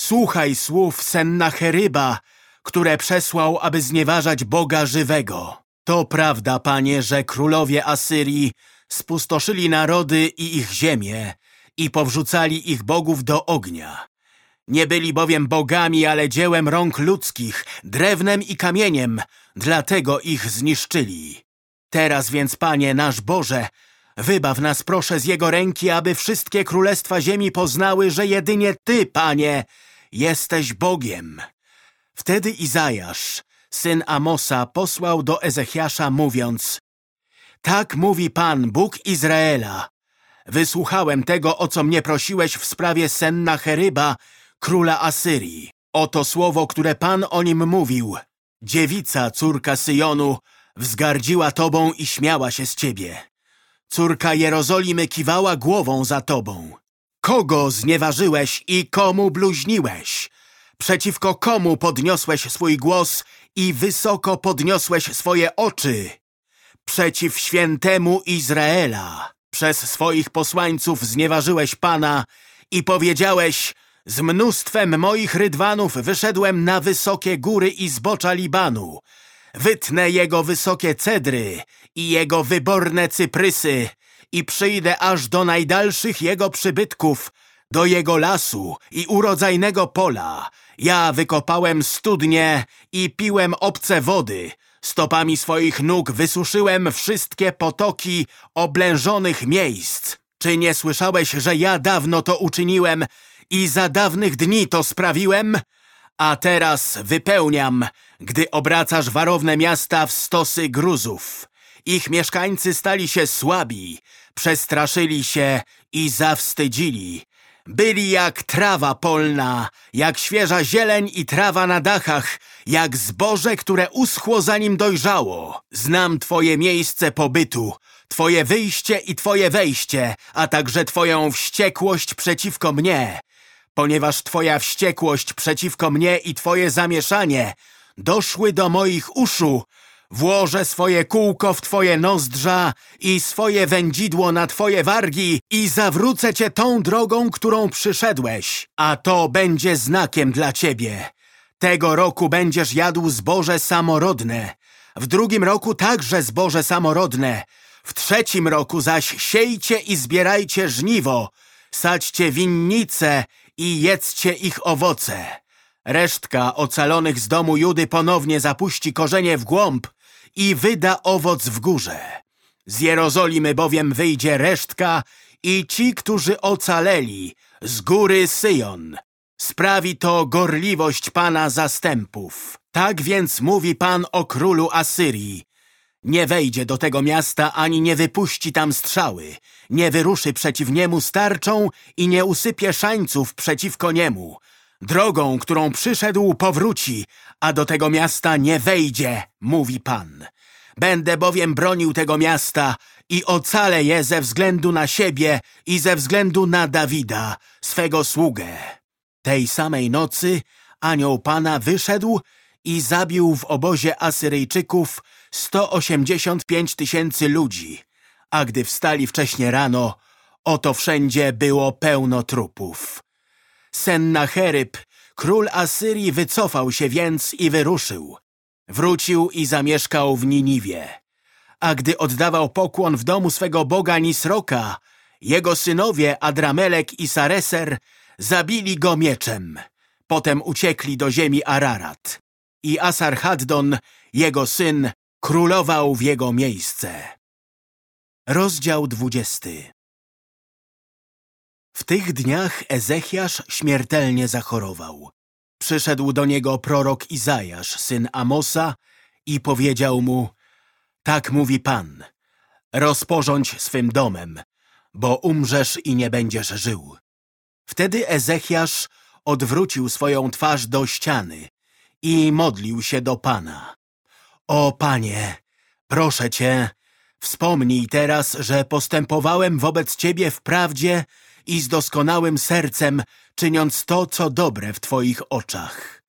Słuchaj słów Sennacheryba, które przesłał, aby znieważać Boga żywego. To prawda, Panie, że królowie Asyrii spustoszyli narody i ich ziemię i powrzucali ich bogów do ognia. Nie byli bowiem bogami, ale dziełem rąk ludzkich, drewnem i kamieniem, dlatego ich zniszczyli. Teraz więc, Panie nasz Boże, wybaw nas proszę z Jego ręki, aby wszystkie królestwa ziemi poznały, że jedynie Ty, Panie, jesteś Bogiem. Wtedy Izajasz, syn Amosa, posłał do Ezechiasza, mówiąc Tak mówi Pan, Bóg Izraela. Wysłuchałem tego, o co mnie prosiłeś w sprawie Sennacheryba, króla Asyrii. Oto słowo, które Pan o nim mówił. Dziewica, córka Syjonu, wzgardziła tobą i śmiała się z ciebie. Córka Jerozolimy kiwała głową za tobą. Kogo znieważyłeś i komu bluźniłeś? Przeciwko komu podniosłeś swój głos i wysoko podniosłeś swoje oczy? Przeciw świętemu Izraela. Przez swoich posłańców znieważyłeś Pana i powiedziałeś z mnóstwem moich rydwanów wyszedłem na wysokie góry i zbocza Libanu. Wytnę jego wysokie cedry i jego wyborne cyprysy i przyjdę aż do najdalszych jego przybytków, do jego lasu i urodzajnego pola. Ja wykopałem studnie i piłem obce wody. Stopami swoich nóg wysuszyłem wszystkie potoki oblężonych miejsc. Czy nie słyszałeś, że ja dawno to uczyniłem i za dawnych dni to sprawiłem? A teraz wypełniam, gdy obracasz warowne miasta w stosy gruzów. Ich mieszkańcy stali się słabi, przestraszyli się i zawstydzili. Byli jak trawa polna, jak świeża zieleń i trawa na dachach, jak zboże, które uschło zanim dojrzało. Znam twoje miejsce pobytu, twoje wyjście i twoje wejście, a także twoją wściekłość przeciwko mnie. Ponieważ twoja wściekłość przeciwko mnie i twoje zamieszanie doszły do moich uszu, Włożę swoje kółko w twoje nozdrza i swoje wędzidło na twoje wargi i zawrócę cię tą drogą, którą przyszedłeś, a to będzie znakiem dla ciebie. Tego roku będziesz jadł zboże samorodne, w drugim roku także zboże samorodne, w trzecim roku zaś siejcie i zbierajcie żniwo, sadźcie winnice i jedzcie ich owoce. Resztka ocalonych z domu Judy ponownie zapuści korzenie w głąb i wyda owoc w górze. Z Jerozolimy bowiem wyjdzie resztka i ci, którzy ocaleli, z góry Syjon. Sprawi to gorliwość Pana zastępów. Tak więc mówi Pan o królu Asyrii. Nie wejdzie do tego miasta, ani nie wypuści tam strzały, nie wyruszy przeciw niemu starczą i nie usypie szańców przeciwko niemu. Drogą, którą przyszedł, powróci, a do tego miasta nie wejdzie, mówi Pan. Będę bowiem bronił tego miasta i ocalę je ze względu na siebie i ze względu na Dawida, swego sługę. Tej samej nocy anioł Pana wyszedł i zabił w obozie Asyryjczyków 185 tysięcy ludzi, a gdy wstali wcześnie rano, oto wszędzie było pełno trupów. Sennacheryb, król Asyrii, wycofał się więc i wyruszył. Wrócił i zamieszkał w Niniwie. A gdy oddawał pokłon w domu swego boga Nisroka, jego synowie Adramelek i Sareser zabili go mieczem. Potem uciekli do ziemi Ararat. I Asarhaddon, jego syn, królował w jego miejsce. Rozdział dwudziesty W tych dniach Ezechiasz śmiertelnie zachorował. Przyszedł do niego prorok Izajasz, syn Amosa, i powiedział mu Tak mówi Pan, rozporządź swym domem, bo umrzesz i nie będziesz żył. Wtedy Ezechiasz odwrócił swoją twarz do ściany i modlił się do Pana. O Panie, proszę Cię, wspomnij teraz, że postępowałem wobec Ciebie w prawdzie i z doskonałym sercem, czyniąc to, co dobre w Twoich oczach.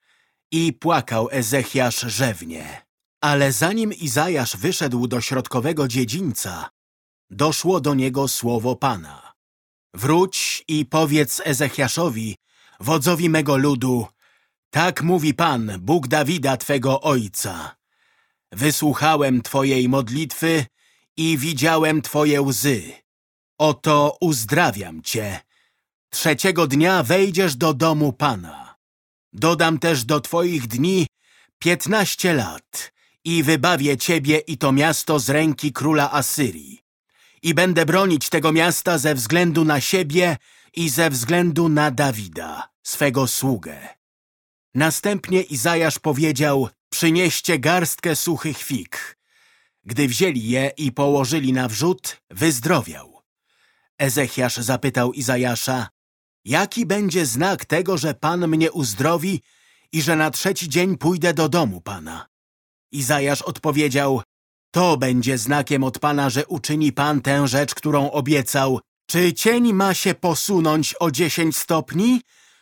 I płakał Ezechiasz rzewnie. Ale zanim Izajasz wyszedł do środkowego dziedzińca, doszło do niego słowo Pana. Wróć i powiedz Ezechiaszowi, wodzowi mego ludu, tak mówi Pan, Bóg Dawida, Twego ojca. Wysłuchałem Twojej modlitwy i widziałem Twoje łzy. Oto uzdrawiam Cię. Trzeciego dnia wejdziesz do domu Pana. Dodam też do Twoich dni piętnaście lat i wybawię Ciebie i to miasto z ręki króla Asyrii. I będę bronić tego miasta ze względu na siebie i ze względu na Dawida, swego sługę. Następnie Izajasz powiedział, przynieście garstkę suchych fig. Gdy wzięli je i położyli na wrzód, wyzdrowiał. Ezechiasz zapytał Izajasza, jaki będzie znak tego, że Pan mnie uzdrowi i że na trzeci dzień pójdę do domu Pana? Izajasz odpowiedział, to będzie znakiem od Pana, że uczyni Pan tę rzecz, którą obiecał. Czy cień ma się posunąć o dziesięć stopni,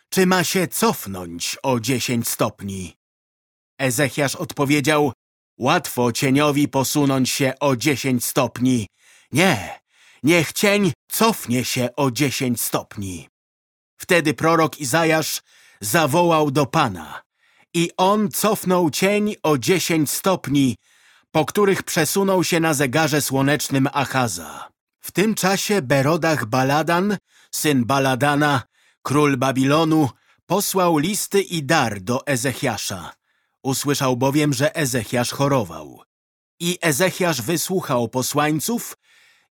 czy ma się cofnąć o dziesięć stopni? Ezechiasz odpowiedział, łatwo cieniowi posunąć się o dziesięć stopni. Nie, niech cień cofnie się o dziesięć stopni. Wtedy prorok Izajasz zawołał do Pana i on cofnął cień o dziesięć stopni, po których przesunął się na zegarze słonecznym Achaza. W tym czasie Berodach Baladan, syn Baladana, król Babilonu, posłał listy i dar do Ezechiasza. Usłyszał bowiem, że Ezechiasz chorował. I Ezechiasz wysłuchał posłańców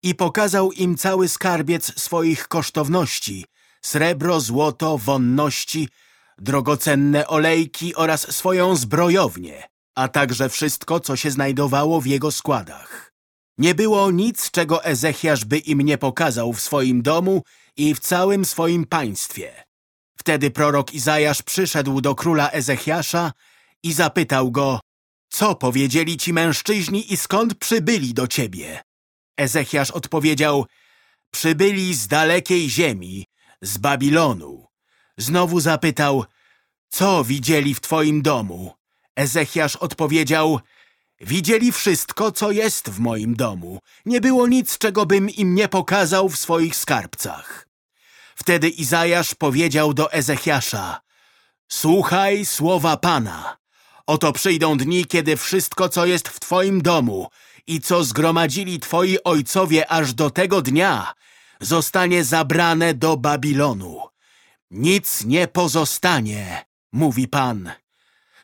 i pokazał im cały skarbiec swoich kosztowności, srebro, złoto, wonności, drogocenne olejki oraz swoją zbrojownię, a także wszystko, co się znajdowało w jego składach. Nie było nic, czego Ezechiasz by im nie pokazał w swoim domu i w całym swoim państwie. Wtedy prorok Izajasz przyszedł do króla Ezechiasza i zapytał go, co powiedzieli ci mężczyźni i skąd przybyli do ciebie? Ezechiasz odpowiedział, przybyli z dalekiej ziemi, z Babilonu. Znowu zapytał, co widzieli w twoim domu? Ezechiasz odpowiedział, widzieli wszystko, co jest w moim domu. Nie było nic, czego bym im nie pokazał w swoich skarbcach. Wtedy Izajasz powiedział do Ezechiasza, słuchaj słowa Pana. Oto przyjdą dni, kiedy wszystko, co jest w twoim domu i co zgromadzili twoi ojcowie aż do tego dnia, zostanie zabrane do Babilonu. Nic nie pozostanie, mówi Pan.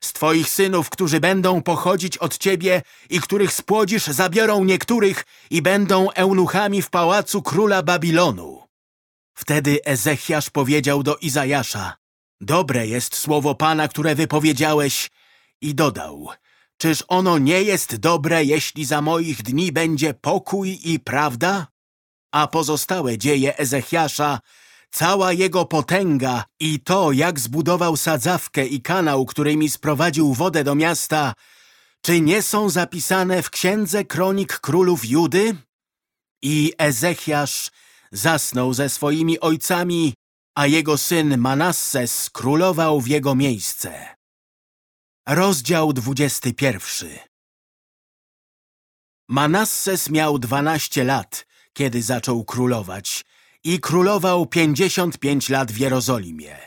Z twoich synów, którzy będą pochodzić od ciebie i których spłodzisz, zabiorą niektórych i będą eunuchami w pałacu króla Babilonu. Wtedy Ezechiasz powiedział do Izajasza, dobre jest słowo Pana, które wypowiedziałeś i dodał, czyż ono nie jest dobre, jeśli za moich dni będzie pokój i prawda? A pozostałe dzieje Ezechiasza Cała jego potęga i to, jak zbudował sadzawkę i kanał, którymi sprowadził wodę do miasta, czy nie są zapisane w księdze kronik królów Judy? I Ezechiasz zasnął ze swoimi ojcami, a jego syn Manasses królował w jego miejsce. Rozdział 21 Manasses miał dwanaście lat, kiedy zaczął królować i królował pięćdziesiąt pięć lat w Jerozolimie.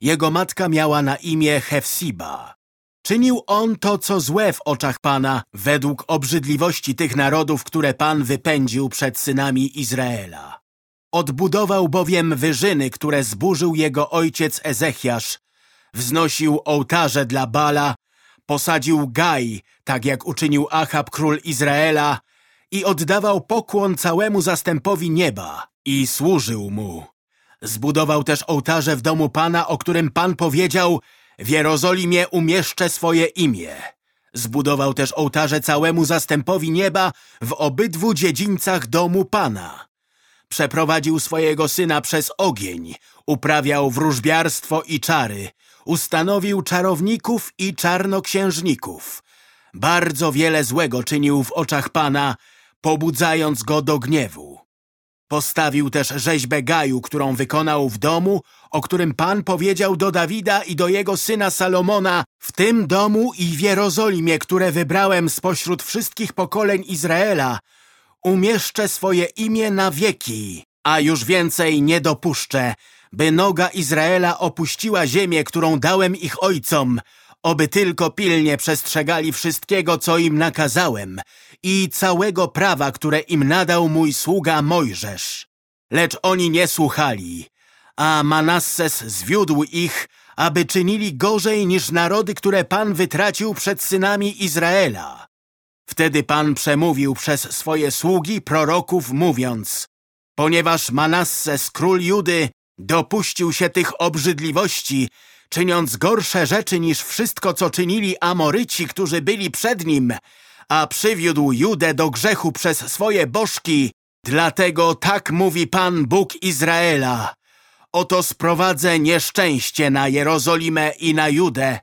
Jego matka miała na imię Hefsiba. Czynił on to, co złe w oczach Pana, według obrzydliwości tych narodów, które Pan wypędził przed synami Izraela. Odbudował bowiem wyżyny, które zburzył jego ojciec Ezechiasz. Wznosił ołtarze dla Bala, posadził Gaj, tak jak uczynił Achab król Izraela i oddawał pokłon całemu zastępowi nieba i służył mu. Zbudował też ołtarze w domu Pana, o którym Pan powiedział w Jerozolimie umieszczę swoje imię. Zbudował też ołtarze całemu zastępowi nieba w obydwu dziedzińcach domu Pana. Przeprowadził swojego syna przez ogień, uprawiał wróżbiarstwo i czary, ustanowił czarowników i czarnoksiężników. Bardzo wiele złego czynił w oczach Pana, pobudzając go do gniewu. Postawił też rzeźbę Gaju, którą wykonał w domu, o którym Pan powiedział do Dawida i do jego syna Salomona w tym domu i w Jerozolimie, które wybrałem spośród wszystkich pokoleń Izraela, umieszczę swoje imię na wieki, a już więcej nie dopuszczę, by noga Izraela opuściła ziemię, którą dałem ich ojcom, oby tylko pilnie przestrzegali wszystkiego, co im nakazałem i całego prawa, które im nadał mój sługa Mojżesz. Lecz oni nie słuchali, a Manasses zwiódł ich, aby czynili gorzej niż narody, które Pan wytracił przed synami Izraela. Wtedy Pan przemówił przez swoje sługi proroków, mówiąc Ponieważ Manasses, król Judy, dopuścił się tych obrzydliwości, czyniąc gorsze rzeczy niż wszystko, co czynili Amoryci, którzy byli przed nim, a przywiódł Judę do grzechu przez swoje bożki. Dlatego tak mówi Pan Bóg Izraela. Oto sprowadzę nieszczęście na Jerozolimę i na Judę,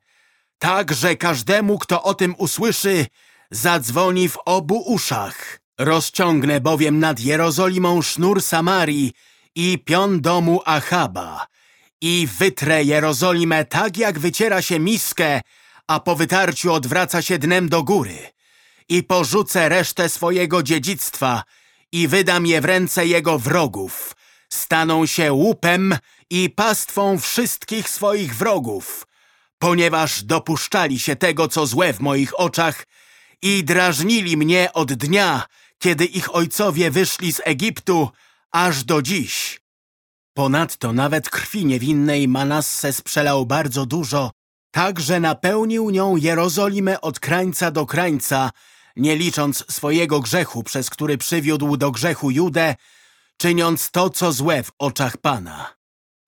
tak, że każdemu, kto o tym usłyszy, zadzwoni w obu uszach. Rozciągnę bowiem nad Jerozolimą sznur Samarii i pion domu Achaba i wytrę Jerozolimę tak, jak wyciera się miskę, a po wytarciu odwraca się dnem do góry. I porzucę resztę swojego dziedzictwa i wydam je w ręce jego wrogów. Staną się łupem i pastwą wszystkich swoich wrogów, ponieważ dopuszczali się tego, co złe w moich oczach i drażnili mnie od dnia, kiedy ich ojcowie wyszli z Egiptu, aż do dziś. Ponadto nawet krwi niewinnej Manasses przelał bardzo dużo, tak że napełnił nią Jerozolimę od krańca do krańca, nie licząc swojego grzechu, przez który przywiódł do grzechu Judę, czyniąc to, co złe w oczach Pana.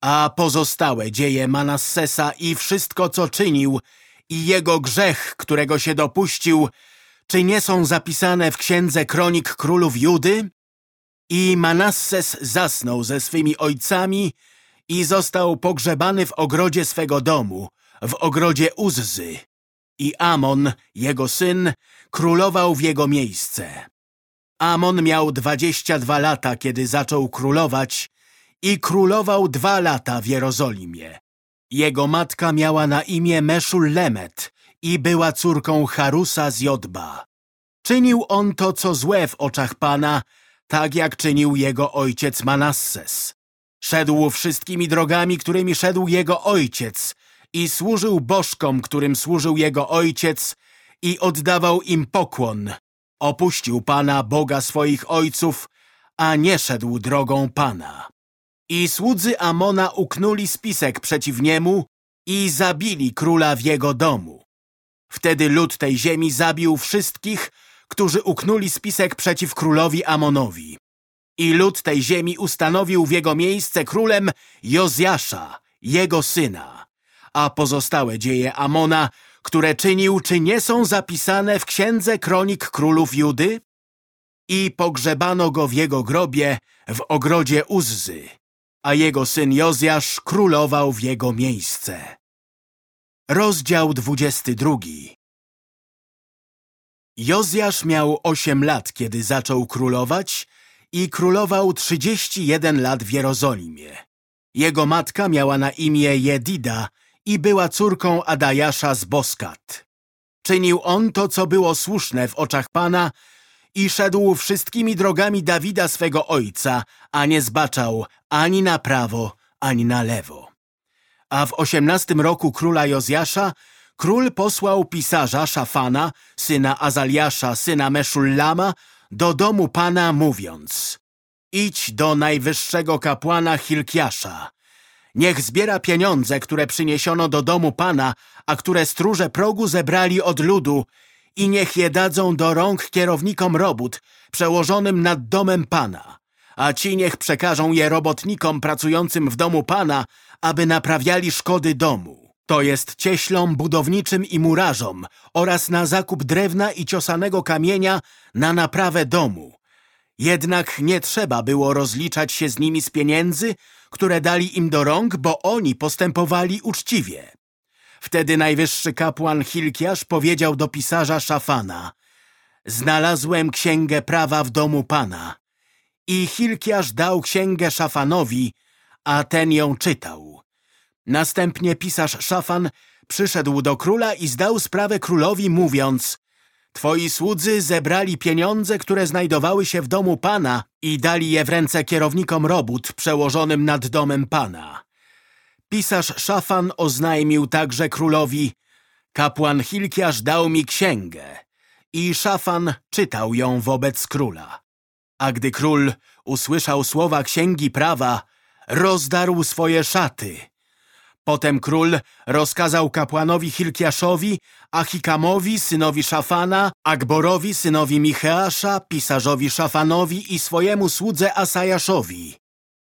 A pozostałe dzieje Manassesa i wszystko, co czynił, i jego grzech, którego się dopuścił, czy nie są zapisane w księdze kronik królów Judy? I Manasses zasnął ze swymi ojcami i został pogrzebany w ogrodzie swego domu, w ogrodzie Uzzy. I Amon, jego syn, królował w jego miejsce. Amon miał dwadzieścia dwa lata, kiedy zaczął królować i królował dwa lata w Jerozolimie. Jego matka miała na imię Meszul-Lemet i była córką Harusa z Jodba. Czynił on to, co złe w oczach Pana, tak jak czynił jego ojciec Manasses. Szedł wszystkimi drogami, którymi szedł jego ojciec i służył bożkom, którym służył jego ojciec i oddawał im pokłon. Opuścił Pana, Boga swoich ojców, a nie szedł drogą Pana. I słudzy Amona uknuli spisek przeciw niemu i zabili króla w jego domu. Wtedy lud tej ziemi zabił wszystkich, którzy uknuli spisek przeciw królowi Amonowi. I lud tej ziemi ustanowił w jego miejsce królem Jozjasza, jego syna. A pozostałe dzieje Amona, które czynił, czy nie są zapisane w księdze kronik królów Judy? I pogrzebano go w jego grobie w ogrodzie Uzzy, a jego syn Jozjasz królował w jego miejsce. Rozdział 22 Jozjasz miał osiem lat, kiedy zaczął królować i królował trzydzieści jeden lat w Jerozolimie. Jego matka miała na imię Jedida i była córką Adajasza z Boskat. Czynił on to, co było słuszne w oczach Pana i szedł wszystkimi drogami Dawida swego ojca, a nie zbaczał ani na prawo, ani na lewo. A w osiemnastym roku króla Jozjasza król posłał pisarza Szafana, syna Azaliasza, syna Meszullama, do domu Pana, mówiąc Idź do najwyższego kapłana Hilkiasza. Niech zbiera pieniądze, które przyniesiono do domu Pana, a które stróże progu zebrali od ludu i niech je dadzą do rąk kierownikom robót, przełożonym nad domem Pana. A ci niech przekażą je robotnikom pracującym w domu Pana, aby naprawiali szkody domu. To jest cieślom budowniczym i murarzom oraz na zakup drewna i ciosanego kamienia na naprawę domu. Jednak nie trzeba było rozliczać się z nimi z pieniędzy, które dali im do rąk, bo oni postępowali uczciwie. Wtedy najwyższy kapłan Hilkiasz powiedział do pisarza Szafana Znalazłem księgę prawa w domu Pana. I Hilkiasz dał księgę Szafanowi, a ten ją czytał. Następnie pisarz Szafan przyszedł do króla i zdał sprawę królowi, mówiąc Twoi słudzy zebrali pieniądze, które znajdowały się w domu Pana i dali je w ręce kierownikom robót przełożonym nad domem Pana. Pisarz Szafan oznajmił także królowi Kapłan Hilkiasz dał mi księgę i Szafan czytał ją wobec króla. A gdy król usłyszał słowa księgi prawa, rozdarł swoje szaty. Potem król rozkazał kapłanowi Hilkiaszowi, Achikamowi, synowi Szafana, Akborowi, synowi Micheasza, pisarzowi Szafanowi i swojemu słudze Asajaszowi.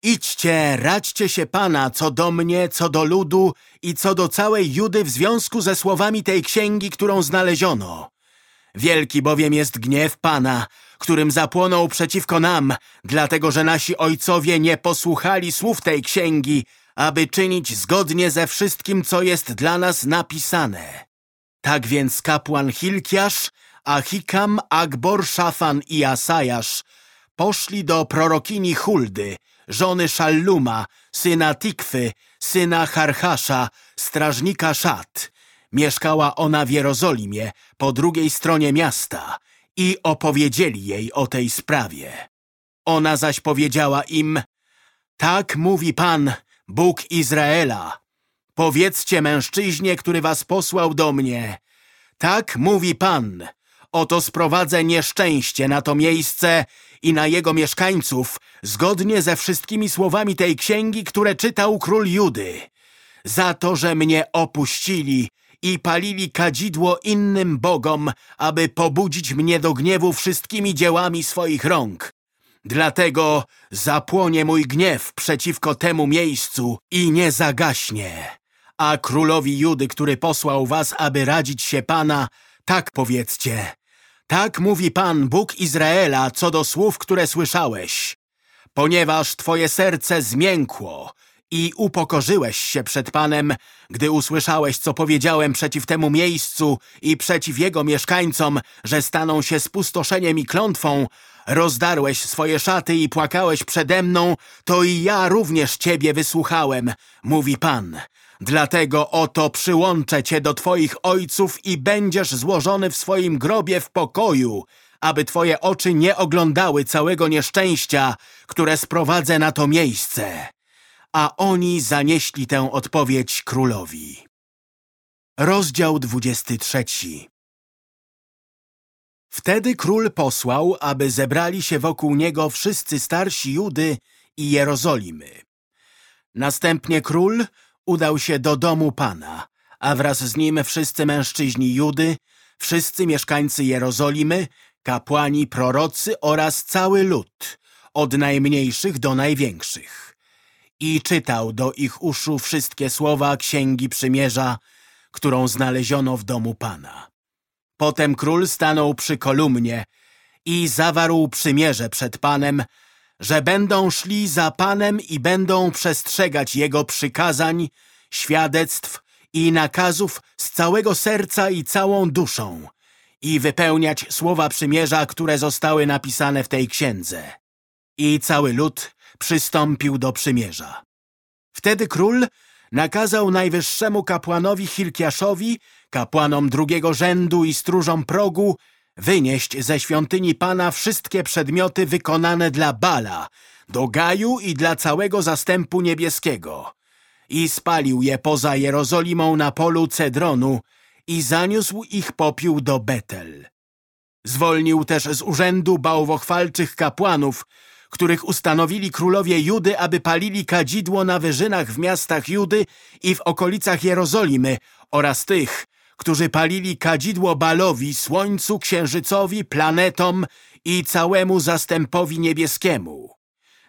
Idźcie, radźcie się Pana co do mnie, co do ludu i co do całej Judy w związku ze słowami tej księgi, którą znaleziono. Wielki bowiem jest gniew Pana, którym zapłonął przeciwko nam, dlatego że nasi ojcowie nie posłuchali słów tej księgi, aby czynić zgodnie ze wszystkim, co jest dla nas napisane. Tak więc kapłan Hilkiasz, Achikam, Akbor, Szafan i Asajasz poszli do prorokini Huldy, żony Szalluma, syna Tikwy, syna Harhasza, strażnika Szat. Mieszkała ona w Jerozolimie, po drugiej stronie miasta i opowiedzieli jej o tej sprawie. Ona zaś powiedziała im, tak mówi Pan, Bóg Izraela. Powiedzcie mężczyźnie, który was posłał do mnie. Tak mówi Pan. Oto sprowadzę nieszczęście na to miejsce i na jego mieszkańców, zgodnie ze wszystkimi słowami tej księgi, które czytał król Judy. Za to, że mnie opuścili i palili kadzidło innym bogom, aby pobudzić mnie do gniewu wszystkimi dziełami swoich rąk. Dlatego zapłonie mój gniew przeciwko temu miejscu i nie zagaśnie. A królowi Judy, który posłał was, aby radzić się Pana, tak powiedzcie. Tak mówi Pan, Bóg Izraela, co do słów, które słyszałeś. Ponieważ twoje serce zmiękło i upokorzyłeś się przed Panem, gdy usłyszałeś, co powiedziałem przeciw temu miejscu i przeciw jego mieszkańcom, że staną się spustoszeniem i klątwą, rozdarłeś swoje szaty i płakałeś przede mną, to i ja również ciebie wysłuchałem, mówi Pan. Dlatego oto przyłączę cię do twoich ojców i będziesz złożony w swoim grobie w pokoju, aby twoje oczy nie oglądały całego nieszczęścia, które sprowadzę na to miejsce. A oni zanieśli tę odpowiedź królowi. Rozdział 23 Wtedy król posłał, aby zebrali się wokół niego wszyscy starsi Judy i Jerozolimy. Następnie król udał się do domu Pana, a wraz z nim wszyscy mężczyźni Judy, wszyscy mieszkańcy Jerozolimy, kapłani, prorocy oraz cały lud, od najmniejszych do największych. I czytał do ich uszu wszystkie słowa Księgi Przymierza, którą znaleziono w domu Pana. Potem król stanął przy kolumnie i zawarł przymierze przed Panem, że będą szli za Panem i będą przestrzegać Jego przykazań, świadectw i nakazów z całego serca i całą duszą i wypełniać słowa przymierza, które zostały napisane w tej księdze. I cały lud przystąpił do przymierza. Wtedy król nakazał najwyższemu kapłanowi Hilkiaszowi, kapłanom drugiego rzędu i stróżom progu, wynieść ze świątyni Pana wszystkie przedmioty wykonane dla Bala, do Gaju i dla całego zastępu niebieskiego. I spalił je poza Jerozolimą na polu Cedronu i zaniósł ich popiół do Betel. Zwolnił też z urzędu bałwochwalczych kapłanów, których ustanowili królowie Judy, aby palili kadzidło na wyżynach w miastach Judy i w okolicach Jerozolimy oraz tych, którzy palili kadzidło Balowi, Słońcu, Księżycowi, planetom i całemu zastępowi niebieskiemu.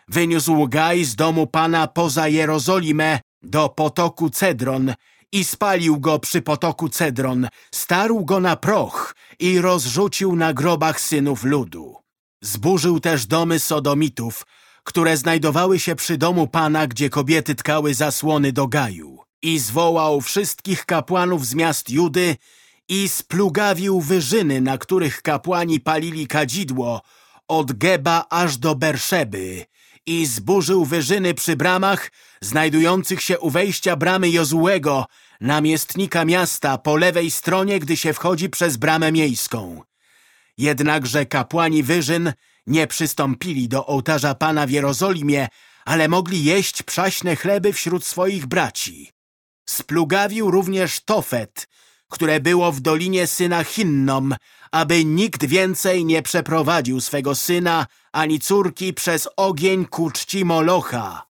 Wyniósł Gaj z domu Pana poza Jerozolimę do potoku Cedron i spalił go przy potoku Cedron, starł go na proch i rozrzucił na grobach synów ludu. Zburzył też domy Sodomitów, które znajdowały się przy domu Pana, gdzie kobiety tkały zasłony do gaju. I zwołał wszystkich kapłanów z miast Judy i splugawił wyżyny, na których kapłani palili kadzidło, od Geba aż do Berszeby i zburzył wyżyny przy bramach znajdujących się u wejścia bramy Jozułego, namiestnika miasta po lewej stronie, gdy się wchodzi przez bramę miejską. Jednakże kapłani wyżyn nie przystąpili do ołtarza Pana w Jerozolimie, ale mogli jeść przaśne chleby wśród swoich braci. Splugawił również Tofet, które było w dolinie syna Hinnom, aby nikt więcej nie przeprowadził swego syna ani córki przez ogień ku czci Molocha.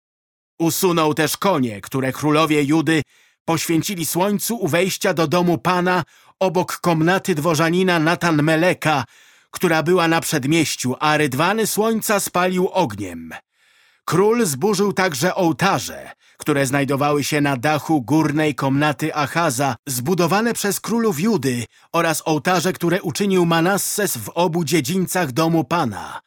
Usunął też konie, które królowie Judy poświęcili słońcu u wejścia do domu Pana obok komnaty dworzanina Natan Meleka, która była na przedmieściu, a rydwany słońca spalił ogniem. Król zburzył także ołtarze, które znajdowały się na dachu górnej komnaty Achaza, zbudowane przez królów Judy oraz ołtarze, które uczynił Manasses w obu dziedzińcach domu Pana.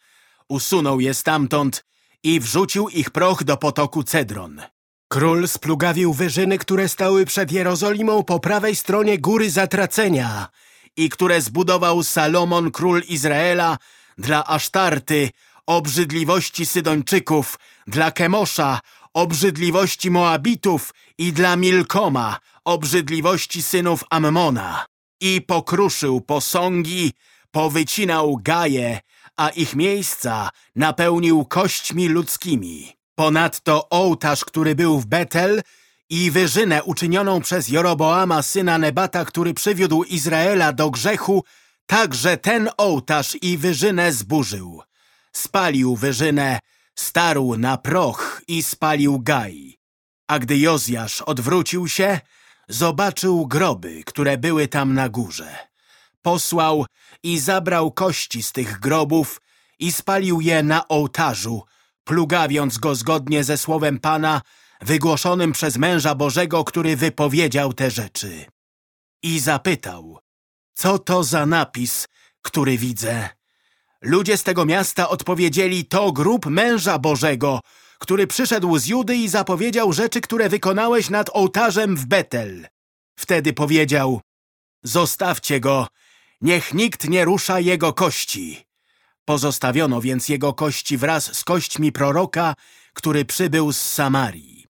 Usunął je stamtąd i wrzucił ich proch do potoku Cedron. Król splugawił wyżyny, które stały przed Jerozolimą po prawej stronie góry zatracenia i które zbudował Salomon, król Izraela, dla Asztarty, obrzydliwości Sydończyków, dla Kemosza, obrzydliwości Moabitów i dla Milkoma, obrzydliwości synów Ammona. I pokruszył posągi, powycinał gaje, a ich miejsca napełnił kośćmi ludzkimi. Ponadto ołtarz, który był w Betel i wyżynę uczynioną przez Jeroboama, syna Nebata, który przywiódł Izraela do grzechu, także ten ołtarz i wyżynę zburzył. Spalił wyżynę, starł na proch i spalił gaj. A gdy Jozjasz odwrócił się, zobaczył groby, które były tam na górze. Posłał i zabrał kości z tych grobów i spalił je na ołtarzu, plugawiąc go zgodnie ze słowem Pana, wygłoszonym przez męża Bożego, który wypowiedział te rzeczy. I zapytał, co to za napis, który widzę? Ludzie z tego miasta odpowiedzieli, to grób męża Bożego, który przyszedł z Judy i zapowiedział rzeczy, które wykonałeś nad ołtarzem w Betel. Wtedy powiedział, zostawcie go, niech nikt nie rusza jego kości. Pozostawiono więc jego kości wraz z kośćmi proroka, który przybył z Samarii.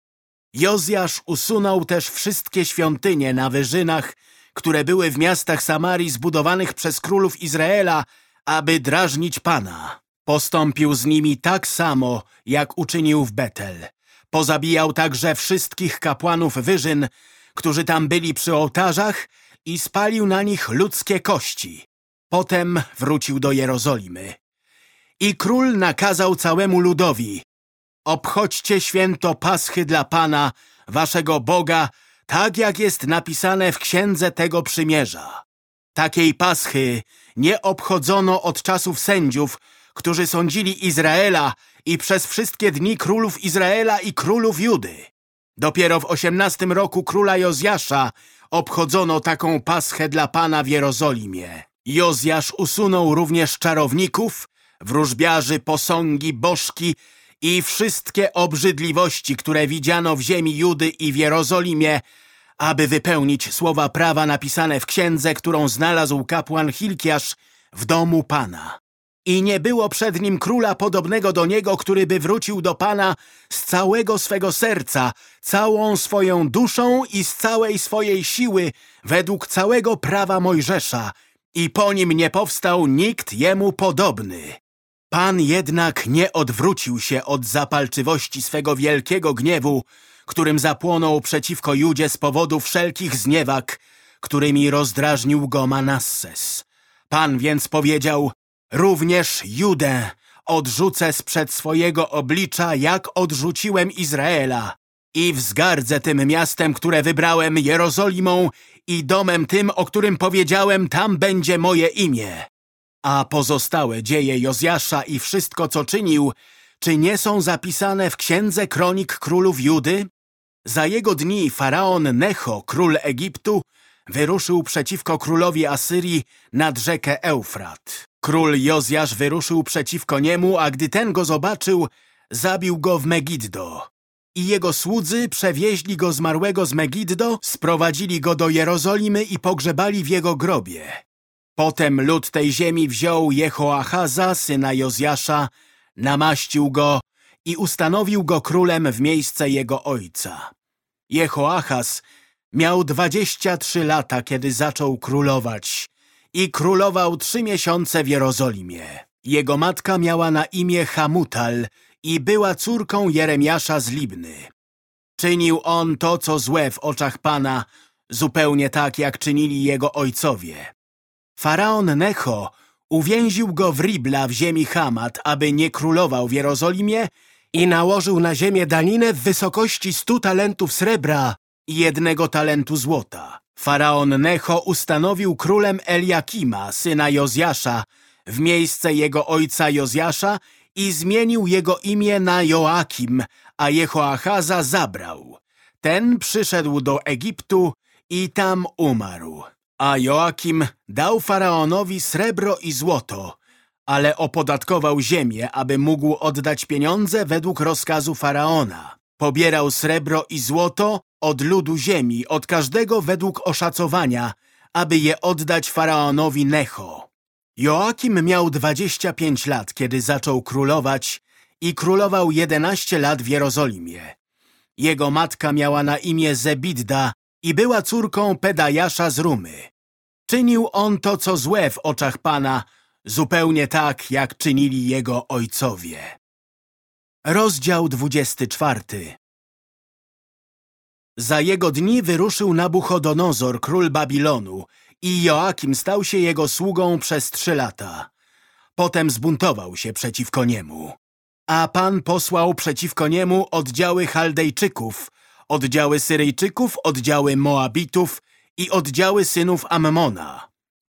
Jozjasz usunął też wszystkie świątynie na wyżynach, które były w miastach Samarii zbudowanych przez królów Izraela, aby drażnić Pana. Postąpił z nimi tak samo, jak uczynił w Betel. Pozabijał także wszystkich kapłanów wyżyn, którzy tam byli przy ołtarzach i spalił na nich ludzkie kości. Potem wrócił do Jerozolimy. I król nakazał całemu ludowi Obchodźcie święto Paschy dla Pana, waszego Boga, tak jak jest napisane w księdze tego przymierza. Takiej Paschy nie obchodzono od czasów sędziów, którzy sądzili Izraela i przez wszystkie dni królów Izraela i królów Judy. Dopiero w osiemnastym roku króla Jozjasza obchodzono taką Paschę dla Pana w Jerozolimie. Jozjasz usunął również czarowników, wróżbiarzy, posągi, bożki i wszystkie obrzydliwości, które widziano w ziemi Judy i w Jerozolimie, aby wypełnić słowa prawa napisane w księdze, którą znalazł kapłan Hilkiasz w domu Pana. I nie było przed nim króla podobnego do niego, który by wrócił do Pana z całego swego serca, całą swoją duszą i z całej swojej siły, według całego prawa Mojżesza, i po nim nie powstał nikt jemu podobny. Pan jednak nie odwrócił się od zapalczywości swego wielkiego gniewu, którym zapłonął przeciwko Judzie z powodu wszelkich zniewag, którymi rozdrażnił go Manasses. Pan więc powiedział, również Judę odrzucę sprzed swojego oblicza, jak odrzuciłem Izraela i wzgardzę tym miastem, które wybrałem, Jerozolimą i domem tym, o którym powiedziałem, tam będzie moje imię. A pozostałe dzieje Jozjasza i wszystko, co czynił, czy nie są zapisane w Księdze Kronik Królów Judy? Za jego dni faraon Necho, król Egiptu, wyruszył przeciwko królowi Asyrii nad rzekę Eufrat. Król Jozjasz wyruszył przeciwko niemu, a gdy ten go zobaczył, zabił go w Megiddo. I jego słudzy przewieźli go zmarłego z Megiddo, sprowadzili go do Jerozolimy i pogrzebali w jego grobie. Potem lud tej ziemi wziął Jehoachaza, syna Jozjasza, namaścił go i ustanowił go królem w miejsce jego ojca. Jehoachaz miał dwadzieścia trzy lata, kiedy zaczął królować i królował trzy miesiące w Jerozolimie. Jego matka miała na imię Hamutal i była córką Jeremiasza z Libny. Czynił on to, co złe w oczach Pana, zupełnie tak, jak czynili jego ojcowie. Faraon Necho uwięził go w Ribla w ziemi Hamat, aby nie królował w Jerozolimie i nałożył na ziemię daninę w wysokości stu talentów srebra i jednego talentu złota. Faraon Necho ustanowił królem Eliakima, syna Jozjasza, w miejsce jego ojca Jozjasza i zmienił jego imię na Joakim, a Jehoachaza zabrał. Ten przyszedł do Egiptu i tam umarł. A Joakim dał faraonowi srebro i złoto, ale opodatkował ziemię, aby mógł oddać pieniądze według rozkazu faraona. Pobierał srebro i złoto od ludu ziemi, od każdego według oszacowania, aby je oddać faraonowi Necho. Joakim miał 25 lat, kiedy zaczął królować i królował 11 lat w Jerozolimie. Jego matka miała na imię Zebidda i była córką Pedajasza z Rumy. Czynił on to, co złe w oczach Pana, zupełnie tak, jak czynili jego ojcowie. Rozdział 24 Za jego dni wyruszył Nabuchodonozor, król Babilonu, i Joakim stał się jego sługą przez trzy lata. Potem zbuntował się przeciwko niemu. A Pan posłał przeciwko niemu oddziały Chaldejczyków, oddziały Syryjczyków, oddziały Moabitów i oddziały synów Ammona.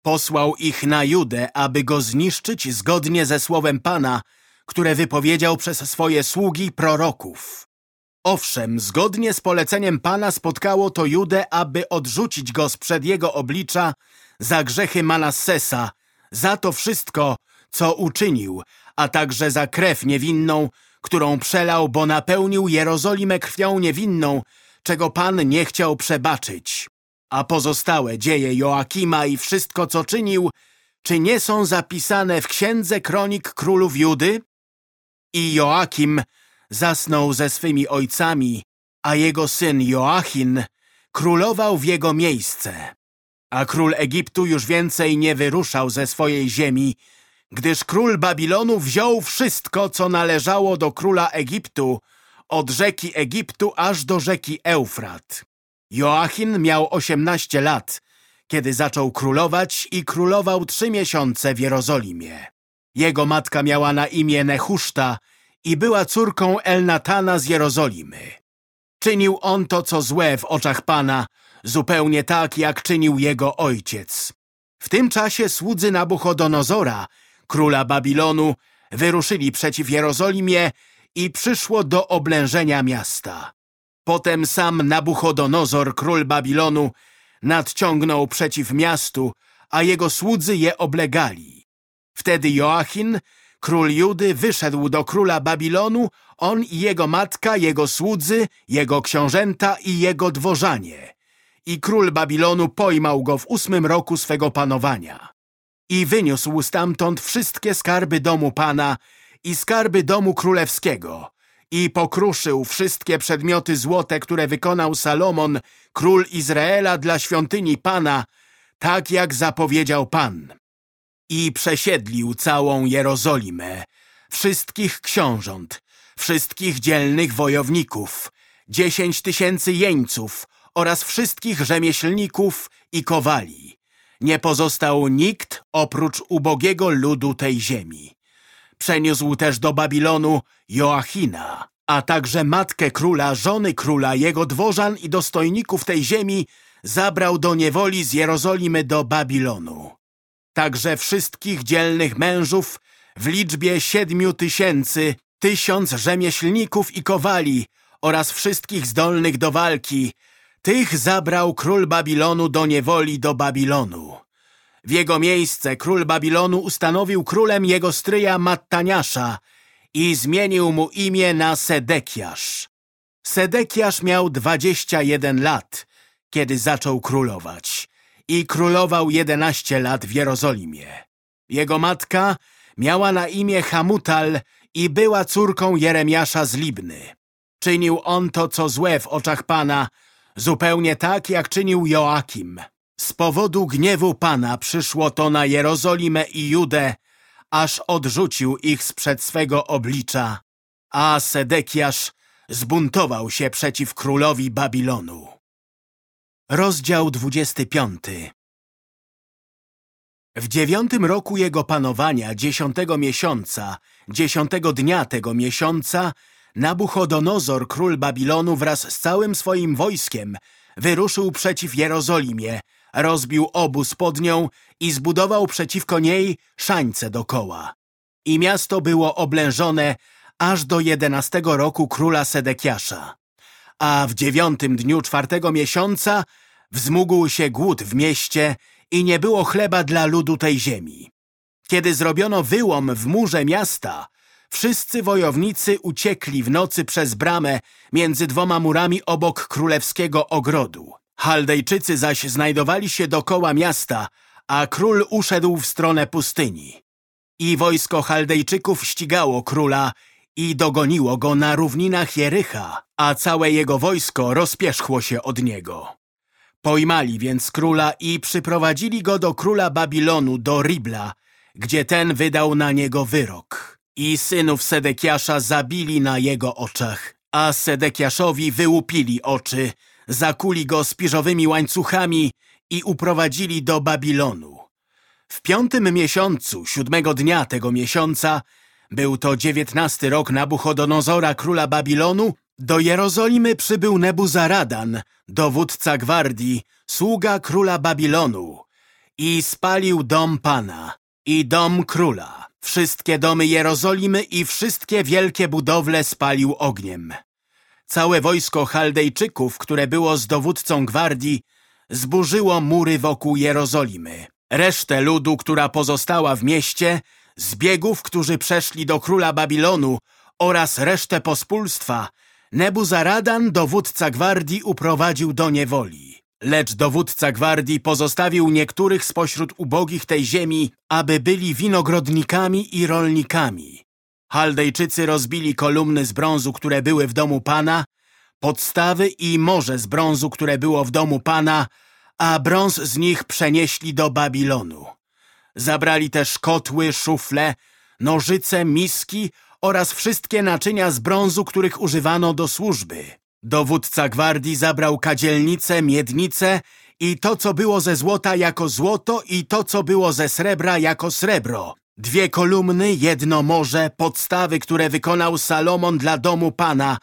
Posłał ich na Judę, aby go zniszczyć zgodnie ze słowem Pana, które wypowiedział przez swoje sługi proroków. Owszem, zgodnie z poleceniem Pana spotkało to Judę, aby odrzucić go sprzed jego oblicza za grzechy Manassesa, za to wszystko, co uczynił, a także za krew niewinną, którą przelał, bo napełnił Jerozolimę krwią niewinną, czego Pan nie chciał przebaczyć. A pozostałe dzieje Joakima i wszystko, co czynił, czy nie są zapisane w Księdze Kronik Królów Judy? I Joakim zasnął ze swymi ojcami, a jego syn Joachin królował w jego miejsce. A król Egiptu już więcej nie wyruszał ze swojej ziemi, gdyż król Babilonu wziął wszystko, co należało do króla Egiptu, od rzeki Egiptu aż do rzeki Eufrat. Joachin miał osiemnaście lat, kiedy zaczął królować i królował trzy miesiące w Jerozolimie. Jego matka miała na imię Nehuszta i była córką Elnatana z Jerozolimy. Czynił on to, co złe w oczach Pana, zupełnie tak, jak czynił jego ojciec. W tym czasie słudzy Nabuchodonozora, króla Babilonu, wyruszyli przeciw Jerozolimie i przyszło do oblężenia miasta. Potem sam Nabuchodonozor, król Babilonu, nadciągnął przeciw miastu, a jego słudzy je oblegali. Wtedy Joachin, król Judy, wyszedł do króla Babilonu, on i jego matka, jego słudzy, jego książęta i jego dworzanie. i król Babilonu pojmał go w ósmym roku swego panowania. I wyniósł stamtąd wszystkie skarby domu pana i skarby domu królewskiego i pokruszył wszystkie przedmioty złote, które wykonał Salomon, król Izraela dla świątyni Pana, tak jak zapowiedział Pan. I przesiedlił całą Jerozolimę, wszystkich książąt, wszystkich dzielnych wojowników, dziesięć tysięcy jeńców oraz wszystkich rzemieślników i kowali. Nie pozostał nikt oprócz ubogiego ludu tej ziemi. Przeniósł też do Babilonu Joachina, a także matkę króla, żony króla, jego dworzan i dostojników tej ziemi zabrał do niewoli z Jerozolimy do Babilonu. Także wszystkich dzielnych mężów w liczbie siedmiu tysięcy, tysiąc rzemieślników i kowali oraz wszystkich zdolnych do walki, tych zabrał król Babilonu do niewoli do Babilonu. W jego miejsce król Babilonu ustanowił królem jego stryja Mattaniasza i zmienił mu imię na Sedekiasz. Sedekiasz miał dwadzieścia jeden lat, kiedy zaczął królować i królował jedenaście lat w Jerozolimie. Jego matka miała na imię Hamutal i była córką Jeremiasza z Libny. Czynił on to, co złe w oczach Pana, zupełnie tak, jak czynił Joakim. Z powodu gniewu Pana przyszło to na Jerozolimę i Judę, aż odrzucił ich sprzed swego oblicza, a Sedekiasz zbuntował się przeciw królowi Babilonu. Rozdział 25 W dziewiątym roku jego panowania, dziesiątego miesiąca, dziesiątego dnia tego miesiąca, Nabuchodonozor, król Babilonu wraz z całym swoim wojskiem wyruszył przeciw Jerozolimie, rozbił obóz pod nią i zbudował przeciwko niej szańce dokoła. I miasto było oblężone aż do jedenastego roku króla Sedekiasza. A w dziewiątym dniu czwartego miesiąca wzmógł się głód w mieście i nie było chleba dla ludu tej ziemi. Kiedy zrobiono wyłom w murze miasta, wszyscy wojownicy uciekli w nocy przez bramę między dwoma murami obok królewskiego ogrodu. Chaldejczycy zaś znajdowali się dokoła miasta, a król uszedł w stronę pustyni. I wojsko Chaldejczyków ścigało króla i dogoniło go na równinach Jericha, a całe jego wojsko rozpierzchło się od niego. Pojmali więc króla i przyprowadzili go do króla Babilonu, do Ribla, gdzie ten wydał na niego wyrok. I synów Sedekiasza zabili na jego oczach, a Sedekiaszowi wyłupili oczy, zakuli go spiżowymi łańcuchami i uprowadzili do Babilonu. W piątym miesiącu, siódmego dnia tego miesiąca, był to dziewiętnasty rok Nabuchodonozora, króla Babilonu, do Jerozolimy przybył Nebuzaradan, dowódca gwardii, sługa króla Babilonu i spalił dom Pana i dom króla. Wszystkie domy Jerozolimy i wszystkie wielkie budowle spalił ogniem. Całe wojsko Chaldejczyków, które było z dowódcą gwardii, zburzyło mury wokół Jerozolimy. Resztę ludu, która pozostała w mieście, zbiegów, którzy przeszli do króla Babilonu oraz resztę pospólstwa, Nebuzaradan, dowódca gwardii, uprowadził do niewoli. Lecz dowódca gwardii pozostawił niektórych spośród ubogich tej ziemi, aby byli winogrodnikami i rolnikami. Chaldejczycy rozbili kolumny z brązu, które były w domu Pana, podstawy i morze z brązu, które było w domu Pana, a brąz z nich przenieśli do Babilonu. Zabrali też kotły, szufle, nożyce, miski oraz wszystkie naczynia z brązu, których używano do służby. Dowódca gwardii zabrał kadzielnice, miednice i to, co było ze złota jako złoto i to, co było ze srebra jako srebro. Dwie kolumny, jedno morze, podstawy, które wykonał Salomon dla domu Pana,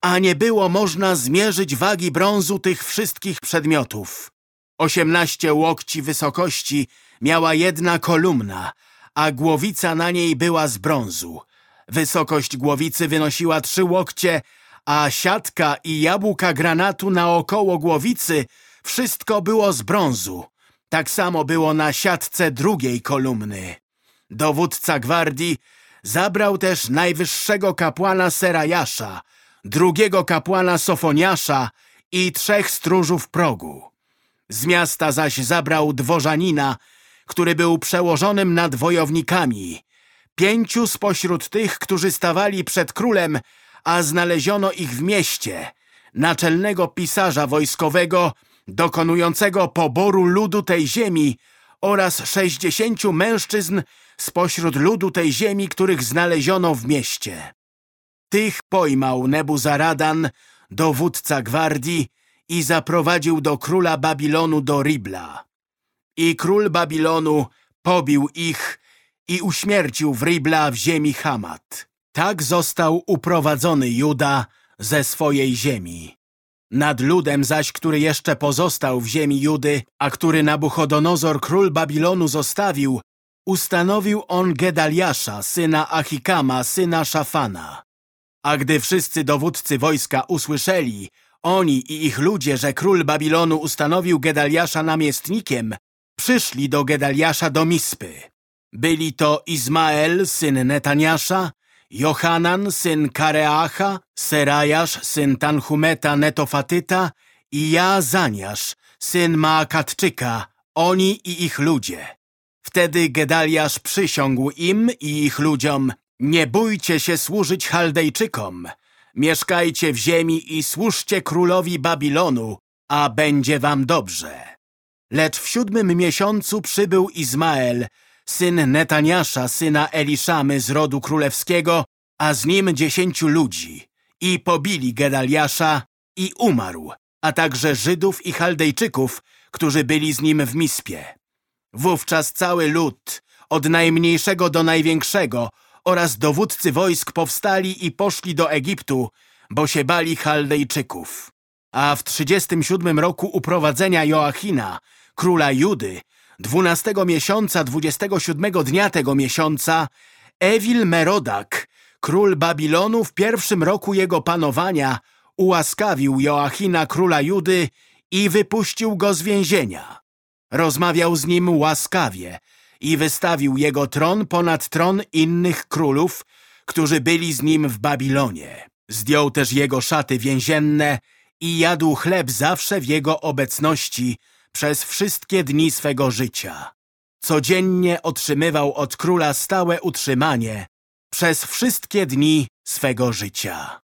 a nie było można zmierzyć wagi brązu tych wszystkich przedmiotów. Osiemnaście łokci wysokości miała jedna kolumna, a głowica na niej była z brązu. Wysokość głowicy wynosiła trzy łokcie, a siatka i jabłka granatu naokoło głowicy wszystko było z brązu. Tak samo było na siatce drugiej kolumny. Dowódca gwardii zabrał też najwyższego kapłana Serajasza, drugiego kapłana Sofoniasza i trzech stróżów progu. Z miasta zaś zabrał dworzanina, który był przełożonym nad wojownikami. Pięciu spośród tych, którzy stawali przed królem, a znaleziono ich w mieście, naczelnego pisarza wojskowego, dokonującego poboru ludu tej ziemi oraz sześćdziesięciu mężczyzn spośród ludu tej ziemi, których znaleziono w mieście. Tych pojmał Nebuzaradan, dowódca gwardii, i zaprowadził do króla Babilonu do Ribla. I król Babilonu pobił ich i uśmiercił w Ribla w ziemi Hamat. Tak został uprowadzony Juda ze swojej ziemi. Nad ludem zaś, który jeszcze pozostał w ziemi Judy, a który Nabuchodonozor król Babilonu zostawił, ustanowił on Gedaliasza, syna Achikama, syna Szafana. A gdy wszyscy dowódcy wojska usłyszeli, oni i ich ludzie, że król Babilonu ustanowił Gedaliasza namiestnikiem, przyszli do Gedaliasza do Mispy. Byli to Izmael, syn Netaniasza, Johanan, syn Kareacha, Serajasz, syn Tanhumeta Netofatyta i Jaazaniasz, syn Maakatczyka, oni i ich ludzie. Wtedy Gedaliasz przysiągł im i ich ludziom, nie bójcie się służyć Chaldejczykom, mieszkajcie w ziemi i służcie królowi Babilonu, a będzie wam dobrze. Lecz w siódmym miesiącu przybył Izmael, syn Netaniasza, syna Eliszamy z rodu królewskiego, a z nim dziesięciu ludzi. I pobili Gedaliasza i umarł, a także Żydów i Chaldejczyków, którzy byli z nim w Mispie. Wówczas cały lud, od najmniejszego do największego, oraz dowódcy wojsk powstali i poszli do Egiptu, bo się bali Chaldejczyków. A w 37 roku uprowadzenia Joachina, króla Judy, 12 miesiąca 27 dnia tego miesiąca, Ewil Merodak, król Babilonu w pierwszym roku jego panowania, ułaskawił Joachina, króla Judy i wypuścił go z więzienia. Rozmawiał z nim łaskawie i wystawił jego tron ponad tron innych królów, którzy byli z nim w Babilonie. Zdjął też jego szaty więzienne i jadł chleb zawsze w jego obecności przez wszystkie dni swego życia. Codziennie otrzymywał od króla stałe utrzymanie przez wszystkie dni swego życia.